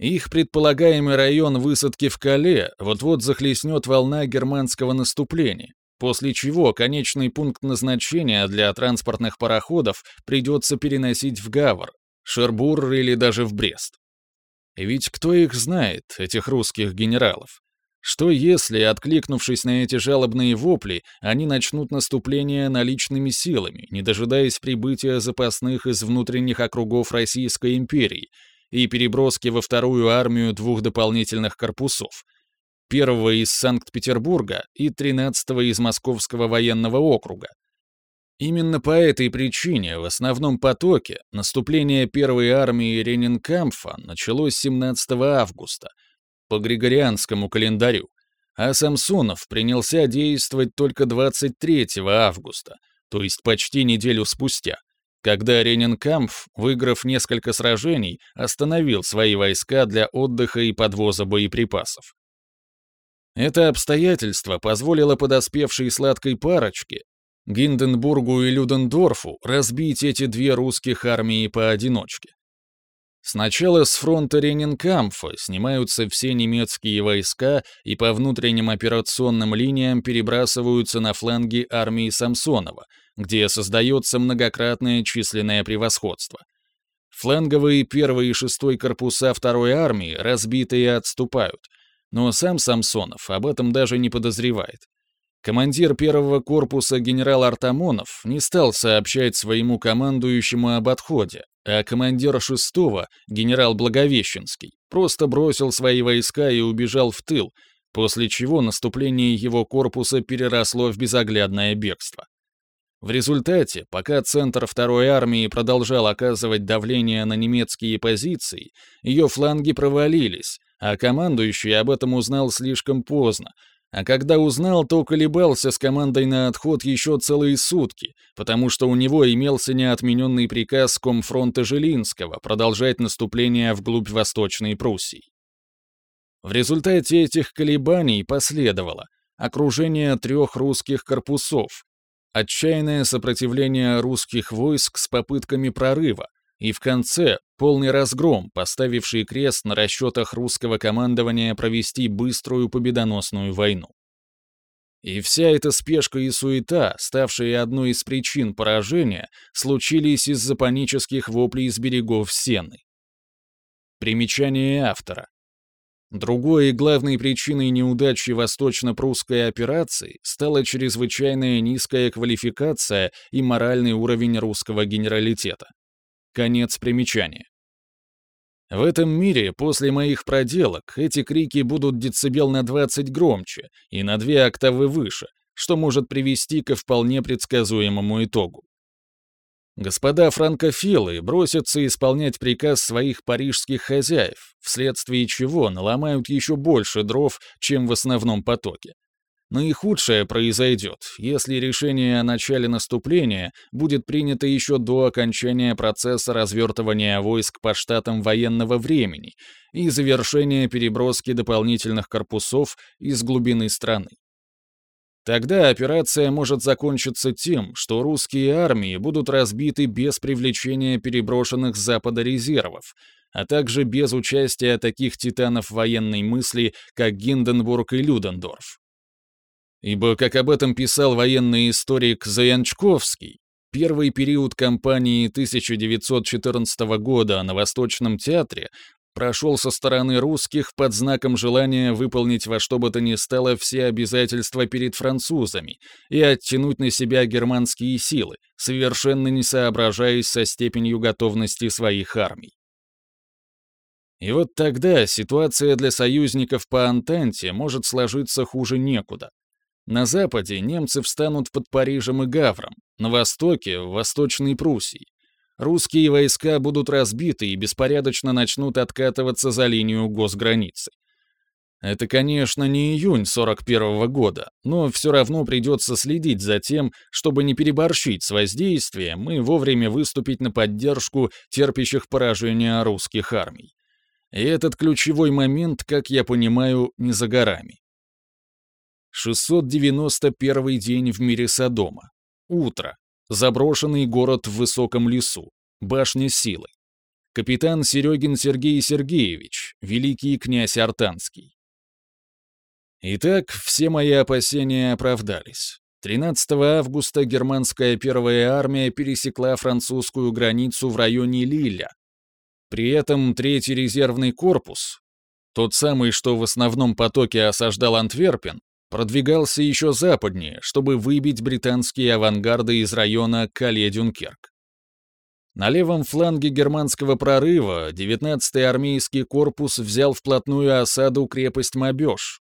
A: Их предполагаемый район высадки в Кале вот-вот захлестнет волна германского наступления, после чего конечный пункт назначения для транспортных пароходов придется переносить в Гавр, Шербур или даже в Брест. Ведь кто их знает, этих русских генералов? Что если, откликнувшись на эти жалобные вопли, они начнут наступление наличными силами, не дожидаясь прибытия запасных из внутренних округов Российской империи и переброски во вторую армию двух дополнительных корпусов, первого из Санкт-Петербурга и тринадцатого из Московского военного округа. Именно по этой причине в основном потоке наступление первой армии Ренинкамфа началось 17 августа – по григорианскому календарю, а Самсонов принялся действовать только 23 августа, то есть почти неделю спустя, когда Ренинкампф, выиграв несколько сражений, остановил свои войска для отдыха и подвоза боеприпасов. Это обстоятельство позволило подоспевшей сладкой парочке, Гинденбургу и Людендорфу, разбить эти две русских армии поодиночке. Сначала с фронта Ренинкамфа снимаются все немецкие войска и по внутренним операционным линиям перебрасываются на фланги армии Самсонова, где создается многократное численное превосходство. Фланговые первый и шестой корпуса второй армии разбиты и отступают, но сам Самсонов об этом даже не подозревает. Командир первого корпуса генерал Артамонов не стал сообщать своему командующему об отходе, а командир шестого, генерал Благовещенский, просто бросил свои войска и убежал в тыл, после чего наступление его корпуса переросло в безоглядное бегство. В результате, пока центр второй армии продолжал оказывать давление на немецкие позиции, ее фланги провалились, а командующий об этом узнал слишком поздно, а когда узнал, то колебался с командой на отход еще целые сутки, потому что у него имелся неотмененный приказ комфронта Жилинского продолжать наступление вглубь Восточной Пруссии. В результате этих колебаний последовало окружение трех русских корпусов, отчаянное сопротивление русских войск с попытками прорыва, и в конце полный разгром, поставивший крест на расчетах русского командования провести быструю победоносную войну. И вся эта спешка и суета, ставшие одной из причин поражения, случились из-за панических воплей с берегов Сены. Примечание автора. Другой и главной причиной неудачи восточно-прусской операции стала чрезвычайная низкая квалификация и моральный уровень русского генералитета. Конец примечания. В этом мире после моих проделок эти крики будут децибел на 20 громче и на 2 октавы выше, что может привести ко вполне предсказуемому итогу. Господа франкофилы бросятся исполнять приказ своих парижских хозяев, вследствие чего наломают еще больше дров, чем в основном потоке. Наихудшее произойдет, если решение о начале наступления будет принято еще до окончания процесса развертывания войск по штатам военного времени и завершения переброски дополнительных корпусов из глубины страны. Тогда операция может закончиться тем, что русские армии будут разбиты без привлечения переброшенных с запада резервов, а также без участия таких титанов военной мысли, как Гинденбург и Людендорф. Ибо, как об этом писал военный историк Заянчковский, первый период кампании 1914 года на Восточном театре прошел со стороны русских под знаком желания выполнить во что бы то ни стало все обязательства перед французами и оттянуть на себя германские силы, совершенно не соображаясь со степенью готовности своих армий. И вот тогда ситуация для союзников по Антанте может сложиться хуже некуда. На западе немцы встанут под Парижем и Гавром, на востоке — в Восточной Пруссии. Русские войска будут разбиты и беспорядочно начнут откатываться за линию госграницы. Это, конечно, не июнь 41 -го года, но все равно придется следить за тем, чтобы не переборщить с воздействием и вовремя выступить на поддержку терпящих поражения русских армий. И этот ключевой момент, как я понимаю, не за горами. 691 день в мире Содома. Утро. Заброшенный город в высоком лесу. Башня силы. Капитан Серегин Сергей Сергеевич, великий князь Артанский. Итак, все мои опасения оправдались. 13 августа германская первая армия пересекла французскую границу в районе Лиля. При этом третий резервный корпус, тот самый, что в основном потоке осаждал Антверпен, продвигался еще западнее, чтобы выбить британские авангарды из района Кале-Дюнкерк. На левом фланге германского прорыва 19-й армейский корпус взял вплотную осаду крепость Мобеж,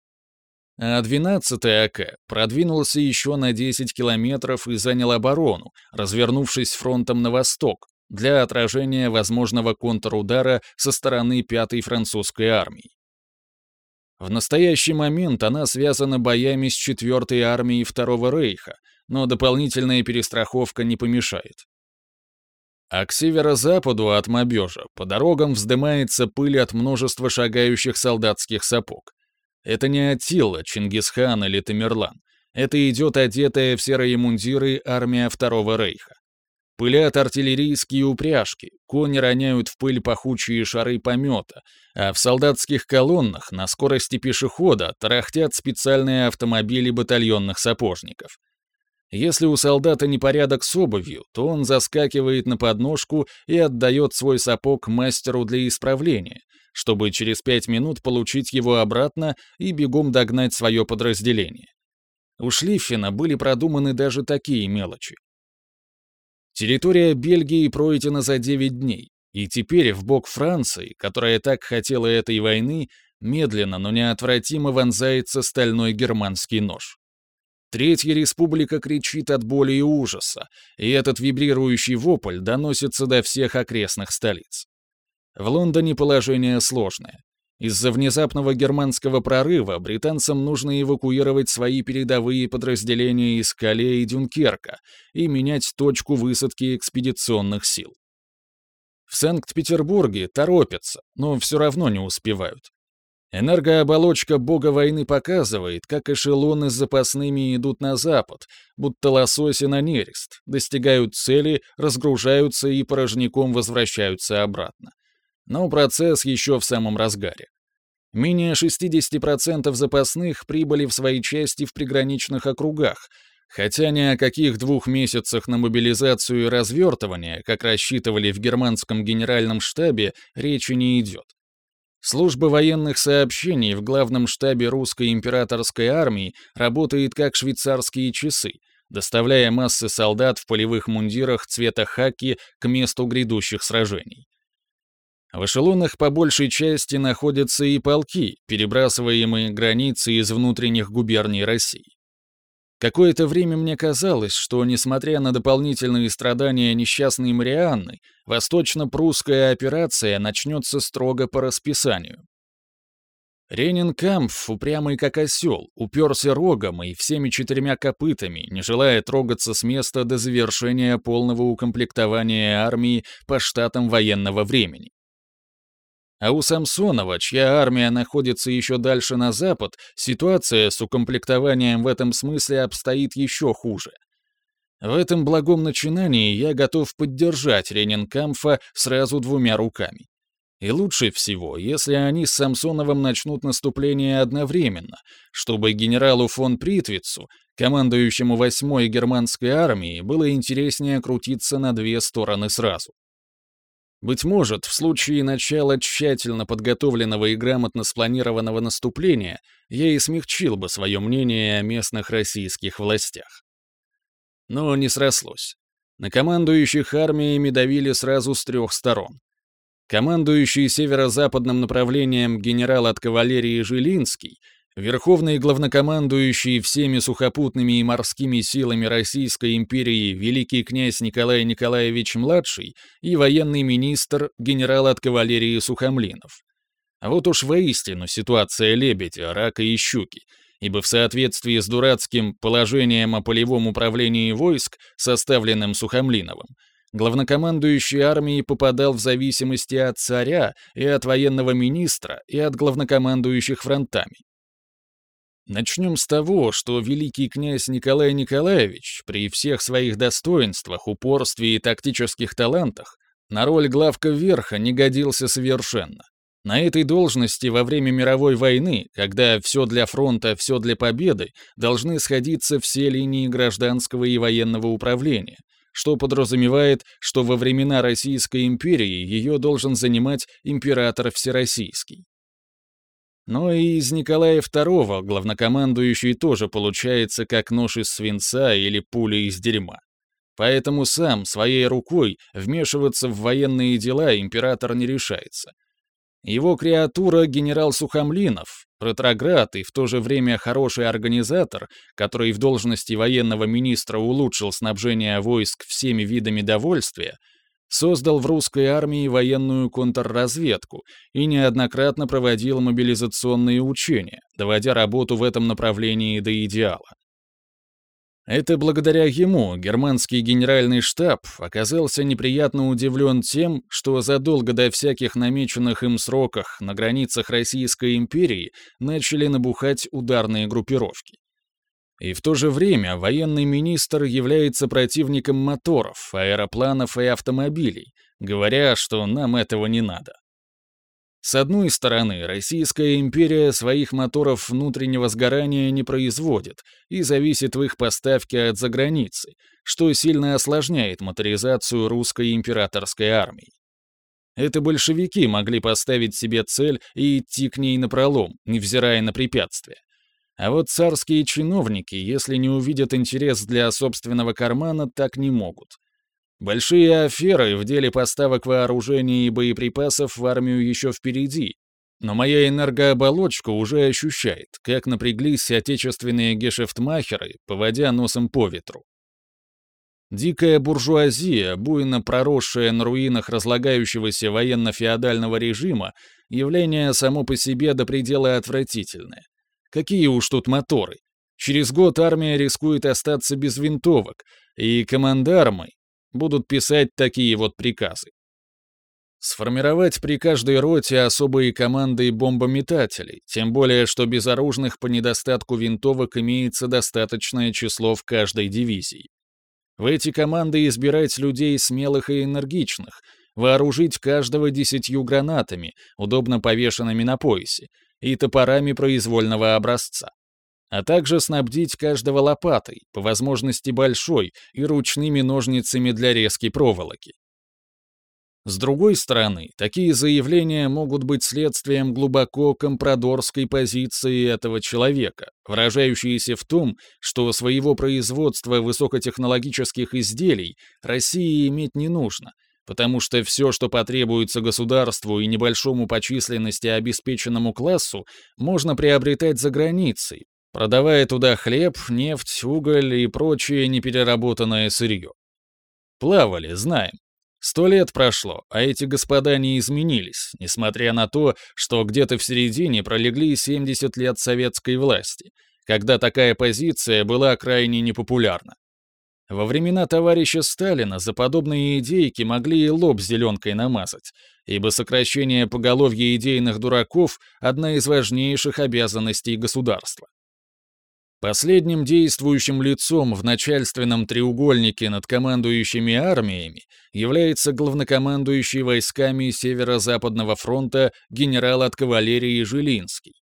A: а 12-й АК продвинулся еще на 10 километров и занял оборону, развернувшись фронтом на восток, для отражения возможного контрудара со стороны 5-й французской армии. В настоящий момент она связана боями с 4-й армией Второго Рейха, но дополнительная перестраховка не помешает. А к северо-западу от Мобежа по дорогам вздымается пыль от множества шагающих солдатских сапог. Это не Аттила, Чингисхан или Тамерлан. Это идет одетая в серые мундиры армия Второго Рейха. Пылят артиллерийские упряжки, кони роняют в пыль пахучие шары помета, а в солдатских колоннах на скорости пешехода тарахтят специальные автомобили батальонных сапожников. Если у солдата непорядок с обувью, то он заскакивает на подножку и отдает свой сапог мастеру для исправления, чтобы через пять минут получить его обратно и бегом догнать свое подразделение. У Шлиффена были продуманы даже такие мелочи. Территория Бельгии пройдена за 9 дней, и теперь в бок Франции, которая так хотела этой войны, медленно, но неотвратимо вонзается стальной германский нож. Третья республика кричит от боли и ужаса, и этот вибрирующий вопль доносится до всех окрестных столиц. В Лондоне положение сложное. Из-за внезапного германского прорыва британцам нужно эвакуировать свои передовые подразделения из Кале и Дюнкерка и менять точку высадки экспедиционных сил. В Санкт-Петербурге торопятся, но все равно не успевают. Энергооболочка бога войны показывает, как эшелоны с запасными идут на запад, будто лососи на нерест, достигают цели, разгружаются и порожняком возвращаются обратно. Но процесс еще в самом разгаре. Менее 60% запасных прибыли в свои части в приграничных округах, хотя ни о каких двух месяцах на мобилизацию и развертывание, как рассчитывали в германском генеральном штабе, речи не идет. Служба военных сообщений в главном штабе русской императорской армии работает как швейцарские часы, доставляя массы солдат в полевых мундирах цвета хаки к месту грядущих сражений. В эшелонах по большей части находятся и полки, перебрасываемые границы из внутренних губерний России. Какое-то время мне казалось, что, несмотря на дополнительные страдания несчастной Марианны, восточно-прусская операция начнется строго по расписанию. Ренинкампф, упрямый как осел, уперся рогом и всеми четырьмя копытами, не желая трогаться с места до завершения полного укомплектования армии по штатам военного времени. А у Самсонова, чья армия находится еще дальше на запад, ситуация с укомплектованием в этом смысле обстоит еще хуже. В этом благом начинании я готов поддержать Ренинкамфа сразу двумя руками. И лучше всего, если они с Самсоновым начнут наступление одновременно, чтобы генералу фон Притвицу, командующему 8-й германской армией, было интереснее крутиться на две стороны сразу. Быть может, в случае начала тщательно подготовленного и грамотно спланированного наступления я и смягчил бы свое мнение о местных российских властях. Но не срослось. На командующих армиями давили сразу с трех сторон. Командующий северо-западным направлением генерал от кавалерии Жилинский Верховный главнокомандующий всеми сухопутными и морскими силами Российской империи великий князь Николай Николаевич-младший и военный министр генерал от кавалерии Сухомлинов. А вот уж воистину ситуация лебедя, рака и щуки, ибо в соответствии с дурацким положением о полевом управлении войск, составленным Сухомлиновым, главнокомандующий армией попадал в зависимости от царя и от военного министра и от главнокомандующих фронтами. Начнем с того, что великий князь Николай Николаевич при всех своих достоинствах, упорстве и тактических талантах на роль главка верха не годился совершенно. На этой должности во время мировой войны, когда все для фронта, все для победы, должны сходиться все линии гражданского и военного управления, что подразумевает, что во времена Российской империи ее должен занимать император Всероссийский. Но и из Николая II главнокомандующий тоже получается как нож из свинца или пуля из дерьма. Поэтому сам, своей рукой, вмешиваться в военные дела император не решается. Его креатура генерал Сухомлинов, ретроград и в то же время хороший организатор, который в должности военного министра улучшил снабжение войск всеми видами довольствия, создал в русской армии военную контрразведку и неоднократно проводил мобилизационные учения, доводя работу в этом направлении до идеала. Это благодаря ему германский генеральный штаб оказался неприятно удивлен тем, что задолго до всяких намеченных им сроках на границах Российской империи начали набухать ударные группировки. И в то же время военный министр является противником моторов, аэропланов и автомобилей, говоря, что нам этого не надо. С одной стороны, Российская империя своих моторов внутреннего сгорания не производит и зависит в их поставке от заграницы, что сильно осложняет моторизацию русской императорской армии. Это большевики могли поставить себе цель и идти к ней напролом, невзирая на препятствия. А вот царские чиновники, если не увидят интерес для собственного кармана, так не могут. Большие аферы в деле поставок вооружений и боеприпасов в армию еще впереди, но моя энергооболочка уже ощущает, как напряглись отечественные гешефтмахеры, поводя носом по ветру. Дикая буржуазия, буйно проросшая на руинах разлагающегося военно-феодального режима, явление само по себе до предела отвратительное. Какие уж тут моторы. Через год армия рискует остаться без винтовок, и командармы будут писать такие вот приказы. Сформировать при каждой роте особые команды бомбометателей, тем более, что безоружных по недостатку винтовок имеется достаточное число в каждой дивизии. В эти команды избирать людей смелых и энергичных, вооружить каждого десятью гранатами, удобно повешенными на поясе, и топорами произвольного образца, а также снабдить каждого лопатой, по возможности большой, и ручными ножницами для резки проволоки. С другой стороны, такие заявления могут быть следствием глубоко компрадорской позиции этого человека, выражающейся в том, что своего производства высокотехнологических изделий России иметь не нужно, потому что все, что потребуется государству и небольшому по численности обеспеченному классу, можно приобретать за границей, продавая туда хлеб, нефть, уголь и прочее непереработанное сырье. Плавали, знаем. Сто лет прошло, а эти господа не изменились, несмотря на то, что где-то в середине пролегли 70 лет советской власти, когда такая позиция была крайне непопулярна. Во времена товарища Сталина за подобные идейки могли и лоб зеленкой намазать, ибо сокращение поголовья идейных дураков – одна из важнейших обязанностей государства. Последним действующим лицом в начальственном треугольнике над командующими армиями является главнокомандующий войсками Северо-Западного фронта генерал от кавалерии Жилинский.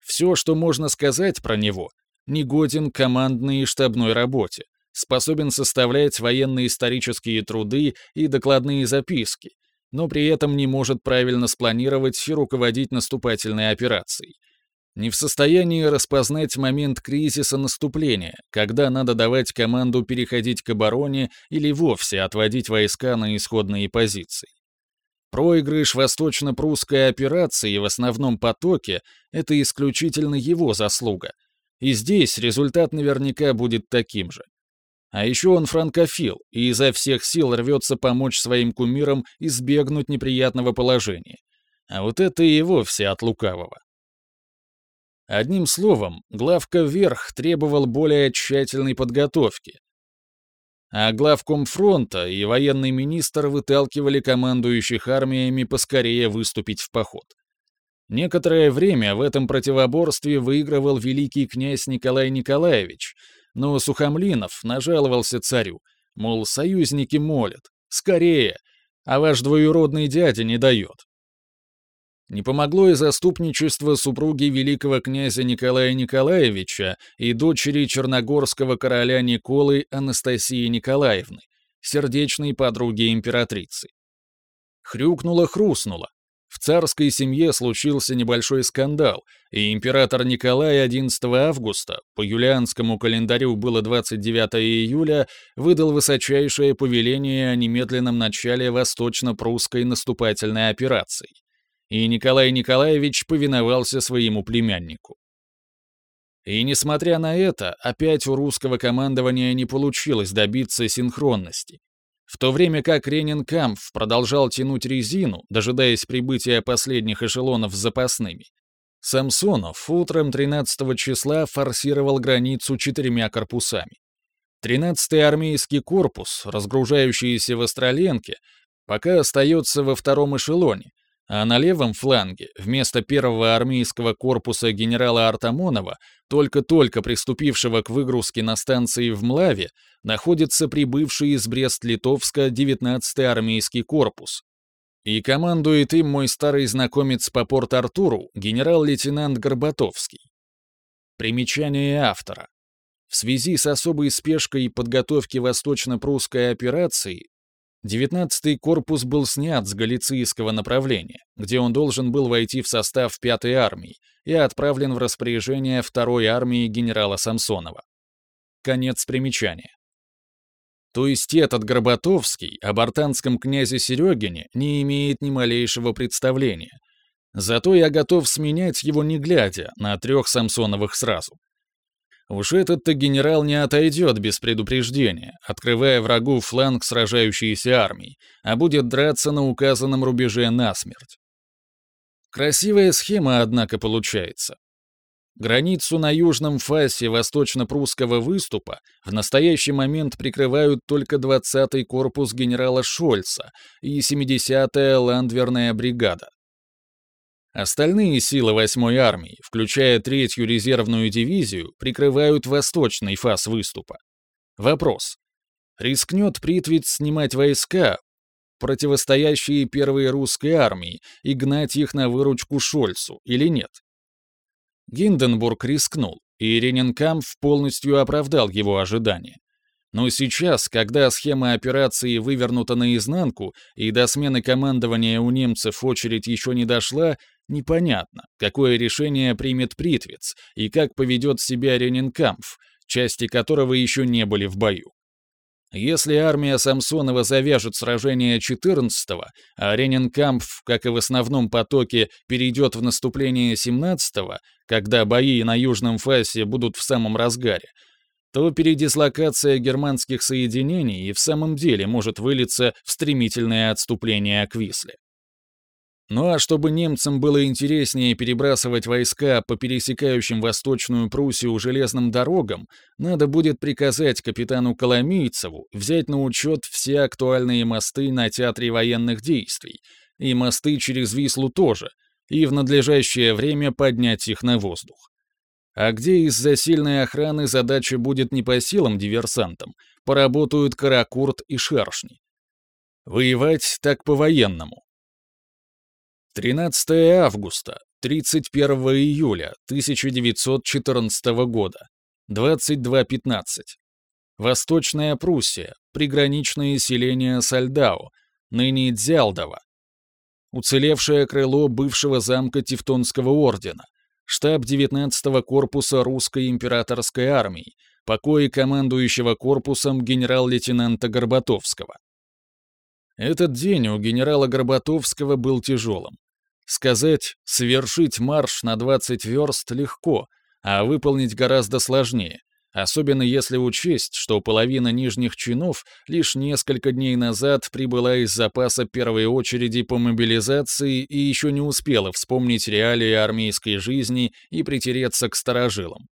A: Все, что можно сказать про него, негоден командной и штабной работе, способен составлять военно-исторические труды и докладные записки, но при этом не может правильно спланировать и руководить наступательной операцией – не в состоянии распознать момент кризиса наступления, когда надо давать команду переходить к обороне или вовсе отводить войска на исходные позиции. Проигрыш восточно-прусской операции в основном потоке — это исключительно его заслуга. И здесь результат наверняка будет таким же. А еще он франкофил и изо всех сил рвется помочь своим кумирам избегнуть неприятного положения. А вот это и вовсе от лукавого. Одним словом, главка вверх требовал более тщательной подготовки. А главком фронта и военный министр выталкивали командующих армиями поскорее выступить в поход. Некоторое время в этом противоборстве выигрывал великий князь Николай Николаевич, но Сухомлинов нажаловался царю, мол, союзники молят, скорее, а ваш двоюродный дядя не дает. Не помогло и заступничество супруги великого князя Николая Николаевича и дочери черногорского короля Николы Анастасии Николаевны, сердечной подруги императрицы. Хрюкнуло-хрустнуло. В царской семье случился небольшой скандал, и император Николай 11 августа, по юлианскому календарю было 29 июля, выдал высочайшее повеление о немедленном начале восточно-прусской наступательной операции и Николай Николаевич повиновался своему племяннику. И несмотря на это, опять у русского командования не получилось добиться синхронности. В то время как Ренинкампф продолжал тянуть резину, дожидаясь прибытия последних эшелонов с запасными, Самсонов утром 13 числа форсировал границу четырьмя корпусами. 13-й армейский корпус, разгружающийся в Остроленке, пока остается во втором эшелоне, а на левом фланге, вместо первого армейского корпуса генерала Артамонова, только-только приступившего к выгрузке на станции в Млаве, находится прибывший из Брест-Литовска 19-й армейский корпус. И командует им мой старый знакомец по Порт-Артуру, генерал-лейтенант Горбатовский. Примечание автора. В связи с особой спешкой подготовки восточно-прусской операции 19-й корпус был снят с галицийского направления, где он должен был войти в состав 5-й армии и отправлен в распоряжение 2-й армии генерала Самсонова. Конец примечания. То есть этот Горбатовский о бартанском князе Серегине не имеет ни малейшего представления. Зато я готов сменять его не глядя на трех Самсоновых сразу. Уж этот-то генерал не отойдет без предупреждения, открывая врагу фланг сражающейся армии, а будет драться на указанном рубеже насмерть. Красивая схема, однако, получается. Границу на южном фасе восточно-прусского выступа в настоящий момент прикрывают только 20-й корпус генерала Шольца и 70-я ландверная бригада. Остальные силы 8-й армии, включая третью резервную дивизию, прикрывают восточный фас выступа. Вопрос. Рискнет Притвиц снимать войска, противостоящие первой русской армии, и гнать их на выручку Шольцу, или нет? Гинденбург рискнул, и Рененкампф полностью оправдал его ожидания. Но сейчас, когда схема операции вывернута наизнанку и до смены командования у немцев очередь еще не дошла, непонятно, какое решение примет Притвиц и как поведет себя Ренинкампф, части которого еще не были в бою. Если армия Самсонова завяжет сражение 14-го, а Ренинкампф, как и в основном потоке, перейдет в наступление 17-го, когда бои на южном фасе будут в самом разгаре, то передислокация германских соединений и в самом деле может вылиться в стремительное отступление к Висле. Ну а чтобы немцам было интереснее перебрасывать войска по пересекающим Восточную Пруссию железным дорогам, надо будет приказать капитану Коломийцеву взять на учет все актуальные мосты на театре военных действий, и мосты через Вислу тоже, и в надлежащее время поднять их на воздух. А где из-за сильной охраны задача будет не по силам диверсантам, поработают Каракурт и Шершни. Воевать так по-военному. 13 августа, 31 июля 1914 года, 22.15. Восточная Пруссия, приграничное селение Сальдау, ныне Дзялдово. Уцелевшее крыло бывшего замка Тевтонского ордена, штаб 19-го корпуса русской императорской армии, покои командующего корпусом генерал-лейтенанта Горбатовского. Этот день у генерала Горбатовского был тяжелым. Сказать «совершить марш на 20 верст» легко, а выполнить гораздо сложнее, особенно если учесть, что половина нижних чинов лишь несколько дней назад прибыла из запаса первой очереди по мобилизации и еще не успела вспомнить реалии армейской жизни и притереться к старожилам.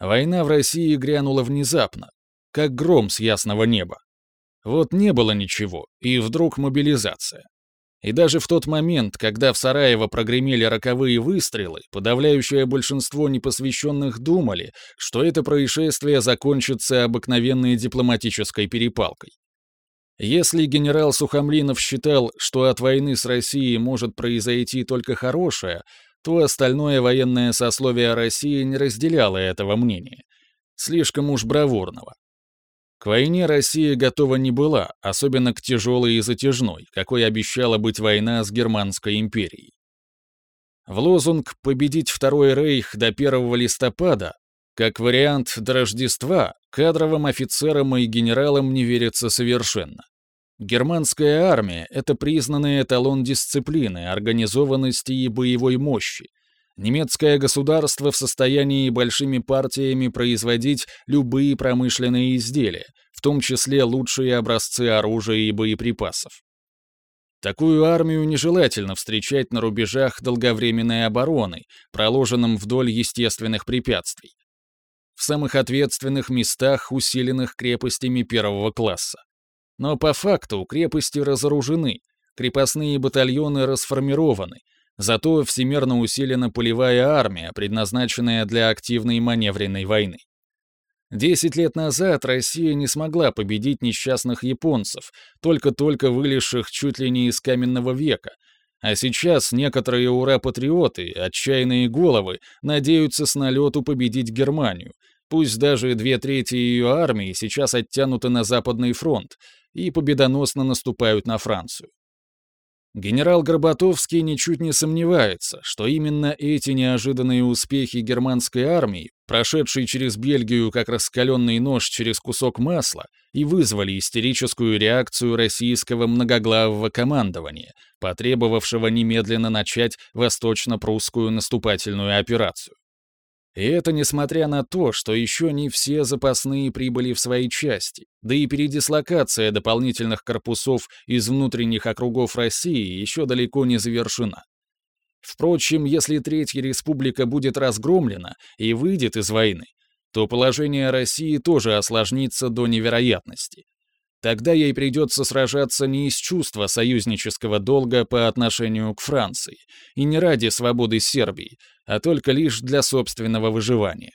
A: Война в России грянула внезапно, как гром с ясного неба. Вот не было ничего, и вдруг мобилизация. И даже в тот момент, когда в Сараево прогремели роковые выстрелы, подавляющее большинство непосвященных думали, что это происшествие закончится обыкновенной дипломатической перепалкой. Если генерал Сухомлинов считал, что от войны с Россией может произойти только хорошее, то остальное военное сословие России не разделяло этого мнения. Слишком уж бравурного. К войне Россия готова не была, особенно к тяжелой и затяжной, какой обещала быть война с Германской империей. В лозунг «Победить Второй Рейх до 1 листопада» как вариант до Рождества кадровым офицерам и генералам не верится совершенно. Германская армия — это признанный эталон дисциплины, организованности и боевой мощи, Немецкое государство в состоянии большими партиями производить любые промышленные изделия, в том числе лучшие образцы оружия и боеприпасов. Такую армию нежелательно встречать на рубежах долговременной обороны, проложенном вдоль естественных препятствий. В самых ответственных местах, усиленных крепостями первого класса. Но по факту крепости разоружены, крепостные батальоны расформированы, Зато всемирно усилена полевая армия, предназначенная для активной маневренной войны. Десять лет назад Россия не смогла победить несчастных японцев, только-только вылезших чуть ли не из каменного века, а сейчас некоторые ура-патриоты, отчаянные головы, надеются с налету победить Германию, пусть даже две трети ее армии сейчас оттянуты на Западный фронт и победоносно наступают на Францию. Генерал Горбатовский ничуть не сомневается, что именно эти неожиданные успехи германской армии, прошедшие через Бельгию как раскаленный нож через кусок масла, и вызвали истерическую реакцию российского многоглавого командования, потребовавшего немедленно начать восточно-прусскую наступательную операцию. И это несмотря на то, что еще не все запасные прибыли в свои части, да и передислокация дополнительных корпусов из внутренних округов России еще далеко не завершена. Впрочем, если Третья Республика будет разгромлена и выйдет из войны, то положение России тоже осложнится до невероятности. Тогда ей придется сражаться не из чувства союзнического долга по отношению к Франции и не ради свободы Сербии, а только лишь для собственного выживания.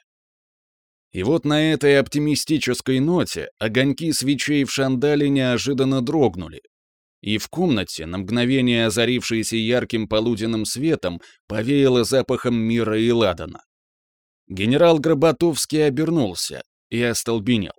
A: И вот на этой оптимистической ноте огоньки свечей в шандале неожиданно дрогнули, и в комнате, на мгновение озарившейся ярким полуденным светом, повеяло запахом мира и ладана. Генерал Гроботовский обернулся и остолбенел.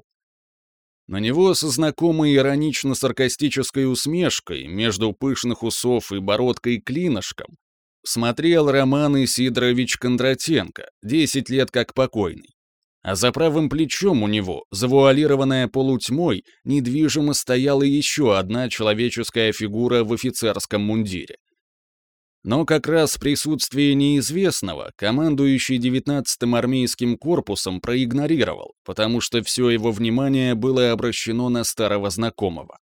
A: На него со знакомой иронично-саркастической усмешкой между пышных усов и бородкой-клинышком смотрел Роман Исидорович Кондратенко, 10 лет как покойный. А за правым плечом у него, завуалированная полутьмой, недвижимо стояла еще одна человеческая фигура в офицерском мундире. Но как раз в присутствии неизвестного командующий 19-м армейским корпусом проигнорировал, потому что все его внимание было обращено на старого знакомого.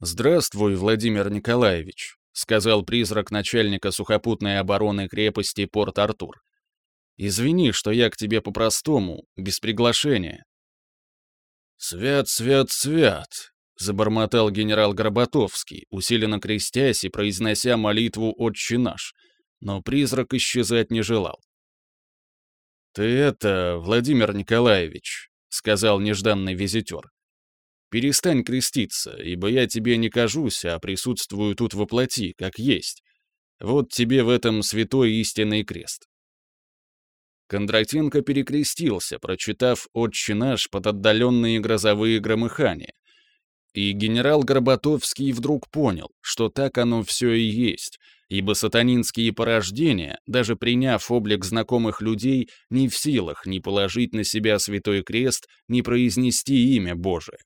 A: «Здравствуй, Владимир Николаевич», — сказал призрак начальника сухопутной обороны крепости Порт-Артур. «Извини, что я к тебе по-простому, без приглашения». «Свят, свят, свят», забормотал генерал Горбатовский, усиленно крестясь и произнося молитву «Отче наш», но призрак исчезать не желал. «Ты это, Владимир Николаевич», — сказал нежданный визитер, — «перестань креститься, ибо я тебе не кажусь, а присутствую тут во плоти, как есть. Вот тебе в этом святой истинный крест». Кондратенко перекрестился, прочитав «Отче наш» под отдаленные грозовые громыхания, и генерал Горбатовский вдруг понял, что так оно все и есть, ибо сатанинские порождения, даже приняв облик знакомых людей, не в силах ни положить на себя святой крест, ни произнести имя Божие.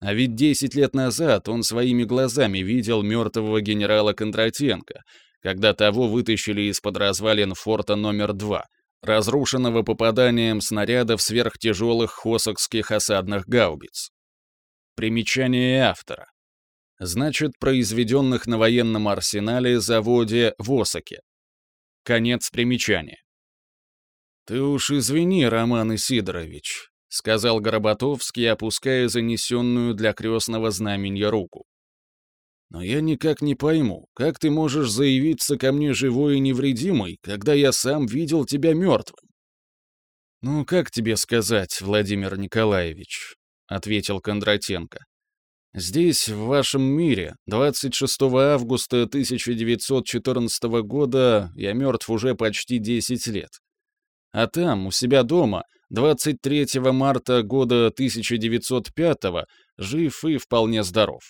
A: А ведь десять лет назад он своими глазами видел мертвого генерала Кондратенко, когда того вытащили из-под развалин форта номер два, разрушенного попаданием снарядов сверхтяжелых хосокских осадных гаубиц. Примечание автора. Значит, произведенных на военном арсенале заводе в Осаке. Конец примечания. «Ты уж извини, Роман Исидорович», — сказал Горбатовский, опуская занесенную для крестного знаменья руку. «Но я никак не пойму, как ты можешь заявиться ко мне живой и невредимой, когда я сам видел тебя мертвым?» «Ну, как тебе сказать, Владимир Николаевич?» — ответил Кондратенко. «Здесь, в вашем мире, 26 августа 1914 года я мертв уже почти 10 лет. А там, у себя дома, 23 марта года 1905 жив и вполне здоров.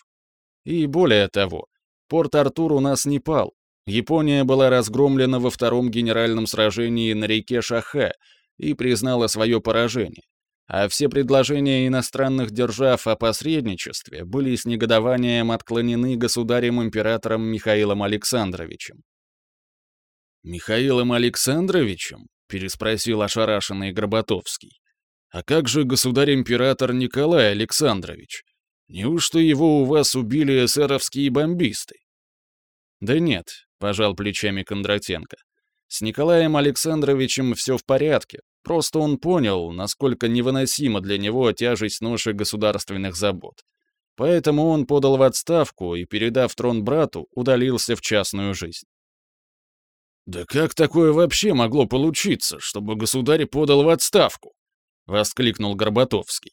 A: И более того, Порт-Артур у нас не пал. Япония была разгромлена во втором генеральном сражении на реке Шахе и признала свое поражение а все предложения иностранных держав о посредничестве были с негодованием отклонены государем-императором Михаилом Александровичем. «Михаилом Александровичем?» — переспросил ошарашенный Горбатовский. «А как же государь-император Николай Александрович? Неужто его у вас убили эсеровские бомбисты?» «Да нет», — пожал плечами Кондратенко. «С Николаем Александровичем все в порядке, Просто он понял, насколько невыносима для него тяжесть ноши государственных забот. Поэтому он подал в отставку и, передав трон брату, удалился в частную жизнь. «Да как такое вообще могло получиться, чтобы государь подал в отставку?» — воскликнул Горбатовский.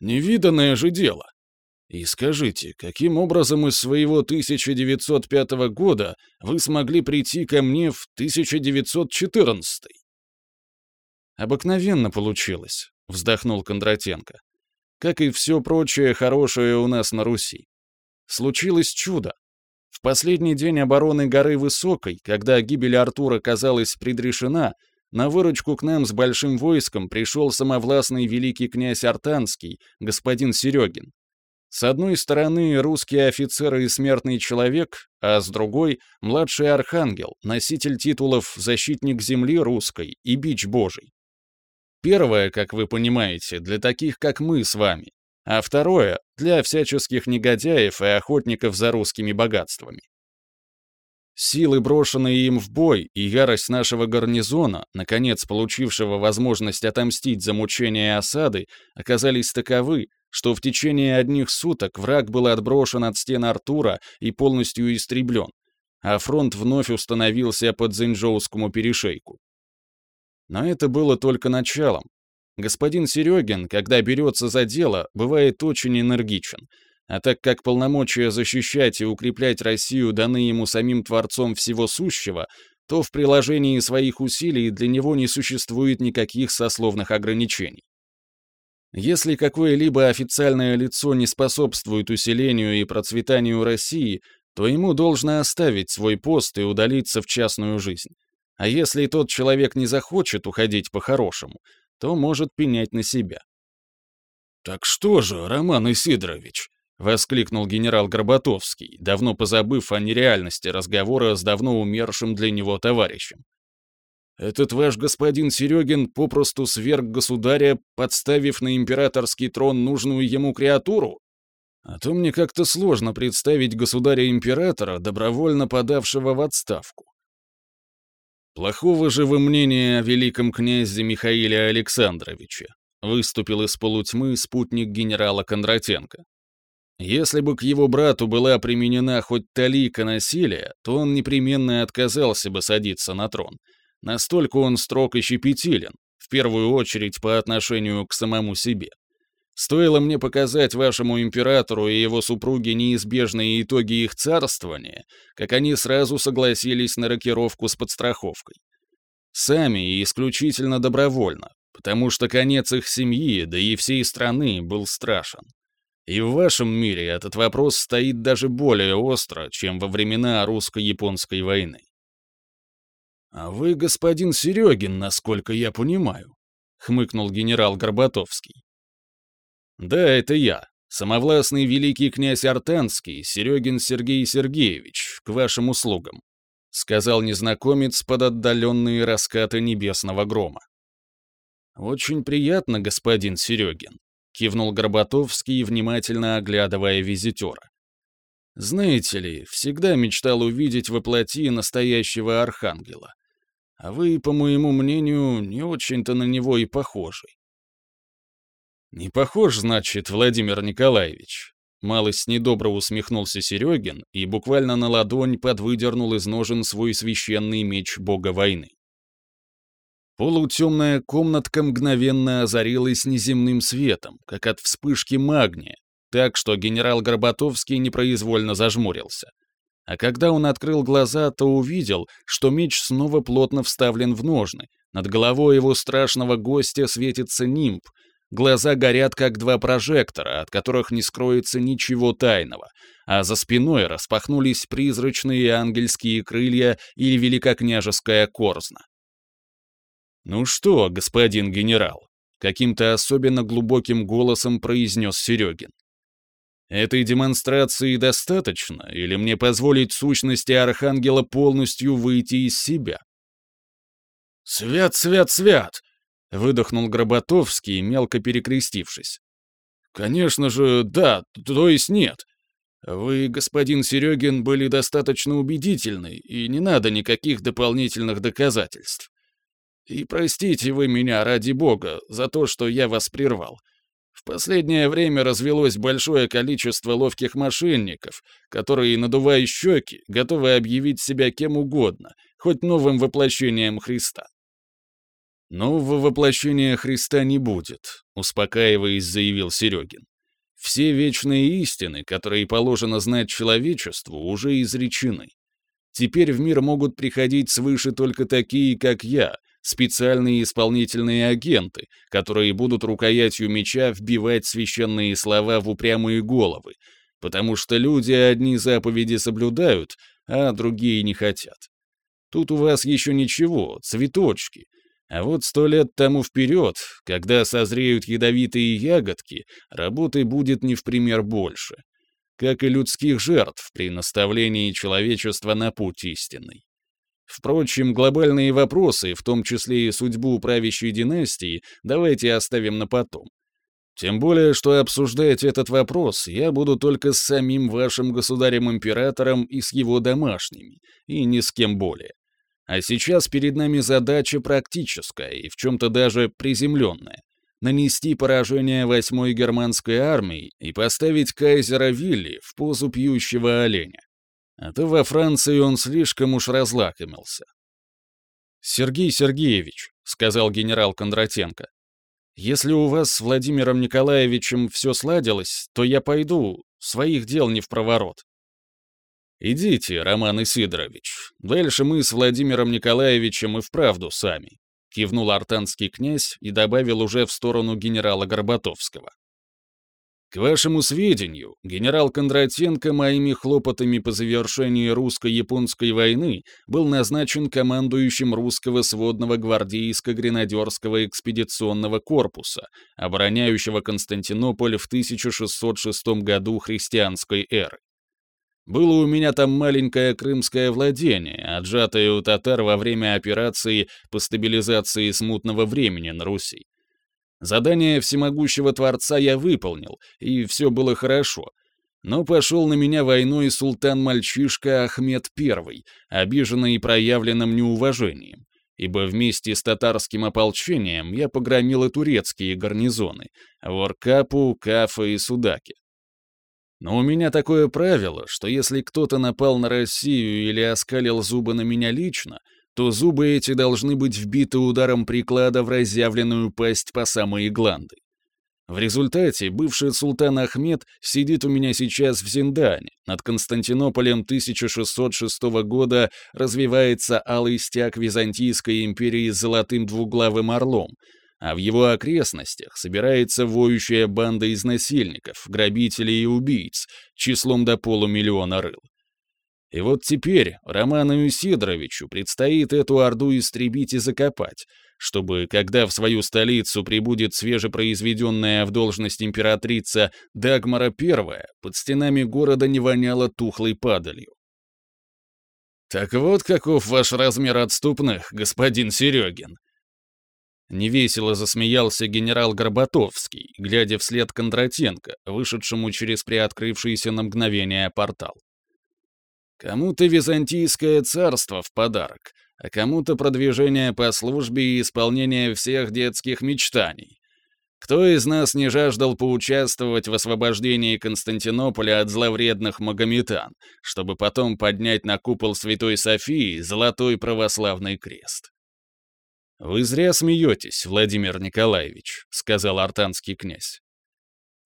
A: «Невиданное же дело. И скажите, каким образом из своего 1905 года вы смогли прийти ко мне в 1914 -й? «Обыкновенно получилось», — вздохнул Кондратенко. «Как и все прочее хорошее у нас на Руси. Случилось чудо. В последний день обороны горы Высокой, когда гибель Артура казалась предрешена, на выручку к нам с большим войском пришел самовластный великий князь Артанский, господин Серегин. С одной стороны, русский офицер и смертный человек, а с другой — младший архангел, носитель титулов «Защитник земли русской» и «Бич Божий». Первое, как вы понимаете, для таких, как мы с вами, а второе — для всяческих негодяев и охотников за русскими богатствами. Силы, брошенные им в бой, и ярость нашего гарнизона, наконец получившего возможность отомстить за мучения осады, оказались таковы, что в течение одних суток враг был отброшен от стен Артура и полностью истреблен, а фронт вновь установился под Зинджоускому перешейку. Но это было только началом. Господин Серегин, когда берется за дело, бывает очень энергичен, а так как полномочия защищать и укреплять Россию даны ему самим Творцом Всего Сущего, то в приложении своих усилий для него не существует никаких сословных ограничений. Если какое-либо официальное лицо не способствует усилению и процветанию России, то ему должно оставить свой пост и удалиться в частную жизнь. А если тот человек не захочет уходить по-хорошему, то может пенять на себя. «Так что же, Роман Исидорович?» — воскликнул генерал Горбатовский, давно позабыв о нереальности разговора с давно умершим для него товарищем. «Этот ваш господин Серегин попросту сверг государя, подставив на императорский трон нужную ему креатуру? А то мне как-то сложно представить государя-императора, добровольно подавшего в отставку. Плохого же вы мнения о великом князе Михаиле Александровиче, выступил из полутьмы спутник генерала Кондратенко. Если бы к его брату была применена хоть талика насилия, то он непременно отказался бы садиться на трон. Настолько он строг и щепетилен, в первую очередь по отношению к самому себе. Стоило мне показать вашему императору и его супруге неизбежные итоги их царствования, как они сразу согласились на рокировку с подстраховкой. Сами и исключительно добровольно, потому что конец их семьи, да и всей страны, был страшен. И в вашем мире этот вопрос стоит даже более остро, чем во времена русско-японской войны. «А вы господин Серегин, насколько я понимаю», — хмыкнул генерал Горбатовский. «Да, это я, самовластный великий князь Артанский, Серегин Сергей Сергеевич, к вашим услугам», — сказал незнакомец под отдаленные раскаты небесного грома. «Очень приятно, господин Серегин кивнул Горбатовский, внимательно оглядывая визитера. Знаете ли, всегда мечтал увидеть во плоти настоящего архангела. А вы, по моему мнению, не очень-то на него и похожи. Не похож, значит, Владимир Николаевич. Малость недобро усмехнулся Серегин и буквально на ладонь подвыдернул из ножен свой священный меч бога войны. Полутемная комнатка мгновенно озарилась неземным светом, как от вспышки магния, так что генерал Горбатовский непроизвольно зажмурился. А когда он открыл глаза, то увидел, что меч снова плотно вставлен в ножны. Над головой его страшного гостя светится нимб. Глаза горят, как два прожектора, от которых не скроется ничего тайного, а за спиной распахнулись призрачные ангельские крылья или великокняжеская корзна. «Ну что, господин генерал?» — каким-то особенно глубоким голосом произнес Серегин. «Этой демонстрации достаточно, или мне позволить сущности Архангела полностью выйти из себя?» «Свят, свят, свят!» — выдохнул Гроботовский, мелко перекрестившись. «Конечно же, да, то есть нет. Вы, господин Серегин, были достаточно убедительны, и не надо никаких дополнительных доказательств. И простите вы меня, ради бога, за то, что я вас прервал. В последнее время развелось большое количество ловких мошенников, которые, надувая щеки, готовы объявить себя кем угодно, хоть новым воплощением Христа. «Нового воплощения Христа не будет», — успокаиваясь, заявил Серегин. «Все вечные истины, которые положено знать человечеству, уже изречены. Теперь в мир могут приходить свыше только такие, как я, специальные исполнительные агенты, которые будут рукоятью меча вбивать священные слова в упрямые головы, потому что люди одни заповеди соблюдают, а другие не хотят. Тут у вас еще ничего, цветочки. А вот сто лет тому вперед, когда созреют ядовитые ягодки, работы будет не в пример больше. Как и людских жертв при наставлении человечества на путь истинный. Впрочем, глобальные вопросы, в том числе и судьбу правящей династии, давайте оставим на потом. Тем более, что обсуждать этот вопрос я буду только с самим вашим государем-императором и с его домашними, и ни с кем более. А сейчас перед нами задача практическая и в чем-то даже приземленная. Нанести поражение восьмой германской армии и поставить кайзера Вилли в позу пьющего оленя. А то во Франции он слишком уж разлакомился. «Сергей Сергеевич», — сказал генерал Кондратенко, «если у вас с Владимиром Николаевичем все сладилось, то я пойду, своих дел не в проворот». «Идите, Роман Исидорович, дальше мы с Владимиром Николаевичем и вправду сами», кивнул артанский князь и добавил уже в сторону генерала Горбатовского. К вашему сведению, генерал Кондратенко моими хлопотами по завершении русско-японской войны был назначен командующим русского сводного гвардейско-гренадерского экспедиционного корпуса, обороняющего Константинополь в 1606 году христианской эры. Было у меня там маленькое крымское владение, отжатое у татар во время операции по стабилизации смутного времени на Руси. Задание всемогущего Творца я выполнил, и все было хорошо. Но пошел на меня войной султан-мальчишка Ахмед I, обиженный проявленным неуважением, ибо вместе с татарским ополчением я погромил и турецкие гарнизоны — Воркапу, Кафа и Судаки. Но у меня такое правило, что если кто-то напал на Россию или оскалил зубы на меня лично — то зубы эти должны быть вбиты ударом приклада в разъявленную пасть по самые гланды. В результате бывший султан Ахмед сидит у меня сейчас в Зиндане. Над Константинополем 1606 года развивается алый стяг Византийской империи с золотым двуглавым орлом, а в его окрестностях собирается воющая банда из насильников, грабителей и убийц, числом до полумиллиона рыл. И вот теперь Роману Сидоровичу предстоит эту орду истребить и закопать, чтобы, когда в свою столицу прибудет свежепроизведенная в должность императрица Дагмара I, под стенами города не воняло тухлой падалью. «Так вот каков ваш размер отступных, господин Серегин!» Невесело засмеялся генерал Горбатовский, глядя вслед Кондратенко, вышедшему через приоткрывшийся на мгновение портал. Кому-то византийское царство в подарок, а кому-то продвижение по службе и исполнение всех детских мечтаний. Кто из нас не жаждал поучаствовать в освобождении Константинополя от зловредных магометан, чтобы потом поднять на купол Святой Софии золотой православный крест? «Вы зря смеетесь, Владимир Николаевич», — сказал артанский князь.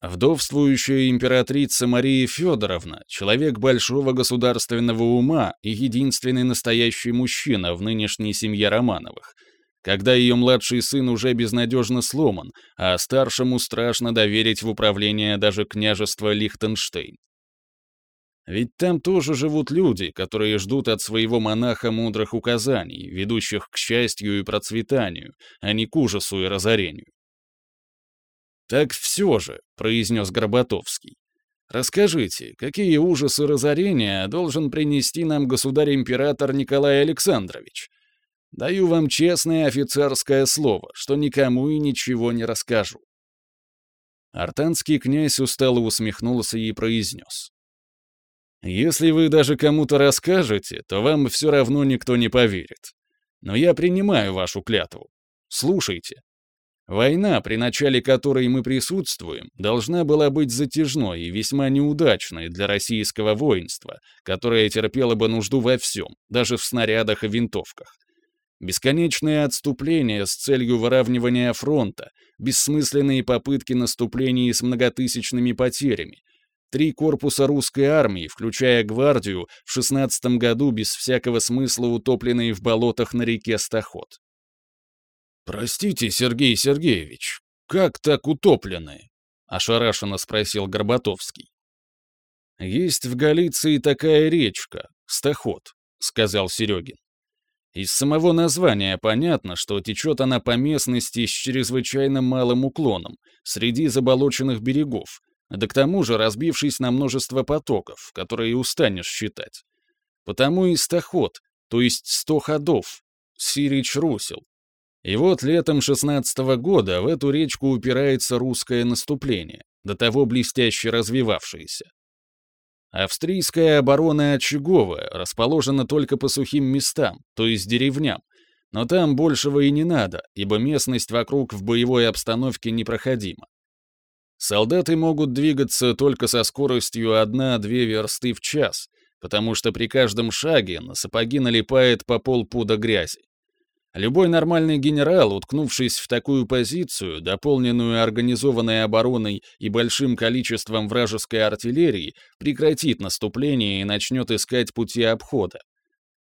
A: Вдовствующая императрица Мария Федоровна — человек большого государственного ума и единственный настоящий мужчина в нынешней семье Романовых, когда ее младший сын уже безнадежно сломан, а старшему страшно доверить в управление даже княжества Лихтенштейн. Ведь там тоже живут люди, которые ждут от своего монаха мудрых указаний, ведущих к счастью и процветанию, а не к ужасу и разорению. «Так все же», — произнес Горбатовский. «Расскажите, какие ужасы разорения должен принести нам государь-император Николай Александрович? Даю вам честное офицерское слово, что никому и ничего не расскажу». Артанский князь устало усмехнулся и произнес. «Если вы даже кому-то расскажете, то вам все равно никто не поверит. Но я принимаю вашу клятву. Слушайте». Война, при начале которой мы присутствуем, должна была быть затяжной и весьма неудачной для российского воинства, которое терпело бы нужду во всем, даже в снарядах и винтовках. Бесконечные отступления с целью выравнивания фронта, бессмысленные попытки наступлений с многотысячными потерями, Три корпуса русской армии, включая гвардию, в 16 году без всякого смысла утопленные в болотах на реке Стоход. «Простите, Сергей Сергеевич, как так утоплены?» — ошарашенно спросил Горбатовский. «Есть в Галиции такая речка, Стоход», — сказал Серегин. Из самого названия понятно, что течет она по местности с чрезвычайно малым уклоном, среди заболоченных берегов, да к тому же разбившись на множество потоков, которые устанешь считать. Потому и стоход, то есть сто ходов, Сирич Русел, и вот летом 16 -го года в эту речку упирается русское наступление, до того блестяще развивавшееся. Австрийская оборона очаговая, расположена только по сухим местам, то есть деревням, но там большего и не надо, ибо местность вокруг в боевой обстановке непроходима. Солдаты могут двигаться только со скоростью 1-2 версты в час, потому что при каждом шаге на сапоги налипает по полпуда грязи. Любой нормальный генерал, уткнувшись в такую позицию, дополненную организованной обороной и большим количеством вражеской артиллерии, прекратит наступление и начнет искать пути обхода.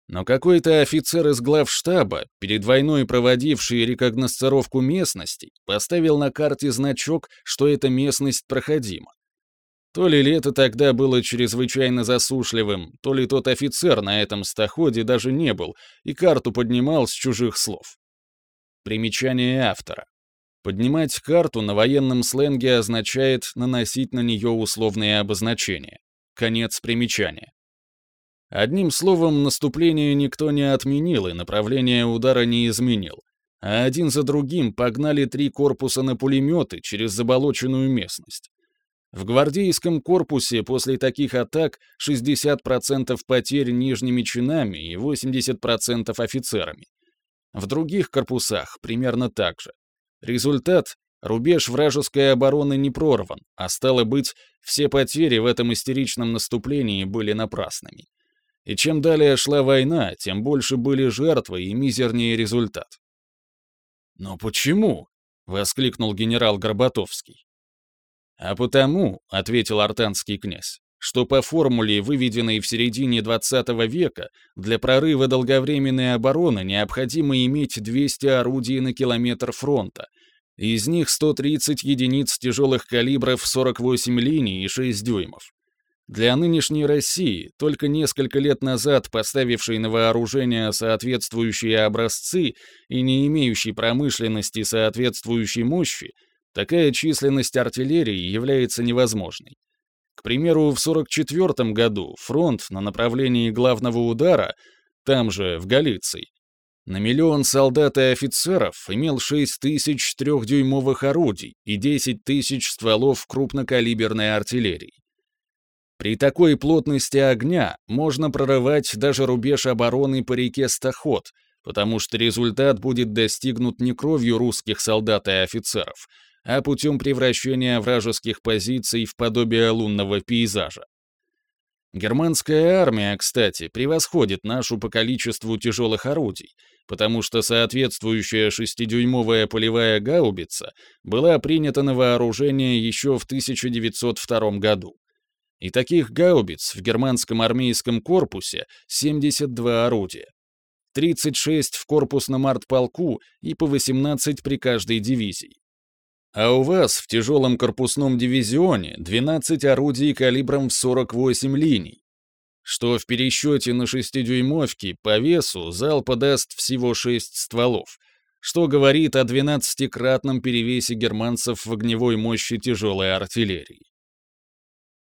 A: Но какой-то офицер из главштаба, перед войной проводивший рекогносцировку местности, поставил на карте значок, что эта местность проходима. То ли лето тогда было чрезвычайно засушливым, то ли тот офицер на этом стоходе даже не был и карту поднимал с чужих слов. Примечание автора. Поднимать карту на военном сленге означает наносить на нее условные обозначения. Конец примечания. Одним словом, наступление никто не отменил и направление удара не изменил, а один за другим погнали три корпуса на пулеметы через заболоченную местность. В гвардейском корпусе после таких атак 60% потерь нижними чинами и 80% офицерами. В других корпусах примерно так же. Результат — рубеж вражеской обороны не прорван, а стало быть, все потери в этом истеричном наступлении были напрасными. И чем далее шла война, тем больше были жертвы и мизернее результат. «Но почему?» — воскликнул генерал Горбатовский. «А потому», — ответил артанский князь, что по формуле, выведенной в середине XX века, для прорыва долговременной обороны необходимо иметь 200 орудий на километр фронта, из них 130 единиц тяжелых калибров 48 линий и 6 дюймов. Для нынешней России, только несколько лет назад поставившей на вооружение соответствующие образцы и не имеющей промышленности соответствующей мощи, Такая численность артиллерии является невозможной. К примеру, в 44 году фронт на направлении главного удара, там же, в Галиции, на миллион солдат и офицеров имел 6 тысяч трехдюймовых орудий и 10 тысяч стволов крупнокалиберной артиллерии. При такой плотности огня можно прорывать даже рубеж обороны по реке Стаход, потому что результат будет достигнут не кровью русских солдат и офицеров, а путем превращения вражеских позиций в подобие лунного пейзажа. Германская армия, кстати, превосходит нашу по количеству тяжелых орудий, потому что соответствующая шестидюймовая полевая гаубица была принята на вооружение еще в 1902 году. И таких гаубиц в германском армейском корпусе 72 орудия. 36 в корпусном артполку и по 18 при каждой дивизии. А у вас в тяжелом корпусном дивизионе 12 орудий калибром в 48 линий, что в пересчете на 6-дюймовки по весу залпа даст всего 6 стволов, что говорит о 12-кратном перевесе германцев в огневой мощи тяжелой артиллерии.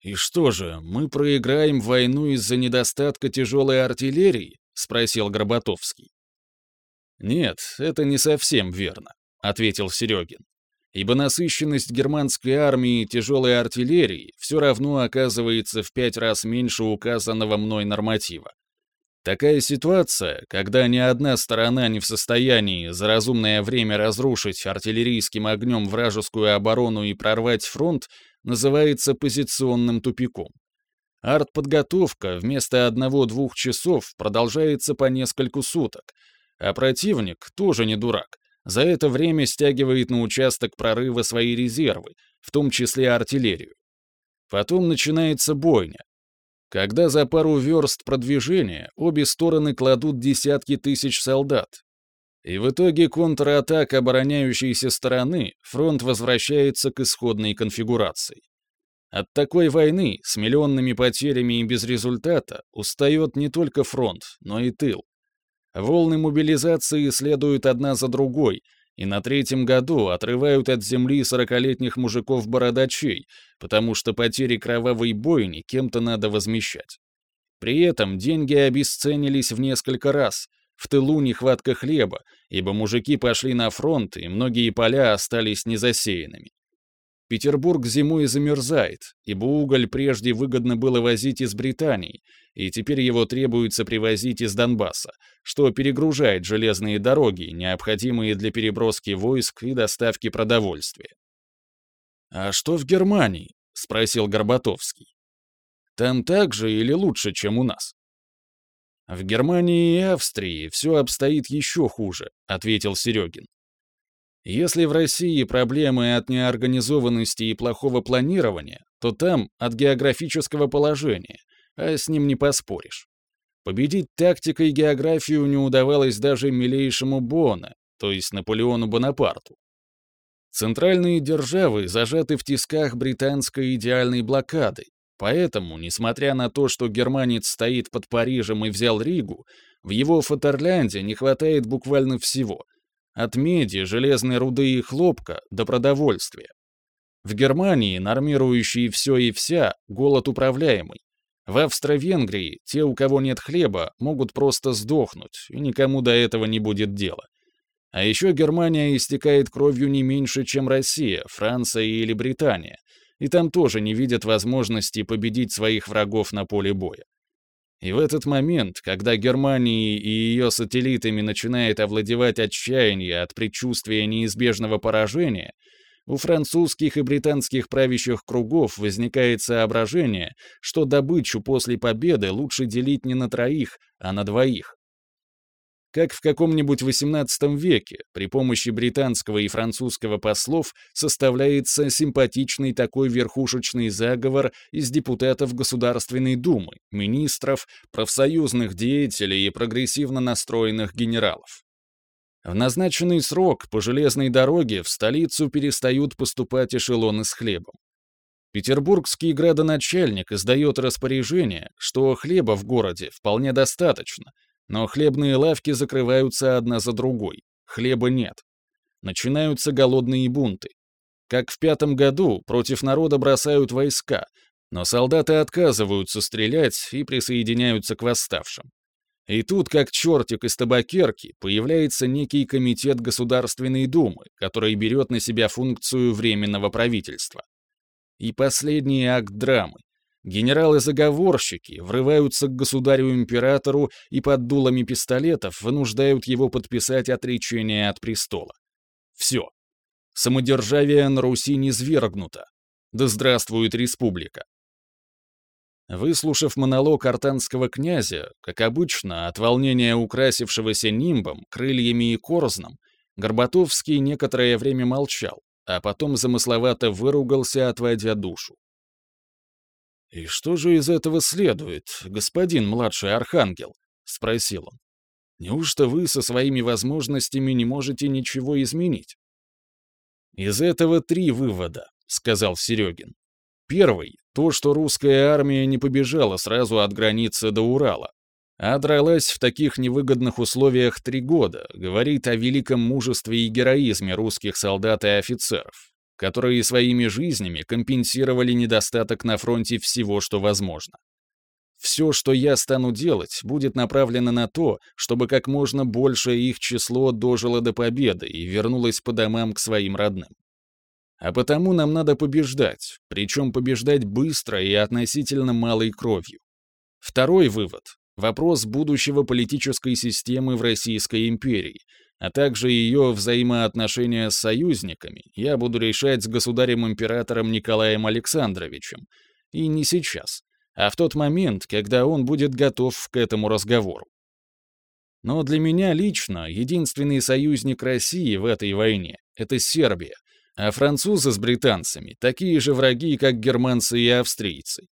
A: «И что же, мы проиграем войну из-за недостатка тяжелой артиллерии?» — спросил Горбатовский. «Нет, это не совсем верно», — ответил Серегин ибо насыщенность германской армии тяжелой артиллерии все равно оказывается в пять раз меньше указанного мной норматива. Такая ситуация, когда ни одна сторона не в состоянии за разумное время разрушить артиллерийским огнем вражескую оборону и прорвать фронт, называется позиционным тупиком. Артподготовка вместо одного-двух часов продолжается по нескольку суток, а противник тоже не дурак за это время стягивает на участок прорыва свои резервы, в том числе артиллерию. Потом начинается бойня. Когда за пару верст продвижения обе стороны кладут десятки тысяч солдат. И в итоге контратака обороняющейся стороны фронт возвращается к исходной конфигурации. От такой войны с миллионными потерями и без результата устает не только фронт, но и тыл. Волны мобилизации следуют одна за другой, и на третьем году отрывают от земли сорокалетних мужиков-бородачей, потому что потери кровавой бойни кем-то надо возмещать. При этом деньги обесценились в несколько раз, в тылу нехватка хлеба, ибо мужики пошли на фронт, и многие поля остались незасеянными. Петербург зимой замерзает, ибо уголь прежде выгодно было возить из Британии, и теперь его требуется привозить из Донбасса, что перегружает железные дороги, необходимые для переброски войск и доставки продовольствия. «А что в Германии?» — спросил Горбатовский. «Там так же или лучше, чем у нас?» «В Германии и Австрии все обстоит еще хуже», — ответил Серегин. Если в России проблемы от неорганизованности и плохого планирования, то там от географического положения, а с ним не поспоришь. Победить тактикой географию не удавалось даже милейшему Бона, то есть Наполеону Бонапарту. Центральные державы зажаты в тисках британской идеальной блокады, поэтому, несмотря на то, что германец стоит под Парижем и взял Ригу, в его Фатерлянде не хватает буквально всего. От меди, железной руды и хлопка до продовольствия. В Германии, нормирующие все и вся, голод управляемый. В Австро-Венгрии те, у кого нет хлеба, могут просто сдохнуть, и никому до этого не будет дела. А еще Германия истекает кровью не меньше, чем Россия, Франция или Британия, и там тоже не видят возможности победить своих врагов на поле боя. И в этот момент, когда Германии и ее сателлитами начинает овладевать отчаяние от предчувствия неизбежного поражения, у французских и британских правящих кругов возникает соображение, что добычу после победы лучше делить не на троих, а на двоих. Как в каком-нибудь XVIII веке, при помощи британского и французского послов составляется симпатичный такой верхушечный заговор из депутатов Государственной Думы, министров, профсоюзных деятелей и прогрессивно настроенных генералов. В назначенный срок по железной дороге в столицу перестают поступать эшелоны с хлебом. Петербургский градоначальник издает распоряжение, что хлеба в городе вполне достаточно, но хлебные лавки закрываются одна за другой, хлеба нет. Начинаются голодные бунты. Как в пятом году против народа бросают войска, но солдаты отказываются стрелять и присоединяются к восставшим. И тут, как чертик из табакерки, появляется некий комитет Государственной Думы, который берет на себя функцию Временного правительства. И последний акт драмы. Генералы-заговорщики врываются к государю-императору и под дулами пистолетов вынуждают его подписать отречение от престола. Все. Самодержавие на Руси низвергнуто. Да здравствует республика. Выслушав монолог артанского князя, как обычно, от волнения украсившегося нимбом, крыльями и корзном, Горбатовский некоторое время молчал, а потом замысловато выругался, отводя душу. «И что же из этого следует, господин младший архангел?» — спросил он. «Неужто вы со своими возможностями не можете ничего изменить?» «Из этого три вывода», — сказал Серегин. Первый — то, что русская армия не побежала сразу от границы до Урала, а дралась в таких невыгодных условиях три года, говорит о великом мужестве и героизме русских солдат и офицеров, которые своими жизнями компенсировали недостаток на фронте всего, что возможно. Все, что я стану делать, будет направлено на то, чтобы как можно больше их число дожило до победы и вернулось по домам к своим родным. А потому нам надо побеждать, причем побеждать быстро и относительно малой кровью. Второй вывод — вопрос будущего политической системы в Российской империи, а также ее взаимоотношения с союзниками я буду решать с государем-императором Николаем Александровичем. И не сейчас, а в тот момент, когда он будет готов к этому разговору. Но для меня лично единственный союзник России в этой войне — это Сербия, а французы с британцами такие же враги, как германцы и австрийцы.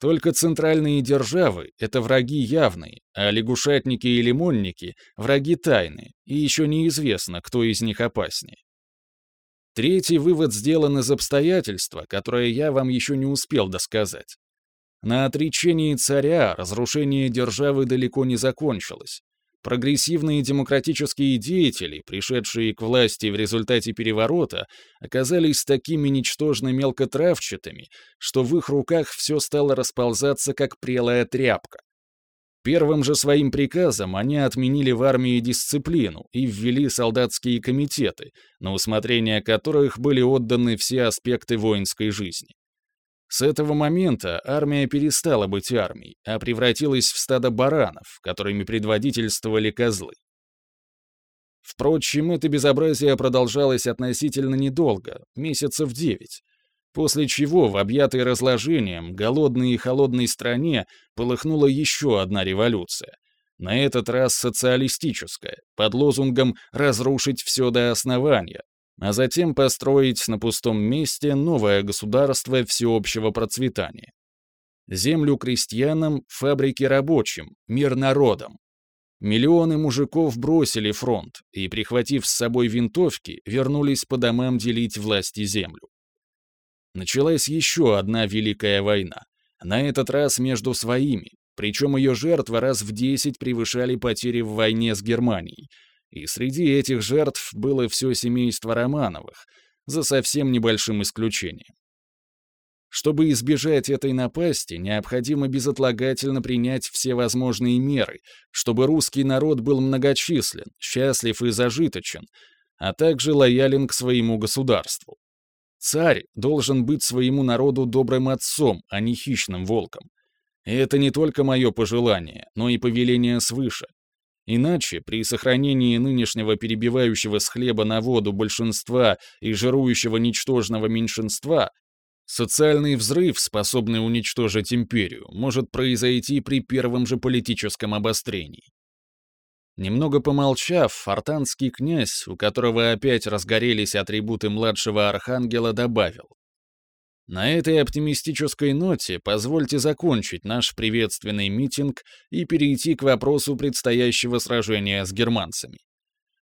A: Только центральные державы — это враги явные, а лягушатники и лимонники — враги тайные, и еще неизвестно, кто из них опаснее. Третий вывод сделан из обстоятельства, которое я вам еще не успел досказать. На отречении царя разрушение державы далеко не закончилось. Прогрессивные демократические деятели, пришедшие к власти в результате переворота, оказались такими ничтожно мелкотравчатыми, что в их руках все стало расползаться как прелая тряпка. Первым же своим приказом они отменили в армии дисциплину и ввели солдатские комитеты, на усмотрение которых были отданы все аспекты воинской жизни. С этого момента армия перестала быть армией, а превратилась в стадо баранов, которыми предводительствовали козлы. Впрочем, это безобразие продолжалось относительно недолго, месяцев девять, после чего в объятой разложением, голодной и холодной стране полыхнула еще одна революция, на этот раз социалистическая, под лозунгом «разрушить все до основания», а затем построить на пустом месте новое государство всеобщего процветания. Землю крестьянам, фабрики рабочим, мир народам. Миллионы мужиков бросили фронт и, прихватив с собой винтовки, вернулись по домам делить власть и землю. Началась еще одна Великая война, на этот раз между своими, причем ее жертвы раз в десять превышали потери в войне с Германией, и среди этих жертв было все семейство Романовых, за совсем небольшим исключением. Чтобы избежать этой напасти, необходимо безотлагательно принять все возможные меры, чтобы русский народ был многочислен, счастлив и зажиточен, а также лоялен к своему государству. Царь должен быть своему народу добрым отцом, а не хищным волком. И это не только мое пожелание, но и повеление свыше. Иначе, при сохранении нынешнего перебивающего с хлеба на воду большинства и жирующего ничтожного меньшинства, Социальный взрыв, способный уничтожить империю, может произойти при первом же политическом обострении. Немного помолчав, фортанский князь, у которого опять разгорелись атрибуты младшего архангела, добавил. На этой оптимистической ноте позвольте закончить наш приветственный митинг и перейти к вопросу предстоящего сражения с германцами.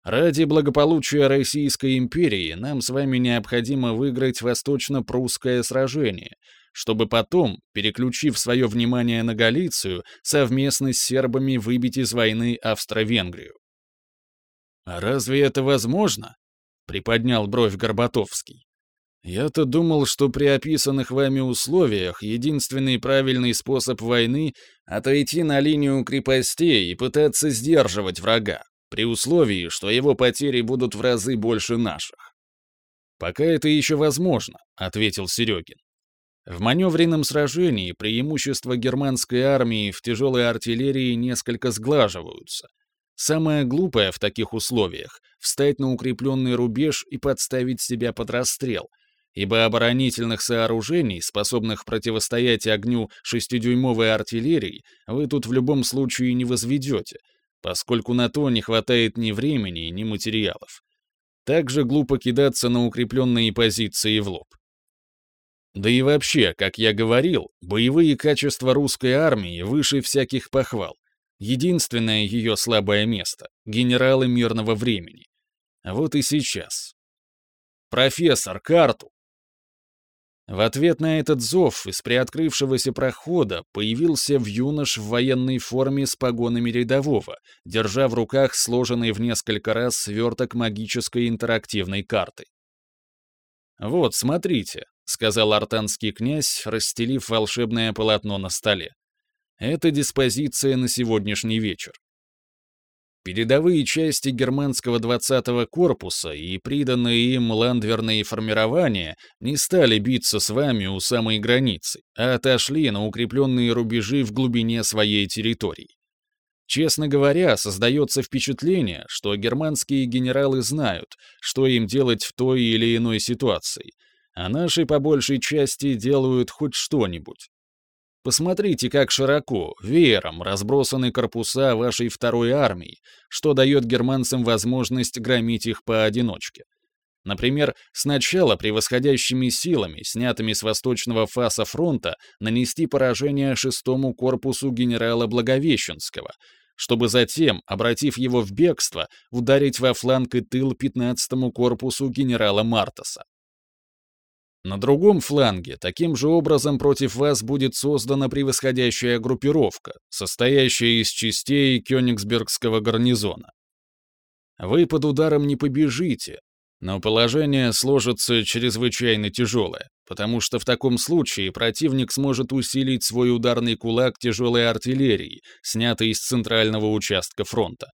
A: Ради благополучия Российской империи нам с вами необходимо выиграть восточно-прусское сражение, чтобы потом, переключив свое внимание на Галицию, совместно с сербами выбить из войны Австро-Венгрию. «А разве это возможно?» — приподнял бровь Горбатовский. «Я-то думал, что при описанных вами условиях единственный правильный способ войны — отойти на линию крепостей и пытаться сдерживать врага при условии, что его потери будут в разы больше наших. «Пока это еще возможно», — ответил Серегин. В маневренном сражении преимущества германской армии в тяжелой артиллерии несколько сглаживаются. Самое глупое в таких условиях — встать на укрепленный рубеж и подставить себя под расстрел, ибо оборонительных сооружений, способных противостоять огню шестидюймовой артиллерии, вы тут в любом случае не возведете, поскольку на то не хватает ни времени, ни материалов. Также глупо кидаться на укрепленные позиции в лоб. Да и вообще, как я говорил, боевые качества русской армии выше всяких похвал. Единственное ее слабое место — генералы мирного времени. Вот и сейчас. «Профессор, карту!» В ответ на этот зов из приоткрывшегося прохода появился в юнош в военной форме с погонами рядового, держа в руках сложенный в несколько раз сверток магической интерактивной карты. «Вот, смотрите», — сказал артанский князь, расстелив волшебное полотно на столе. «Это диспозиция на сегодняшний вечер. Передовые части германского 20-го корпуса и приданные им ландверные формирования не стали биться с вами у самой границы, а отошли на укрепленные рубежи в глубине своей территории. Честно говоря, создается впечатление, что германские генералы знают, что им делать в той или иной ситуации, а наши по большей части делают хоть что-нибудь. Посмотрите, как широко, веером разбросаны корпуса вашей второй армии, что дает германцам возможность громить их поодиночке. Например, сначала превосходящими силами, снятыми с восточного фаса фронта, нанести поражение шестому корпусу генерала Благовещенского, чтобы затем, обратив его в бегство, ударить во фланг и тыл 15-му корпусу генерала Мартаса. На другом фланге таким же образом против вас будет создана превосходящая группировка, состоящая из частей Кёнигсбергского гарнизона. Вы под ударом не побежите, но положение сложится чрезвычайно тяжелое, потому что в таком случае противник сможет усилить свой ударный кулак тяжелой артиллерии, снятой из центрального участка фронта.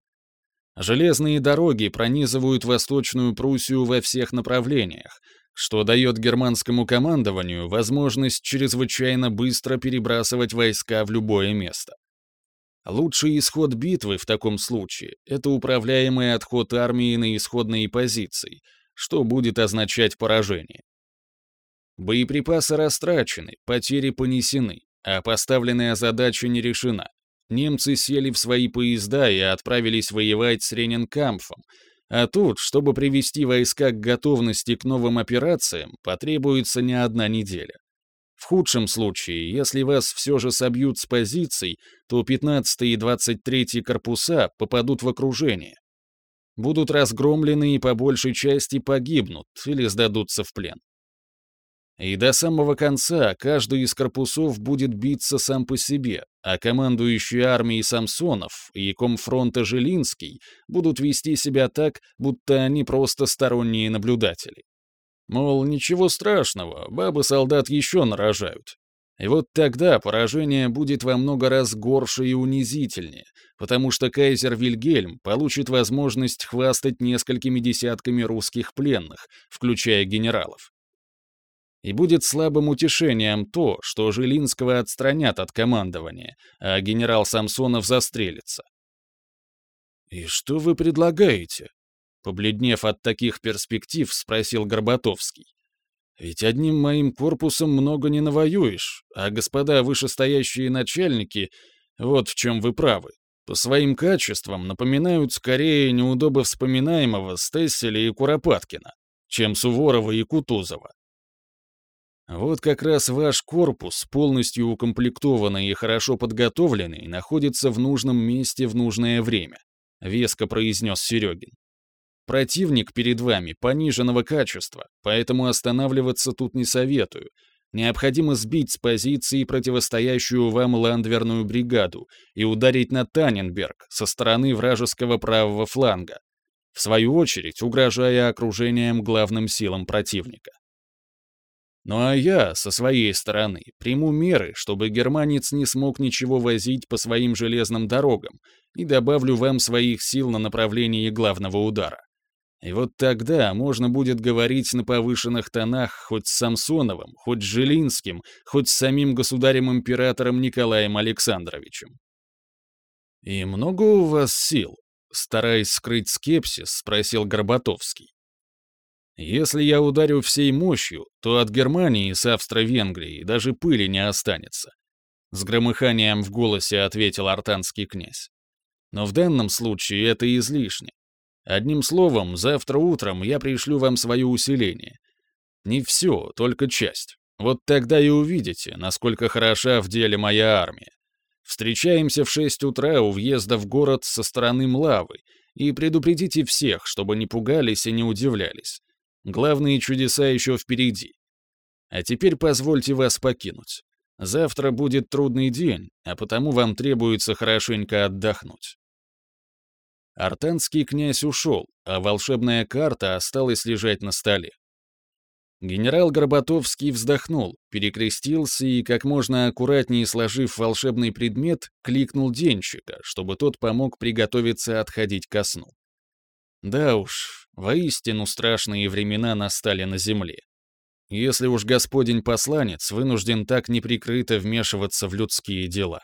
A: Железные дороги пронизывают Восточную Пруссию во всех направлениях, что дает германскому командованию возможность чрезвычайно быстро перебрасывать войска в любое место. Лучший исход битвы в таком случае — это управляемый отход армии на исходные позиции, что будет означать поражение. Боеприпасы растрачены, потери понесены, а поставленная задача не решена. Немцы сели в свои поезда и отправились воевать с Рененкамфом, а тут, чтобы привести войска к готовности к новым операциям, потребуется не одна неделя. В худшем случае, если вас все же собьют с позиций, то 15 и 23 корпуса попадут в окружение. Будут разгромлены и по большей части погибнут или сдадутся в плен. И до самого конца каждый из корпусов будет биться сам по себе, а командующий армией Самсонов и комфронта Жилинский будут вести себя так, будто они просто сторонние наблюдатели. Мол, ничего страшного, бабы солдат еще нарожают. И вот тогда поражение будет во много раз горше и унизительнее, потому что кайзер Вильгельм получит возможность хвастать несколькими десятками русских пленных, включая генералов. И будет слабым утешением то, что Жилинского отстранят от командования, а генерал Самсонов застрелится. «И что вы предлагаете?» Побледнев от таких перспектив, спросил Горбатовский. «Ведь одним моим корпусом много не навоюешь, а господа вышестоящие начальники, вот в чем вы правы, по своим качествам напоминают скорее неудобо вспоминаемого Стесселя и Куропаткина, чем Суворова и Кутузова. Вот как раз ваш корпус, полностью укомплектованный и хорошо подготовленный, находится в нужном месте в нужное время», — веско произнес Серегин. «Противник перед вами пониженного качества, поэтому останавливаться тут не советую. Необходимо сбить с позиции противостоящую вам ландверную бригаду и ударить на Таненберг со стороны вражеского правого фланга, в свою очередь угрожая окружением главным силам противника. Ну а я, со своей стороны, приму меры, чтобы германец не смог ничего возить по своим железным дорогам, и добавлю вам своих сил на направлении главного удара. И вот тогда можно будет говорить на повышенных тонах хоть с Самсоновым, хоть с Жилинским, хоть с самим государем-императором Николаем Александровичем. «И много у вас сил?» Стараясь скрыть скепсис, спросил Горбатовский. Если я ударю всей мощью, то от Германии с Австро-Венгрией даже пыли не останется. С громыханием в голосе ответил артанский князь. Но в данном случае это излишне. Одним словом, завтра утром я пришлю вам свое усиление. Не все, только часть. Вот тогда и увидите, насколько хороша в деле моя армия. Встречаемся в 6 утра у въезда в город со стороны Млавы и предупредите всех, чтобы не пугались и не удивлялись. Главные чудеса еще впереди. А теперь позвольте вас покинуть. Завтра будет трудный день, а потому вам требуется хорошенько отдохнуть. Артанский князь ушел, а волшебная карта осталась лежать на столе. Генерал Горбатовский вздохнул, перекрестился и, как можно аккуратнее сложив волшебный предмет, кликнул денщика, чтобы тот помог приготовиться отходить ко сну. Да уж, воистину страшные времена настали на земле. Если уж господин посланец вынужден так неприкрыто вмешиваться в людские дела.